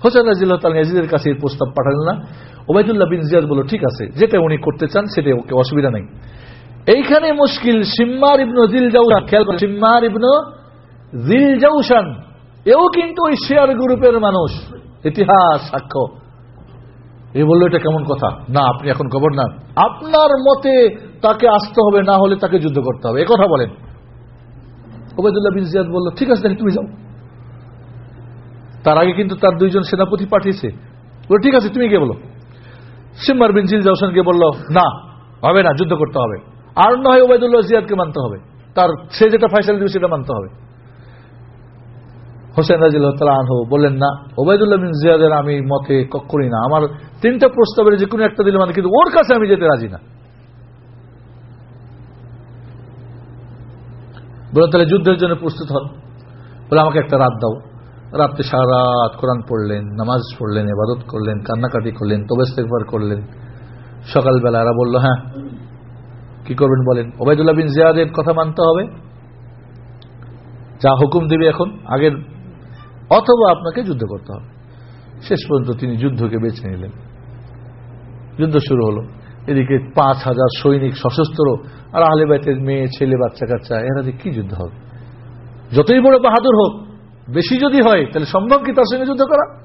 হোসেন রাজিল্লাহ কাছে এই প্রস্তাব পাঠালেন না। ওবায়দুল্লাহ বিন জিয়াদ বলল, ঠিক আছে, যেটা উনি করতে চান সেটা ওকে অসুবিধা নেই। এইখানে মুশকিল সিম্মার ইবনু খেয়াল করে সিম্মার ইবনু জিল জাউসান এও কিন্তু ওই শেয়ার গ্রুপের মানুষ। ইতিহাস, সাক্ষ্য। এই বলল, এটা কেমন কথা? না, আপনি এখন গভর্নর আপনার মতে তাকে আসতে হবে, না হলে তাকে যুদ্ধ করতে হবে। এ কথা বলেন। ওবায়দুল্লাহ বিন জিয়াদ বলল, ঠিক আছে তুমি যাও। তার আগে কিন্তু তার দুইজন সেনাপতি পাঠিয়েছে। বলে, ঠিক আছে, তুমি গিয়ে বলো। সিম্মার বিন জিল জাউসান গিয়ে বলল, না, হবে না, যুদ্ধ করতে হবে। আর না হয় ওবায়দুল্লাহ জিয়াদকে মানতে হবে। তার, সে যেটা ফাইসাল দিবে, সেটা মানতে হবে। হোসেন রাজিল্লাহ বললেন, না, ওবায়দুল্লাহ বিন জিয়াদের আমি মতে করি না। আমার তিনটা প্রস্তাবের যে কোনো একটা দিলে মানে কিন্তু ওর কাছে আমি যেতে রাজি না। বলে, তাহলে যুদ্ধের জন্য প্রস্তুত হন। বলে, আমাকে একটা রাত দাও। রাত্রে সারা রাত কোরআন পড়লেন, নামাজ পড়লেন এবাদত করলেন, কান্নাকাটি করলেন তবেস্তেকবার করলেন। সকালবেলা এরা বলল হ্যাঁ কি করবেন বলেন? ওবায়দুল্লাহ বিন জিয়াদের কথা মানতে হবে। যা হুকুম দেবে এখন, আগের, অথবা আপনাকে যুদ্ধ করতে হবে। শেষ পর্যন্ত তিনি যুদ্ধকে বেছে নিলেন। যুদ্ধ শুরু হলো। এদিকে পাঁচ হাজার সৈনিক সশস্ত্র আর আহলে বাইতের মেয়ে, ছেলে বাচ্চা কাচ্চা এরা যে কি যুদ্ধ হবে? যতই বড় বাহাদুর হোক বেশি যদি হয়, তাহলে সম্ভব কি তার সঙ্গে যুদ্ধ করা?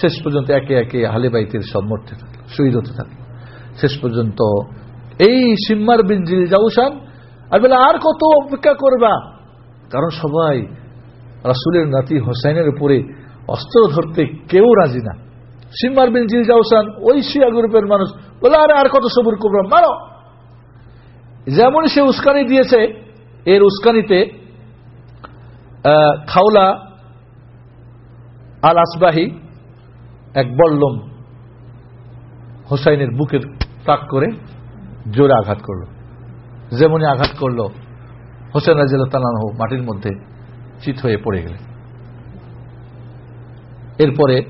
শেষ পর্যন্ত একে একে আহলে বাইতের সব মরতে থাকল, শহীদ হতে থাকল। শেষ পর্যন্ত এই সিম্মার বিন জিল জাউসান আর বলে, আর কত অপেক্ষা করবা? কারণ সবাই রাসুলের নাতি হোসাইনের উপরে অস্ত্র ধরতে কেউ রাজি না। সিম্মার বিন জিল জাউসান ওই শিয়া গ্রুপের মানুষ বলে, আরে, আর কত সবুর করব মারো। যেমন সে উস্কানি দিয়েছে, এর উস্কানিতে খাওলা আল আসবাহি এক বল্লম হোসাইনের বুকের তাক করে জোরে আঘাত করল। যেমনই আঘাত করল হোসেন তালানহ মাটির মধ্যে চিত হয়ে পড়ে গেলেন। এরপরে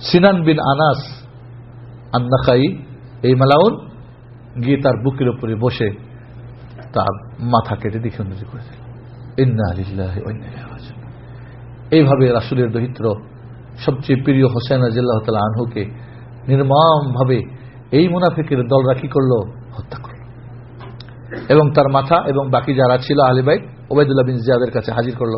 সিনান বিন আনাস আন্নাখাই, এই মালাউন গিয়ে তার বুকের উপরে বসে তার মাথা কেটে দিকে করে দিল এইভাবে রাসুলের দরিদ্র, সবচেয়ে প্রিয় হোসেন রাজিল্লাহ তালা আনহুকে নির্মমভাবে এই মুনাফিকের দলরা কি করল? হত্যা করল। এবং তার মাথা এবং বাকি যারা ছিল আলিবাই ওবায়দুল্লাহ বিন জিয়াদের কাছে হাজির করল।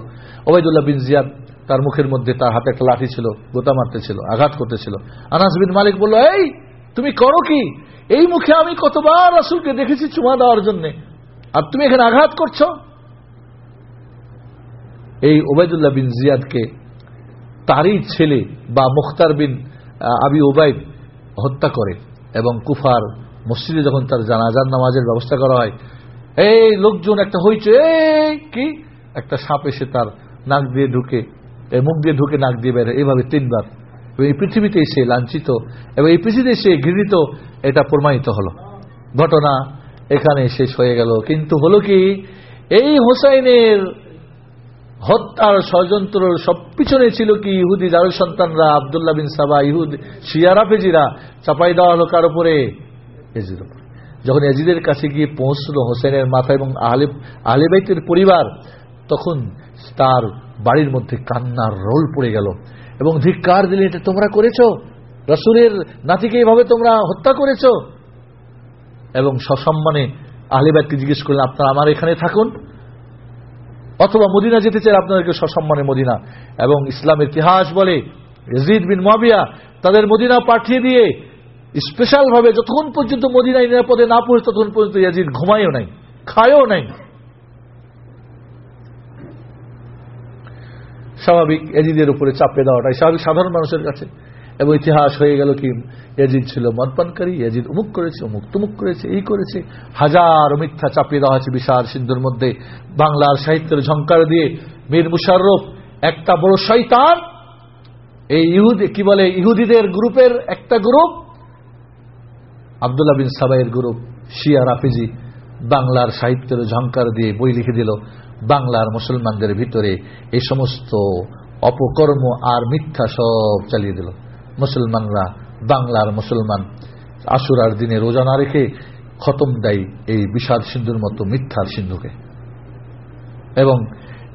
ওবায়দুল্লাহ বিন জিয়াদ তার মুখের মধ্যে তার হাতে একটা লাঠি ছিল, গোতা মারতেছিল আঘাত করতেছিল আনাস বিন মালিক বলল, এই, তুমি করো কি? এই মুখে আমি কতবার রাসুলকে দেখেছি চুমা দেওয়ার জন্য। আর তুমি এখানে আঘাত করছ? এই ওবায়দুল্লাহ বিন জিয়াদকে তারই ছেলে বা মুখতার বিন আবি ওবায়দ হত্যা করে এবং কুফার মসজিদে যখন তার জানাজার নামাজের ব্যবস্থা করা হয়, এই লোকজন একটা হইচে কি? একটা সাপ এসে তার নাক দিয়ে ঢুকে মুখ দিয়ে ঢুকে নাক দিয়ে বেড়ে এইভাবে তিনবার। এবং এই পৃথিবীতে এসে লাঞ্ছিত এবং এই পৃথিবীতে এসে ঘৃণিত, এটা প্রমাণিত হলো। ঘটনা এখানে শেষ হয়ে গেল। কিন্তু হলো কি? এই হোসাইনের হত্যার ষড়যন্ত্র সব পিছনে ছিল কি ইহুদি দারুল সন্তানরা আবদুল্লাহ বিন সাবা, ইহুদ শিয়ারা ফেজিরা চাপাই দেওয়া হলো কার উপরে? এজির উপর। যখন এজিদের কাছে গিয়ে পৌঁছল হোসেনের মাথা এবং আহলে আহলেবাইতের পরিবার, তখন তার বাড়ির মধ্যে কান্নার রোল পড়ে গেল এবং ধিক্কার দিলে এটা তোমরা করেছ? রসুলের নাতিকে এইভাবে তোমরা হত্যা করেছ? এবং সসম্মানে আহলিবাদকে জিজ্ঞেস করলেন, আপনারা আমার এখানে থাকুন? অথবা মদিনা যেতে চাই আপনাদেরকে সসম্মানে মদিনা। এবং ইসলামের ইতিহাস বলে রেজিদ বিন মাবিয়া তাদের মদিনা পাঠিয়ে দিয়ে স্পেশাল ভাবে যতক্ষণ পর্যন্ত মদিনায় নিরাপদে না পৌঁছে, ততক্ষণ পর্যন্ত ইয়াজিদ ঘুমায়ও নাই, খায়ও নাই। স্বাভাবিক এজিদের উপরে চাপে দেওয়াটাই স্বাভাবিক, সাধারণ মানুষের কাছে। এবং ইতিহাস হয়ে গেল কি? ইয়াজিদ ছিল মদপানকারী, ইয়াজিদ উমুক করেছে অমুক তুমুক করেছে, এই করেছে। হাজার মিথ্যা চাপিয়ে দেওয়া হয়েছে বিশাল সিন্ধুর মধ্যে। বাংলার সাহিত্যের ঝঙ্কার দিয়ে মীর মুশারফ একটা বড় শৈতান এই ইহুদি, কি বলে, ইহুদিদের গ্রুপের একটা গ্রুপ, আবদুল্লাহ বিন সাবাইয়ের গ্রুপ, শিয়া রাফিজি, বাংলার সাহিত্যের ঝঙ্কার দিয়ে বই লিখে দিল। বাংলার মুসলমানদের ভিতরে এই সমস্ত অপকর্ম আর মিথ্যা সব চালিয়ে দিল। মুসলমানরা, বাংলার মুসলমান, আশুরার দিনে রোজা না রেখে খতম দেয় এই বিষাদ সিন্ধুর মতো মিথ্যার সিন্ধুকে। এবং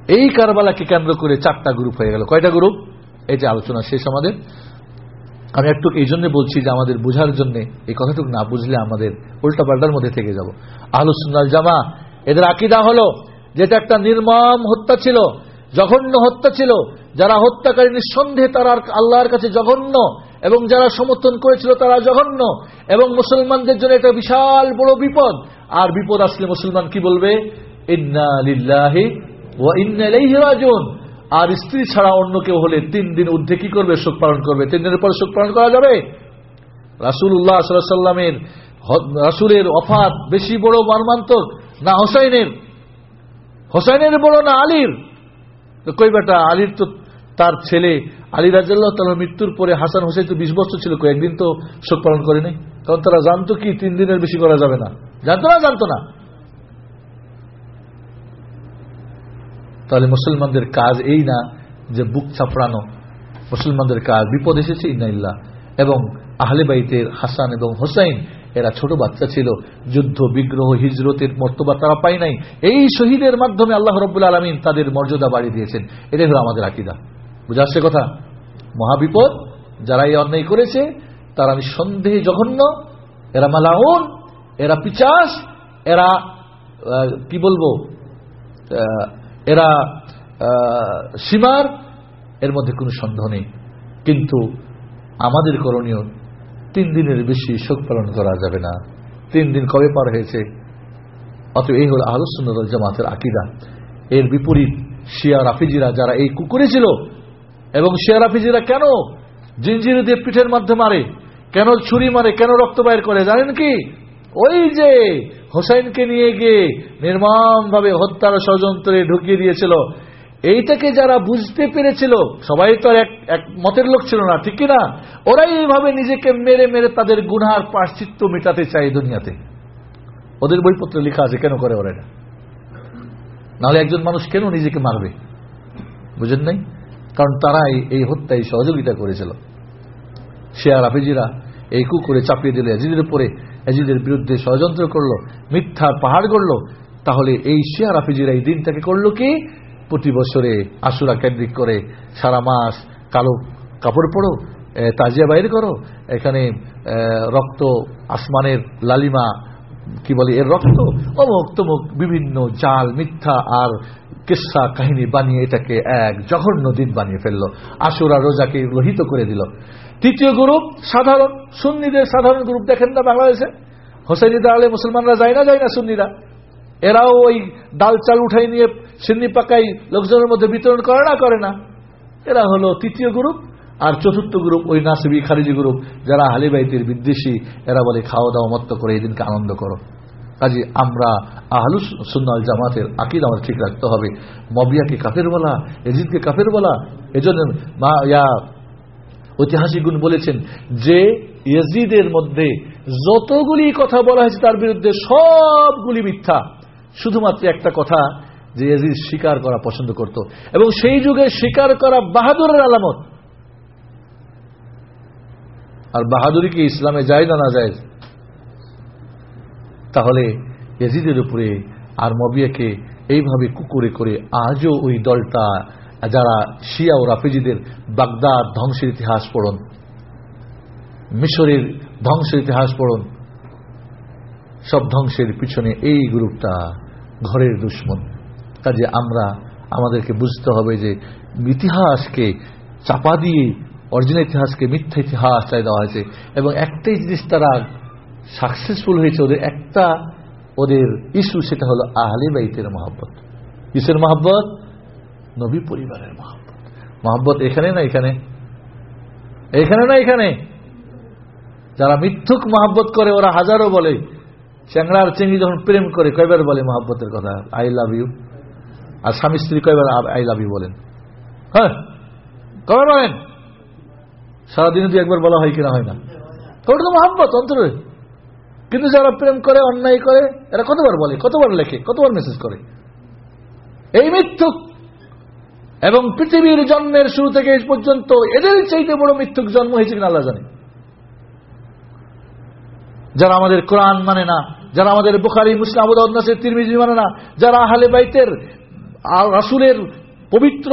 এই কারবালাকে কেন্দ্র করে চারটা গ্রুপ হয়ে গেল। কয়টা গ্রুপ? এই যে আলোচনা শেষ আমাদের। আমি একটু এই জন্য বলছি যে আমাদের বোঝার জন্য, এই কথাটুকু না বুঝলে আমাদের উল্টা পাল্টার মধ্যে থেকে যাব। আলোচনার জামা এদের আকিদা হলো, যেটা একটা নির্মম হত্যা ছিল জঘন্য হত্যা ছিল, যারা হত্যাকারী নিঃসন্দেহে তারা আল্লাহর কাছে জঘন্য, এবং যারা সমর্থন করেছিল তারা জঘন্য, এবং মুসলমানদের জন্য এটা বিশাল বড় বিপদ। আর বিপদ আসলে মুসলমান কি বলবে? রাজিউন। আর স্ত্রী ছাড়া অন্য কেউ হলে তিন দিন ঊর্ধ্বে কি করবে? শোক পালন করবে। তিন দিনের পরে শোক পালন করা যাবে? রাসুল উল্লাহ সাল্লামের রাসুলের অফাত বেশি বড় মর্মান্তক না হোসাইনের? হোসাইনের বড় না আলীর? কই বেটা আলীর তো তার ছেলে আলী রাজাল্লাহ মৃত্যুর পরে হাসান হোসেন তো বিশ বছর ছিল, কয়েকদিন তো শোক পালন করেনি কারণ তারা জানতো কি তিন দিনের বেশি করা যাবে না। জানতো না জানতো না। তাহলে মুসলমানদের কাজ এই না যে বুক চাপড়ানো মুসলমানদের কাজ, বিপদ এসেছে ইন্নাইল্লাহ এবং আহলে বাইতের হাসান এবং হোসাইন এরা ছোট বাচ্চা ছিল, যুদ্ধ, বিগ্রহ, হিজরতের মর্তবা তারা পায় নাই। এই শহীদের মাধ্যমে আল্লাহ রব্বুল আলমিন তাদের মর্যাদা বাড়িয়ে দিয়েছেন। এটাই হলো আমাদের আকিদা। বুঝা আসছে কথা? মহাবিপদ যারা এই অন্যায় করেছে, তারা নিঃসন্দেহে জঘন্য, এরা মালাউন, এরা পিচাস, এরা কি বলব? এরা সীমার, এর মধ্যে কোনো সন্দেহ নেই। কিন্তু আমাদের করণীয় তিন দিনের বেশি শোক পালন করা যাবে না। তিন দিন কবে পার হয়েছে? অত এই হল আলোচনা জামাতের আকিদা। এর বিপরীত শিয়া রাফিজিরা যারা এই কুকুরে ছিল, এবং শিয়া রাফিজিরা কেন জিঞ্জির দিয়ে পিঠের মধ্যে মারে, কেন ছুরি মারে, কেন রক্ত বাইর করে, জানেন কি? ওই যে হোসাইনকে নিয়ে গিয়ে নির্মম ভাবে হত্যার ষড়যন্ত্রে ঢুকিয়ে দিয়েছিল এইটাকে যারা বুঝতে পেরেছিল, সবাই তো আর এক মতের লোক ছিল না, ঠিক না? ওরাই এইভাবে নিজেকে মেরে মেরে তাদের গুনহার পাশ্চিত্য মেটাতে চায় দুনিয়াতে। ওদের বইপত্রে লেখা আছে, কেন করে ওরা এটা? নাহলে একজন মানুষ কেন নিজেকে মারবে? বুঝেন নাই? কারণ তারাই এই হত্যায় সহযোগিতা করেছিল। শেয়ার আফিজিরা এই কুকুরে চাপিয়ে দিলে এজিদের উপরে। এজিদের বিরুদ্ধে ষড়যন্ত্র করল মিথ্যার পাহাড় করল তাহলে এই শেয়ার আফিজিরা এই দিনটাকে করল কি? প্রতি বছরে আশুরা কেন্দ্রিক করে সারা মাস কালো কাপড় পরো তাজিয়া বাইর করো। এখানে রক্ত আসমানের লালিমা, কি বলে, এর রক্ত অমুক তমুক বিভিন্ন জাল, মিথ্যা আর কেসা কাহিনী বানিয়ে এটাকে এক জঘন্য দিন বানিয়ে ফেলল। আশুরা রোজাকে লোহিত করে দিল। তৃতীয় গ্রুপ সাধারণ, সুন্নিদের সাধারণ গ্রুপ। দেখেন না বাংলাদেশে? হোসেনি দাঁড়ালে মুসলমানরা যায় না যায় না সুন্নিরা? এরাও ওই ডাল চাল উঠাই নিয়ে সিন্নি পাকাই লোকজনের মধ্যে বিতরণ করে না করে না। এরা হলো তৃতীয় গ্রুপ আর চতুর্থ গ্রুপ ওই নাসিবি খারিজি গ্রুপ, যারা হালিবাইতির বিদ্বেষী। এরা বলে, খাওয়া দাওয়া মত্ত করে এই দিনকে আনন্দ করো। কাজে আমরা আহলু সুন্নাল জামাতের আকিদ আমার ঠিক রাখতে হবে। মবিয়াকে কাফের বলা, এজিদকে কাফের বলা, এজন্য মা, ইয়া ঐতিহাসিকগুণ বলেছেন যে, ইয়েজিদের মধ্যে যতগুলি কথা বলা হয়েছে তার বিরুদ্ধে সবগুলি মিথ্যা। শুধুমাত্র একটা কথা যে ইয়াজিদ স্বীকার করা পছন্দ করত। এবং সেই যুগে স্বীকার করা বাহাদুরের আলামত। আর বাহাদুরি কি ইসলামে যায় না না যায়? তাহলে ইয়াজিদের উপরে আর মবিয়াকে এইভাবে কুকুরে করে আজও ওই দলটা, যারা শিয়া ও রাফিজিদের বাগদাদ ধ্বংসের ইতিহাস পড়ন, মিশরের ধ্বংসের ইতিহাস পড়ুন, সব ধ্বংসের পিছনে এই গ্রুপটা ঘরের দুশ্মন। কাজে আমরা, আমাদেরকে বুঝতে হবে যে ইতিহাসকে চাপা দিয়ে, অরিজিনাল ইতিহাসকে মিথ্যা ইতিহাস চাই দেওয়া হয়েছে। এবং একটাই জিনিস তারা সাকসেসফুল হয়েছে ওদের, একটা ওদের ইস্যু সেটা হলো আহলে বাইতের মহাব্বত। কিসের মহাব্বত? নবী পরিবারের মহাব্বত। মহাব্বত এখানে না এখানে? এখানে না এখানে? যারা মিথ্যুক মহাব্বত করে, ওরা হাজারো বলে। চ্যাংড়ার চেঙ্গি যখন প্রেম করে, কয়বার বলে মহাব্বতের কথা? আই লাভ ইউ আর স্বামী স্ত্রী কয়বার আই লাভ ইউ বলেন। হ্যাঁ কবার বলেন? সারাদিনে দু একবার বলা হয় কিনা হয় না। ওটা তো মহাব্বত, অন্তরে। কিন্তু যারা প্রেম করে, অন্যায় করে, এরা কতবার বলে, কতবার লেখে, কতবার মেসেজ করে? এই মিথ্যুক। এবং পৃথিবীর জন্মের শুরু থেকে এই পর্যন্ত এদের চাইতে বড় মিথ্যুক জন্ম হয়েছে কিনা আল্লাহ জানে। যারা আমাদের কোরআন মানে না, যারা আমাদের বুখারি, মুসলাম তিরমিজি মানে না, যারা আহলে বাইতের রাসুলের পবিত্র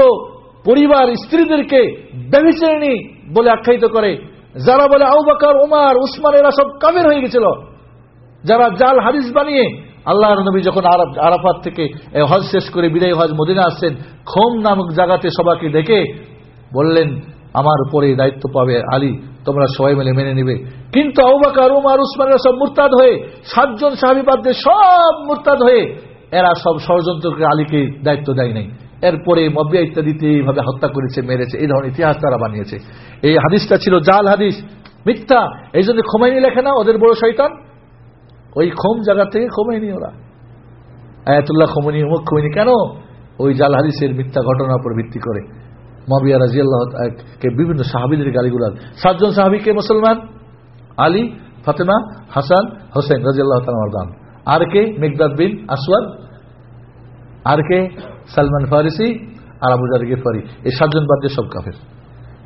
পরিবার স্ত্রীদেরকে ব্যবিচারিণী বলে আখ্যায়িত করে। যারা বলে আউবাকার ওমার উসমান, এরা সব কামের হয়ে গেছিল। যারা জাল হাদিস বানিয়ে আল্লাহর নবী যখন আরাফাত থেকে হজ শেষ করে বিদায় হজ মদিনা আসছেন, খোম নামক জায়গাতে সবাইকে ডেকে বললেন, আমার উপরে দায়িত্ব পাবে আলী, তোমরা সবাই মিলে মেনে নিবে। কিন্তু আউবাকার উমার উসমানেরা সব মুরতাদ হয়ে, সাতজন সাহাবিবাদদের সব মুরতাদ হয়ে এরা সব ষড়যন্ত্রকে আলীকে দায়িত্ব দেয় নাই। এরপরে মবিয়া ইত্যাদিতে এইভাবে হত্যা করেছে, মেরেছে, এই ধরনের ইতিহাস তারা বানিয়েছে। এই হাদিসটা ছিল জাল হাদিস, মিথ্যা। এই জন্য খোমাইনি লেখে না, ওদের বড় শৈতান ওই খোম জায়গা থেকে খোমাইনি ওরা। আয়াতুল্লাহ খোমনি মুখ খোমিনি কেন? ওই জাল হাদিসের মিথ্যা ঘটনার উপর ভিত্তি করে। মবিয়া রাজি কে বিভিন্ন সাহাবিদের গালিগুলার সাতজন সাহাবিকে মুসলমান? আলী, ফাতেমা, হাসান, হোসেন রাজি আল্লাহ তালাম আর কে মেঘদাদ বিন আসওয়াদ আর কে সালমান ফারিসি আর আবুজার গেফারি এই সাতজন বাদ সব কাফের।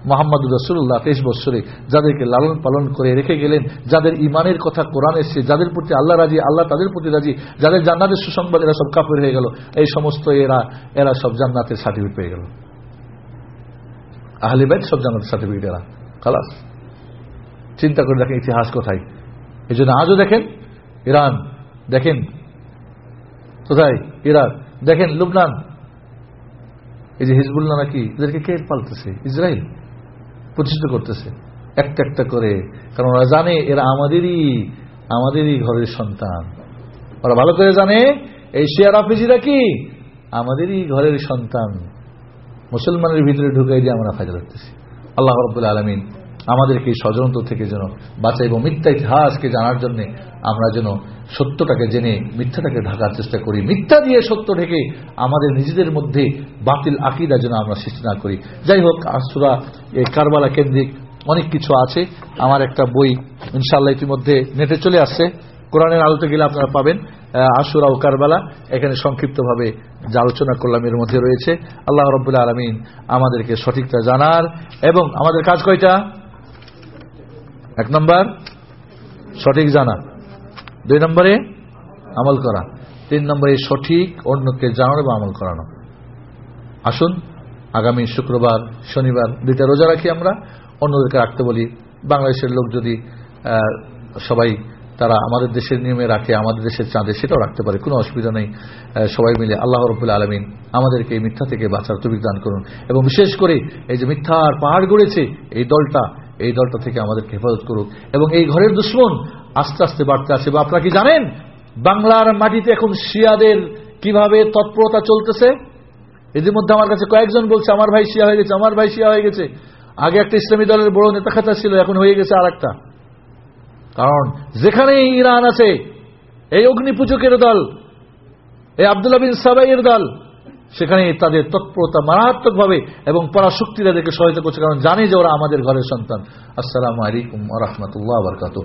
মোহাম্মদ রসুল্লাহ তেইশ বৎসরে যাদেরকে লালন পালন করে রেখে গেলেন, যাদের ইমানের কথা কোরআন এসছে, যাদের প্রতি আল্লাহ রাজি, আল্লাহ তাদের প্রতি রাজি, যাদের জান্নাতের সুসংবাদ, এরা সব কাফের হয়ে গেল। এই সমস্ত এরা এরা সব জান্নাতের সার্টিফিকেট পেয়ে গেল। আহলে বাইত সব জান্নাতের সার্টিফিকেট এরা। খালাস। চিন্তা করে দেখেন ইতিহাস কোথায়। এই জন্য আজও দেখেন, ইরান দেখেন, কোথায়? ইরাক। দেখেন, লুবনান। এই যে হিজবুল্লাহ নাকি, এদেরকে কে পালতেছে? ইসরায়েল। প্রতিষ্ঠিত করতেছে। একটা একটা করে। কারণ ওরা জানে, এরা আমাদেরই আমাদেরই ঘরের সন্তান। ওরা ভালো করে জানে, এই শেয়ার আফিজিরা কি? আমাদেরই ঘরের সন্তান। মুসলমানের ভিতরে ঢুকাই দিয়ে আমরা ফায়দা রাখতেছি আল্লাহ রব্বুল আলমিন আমাদেরকে এই থেকে যেন বাঁচাই এবং মিথ্যা ইতিহাসকে জানার জন্য আমরা যেন সত্যটাকে জেনে, মিথ্যাটাকে ঢাকার চেষ্টা করি। মিথ্যা দিয়ে সত্য ঢেকে আমাদের নিজেদের মধ্যে বাতিল আকিদা যেন আমরা সৃষ্টি না করি। যাই হোক আসুরা কারবালা কেন্দ্রিক অনেক কিছু আছে। আমার একটা বই ইনশাল্লাহ ইতিমধ্যে নেটে চলে আসছে। কোরআনের আলোতে গেলে আপনারা পাবেন আশুরা ও কারবালা। এখানে সংক্ষিপ্তভাবে যে আলোচনা করলাম এর মধ্যে রয়েছে। আল্লাহ রব্বুল্লাহ আলমিন আমাদেরকে সঠিকটা জানার এবং আমাদের কাজ কয়টা? এক নম্বর, সঠিক জানা। দুই নম্বরে আমল করা। তিন নম্বরে সঠিক অন্যকে জানানো বা আমল করানো। আসুন, আগামী শুক্রবার, শনিবার দুইটা রোজা রাখি আমরা। অন্যদেরকে রাখতে বলি, বাংলাদেশের লোক যদি সবাই তারা আমাদের দেশের নিয়মে রাখে, আমাদের দেশের চাঁদে, সেটাও রাখতে পারে, কোনো অসুবিধা নেই। সবাই মিলে আল্লাহ রবুল্লা আলমিন আমাদেরকে এই মিথ্যা থেকে বাঁচার তবিক দান করুন। এবং বিশেষ করে এই যে মিথ্যার পাহাড় গড়েছে, এই দলটা এই দলটা থেকে আমাদেরকে হেফাজত করুক। এবং এই ঘরের দুশ্মন আস্তে আস্তে বাড়তে আসে। বা আপনারা কি জানেন বাংলার মাটিতে এখন শিয়াদের কীভাবে তৎপরতা চলতেছে? এদের মধ্যে আমার কাছে কয়েকজন বলছে, আমার ভাই শিয়া হয়ে গেছে, আমার ভাই শিয়া হয়ে গেছে। আগে একটা ইসলামী দলের বড় নেতা খাতা ছিল, এখন হয়ে গেছে আর একটা কারণ যেখানে ইরান আছে, এই অগ্নিপূজকের দল, এই আবদুল্লাহ বিন সাবাইয়ের দল সেখানে তাদের তৎপরতা মারাত্মকভাবে এবং পরাশক্তি তাদেরকে সহায়তা করছে, কারণ জানে যে ওরা আমাদের ঘরের সন্তান। আসসালামু আলাইকুম রহমতুল্লাহ বরকাত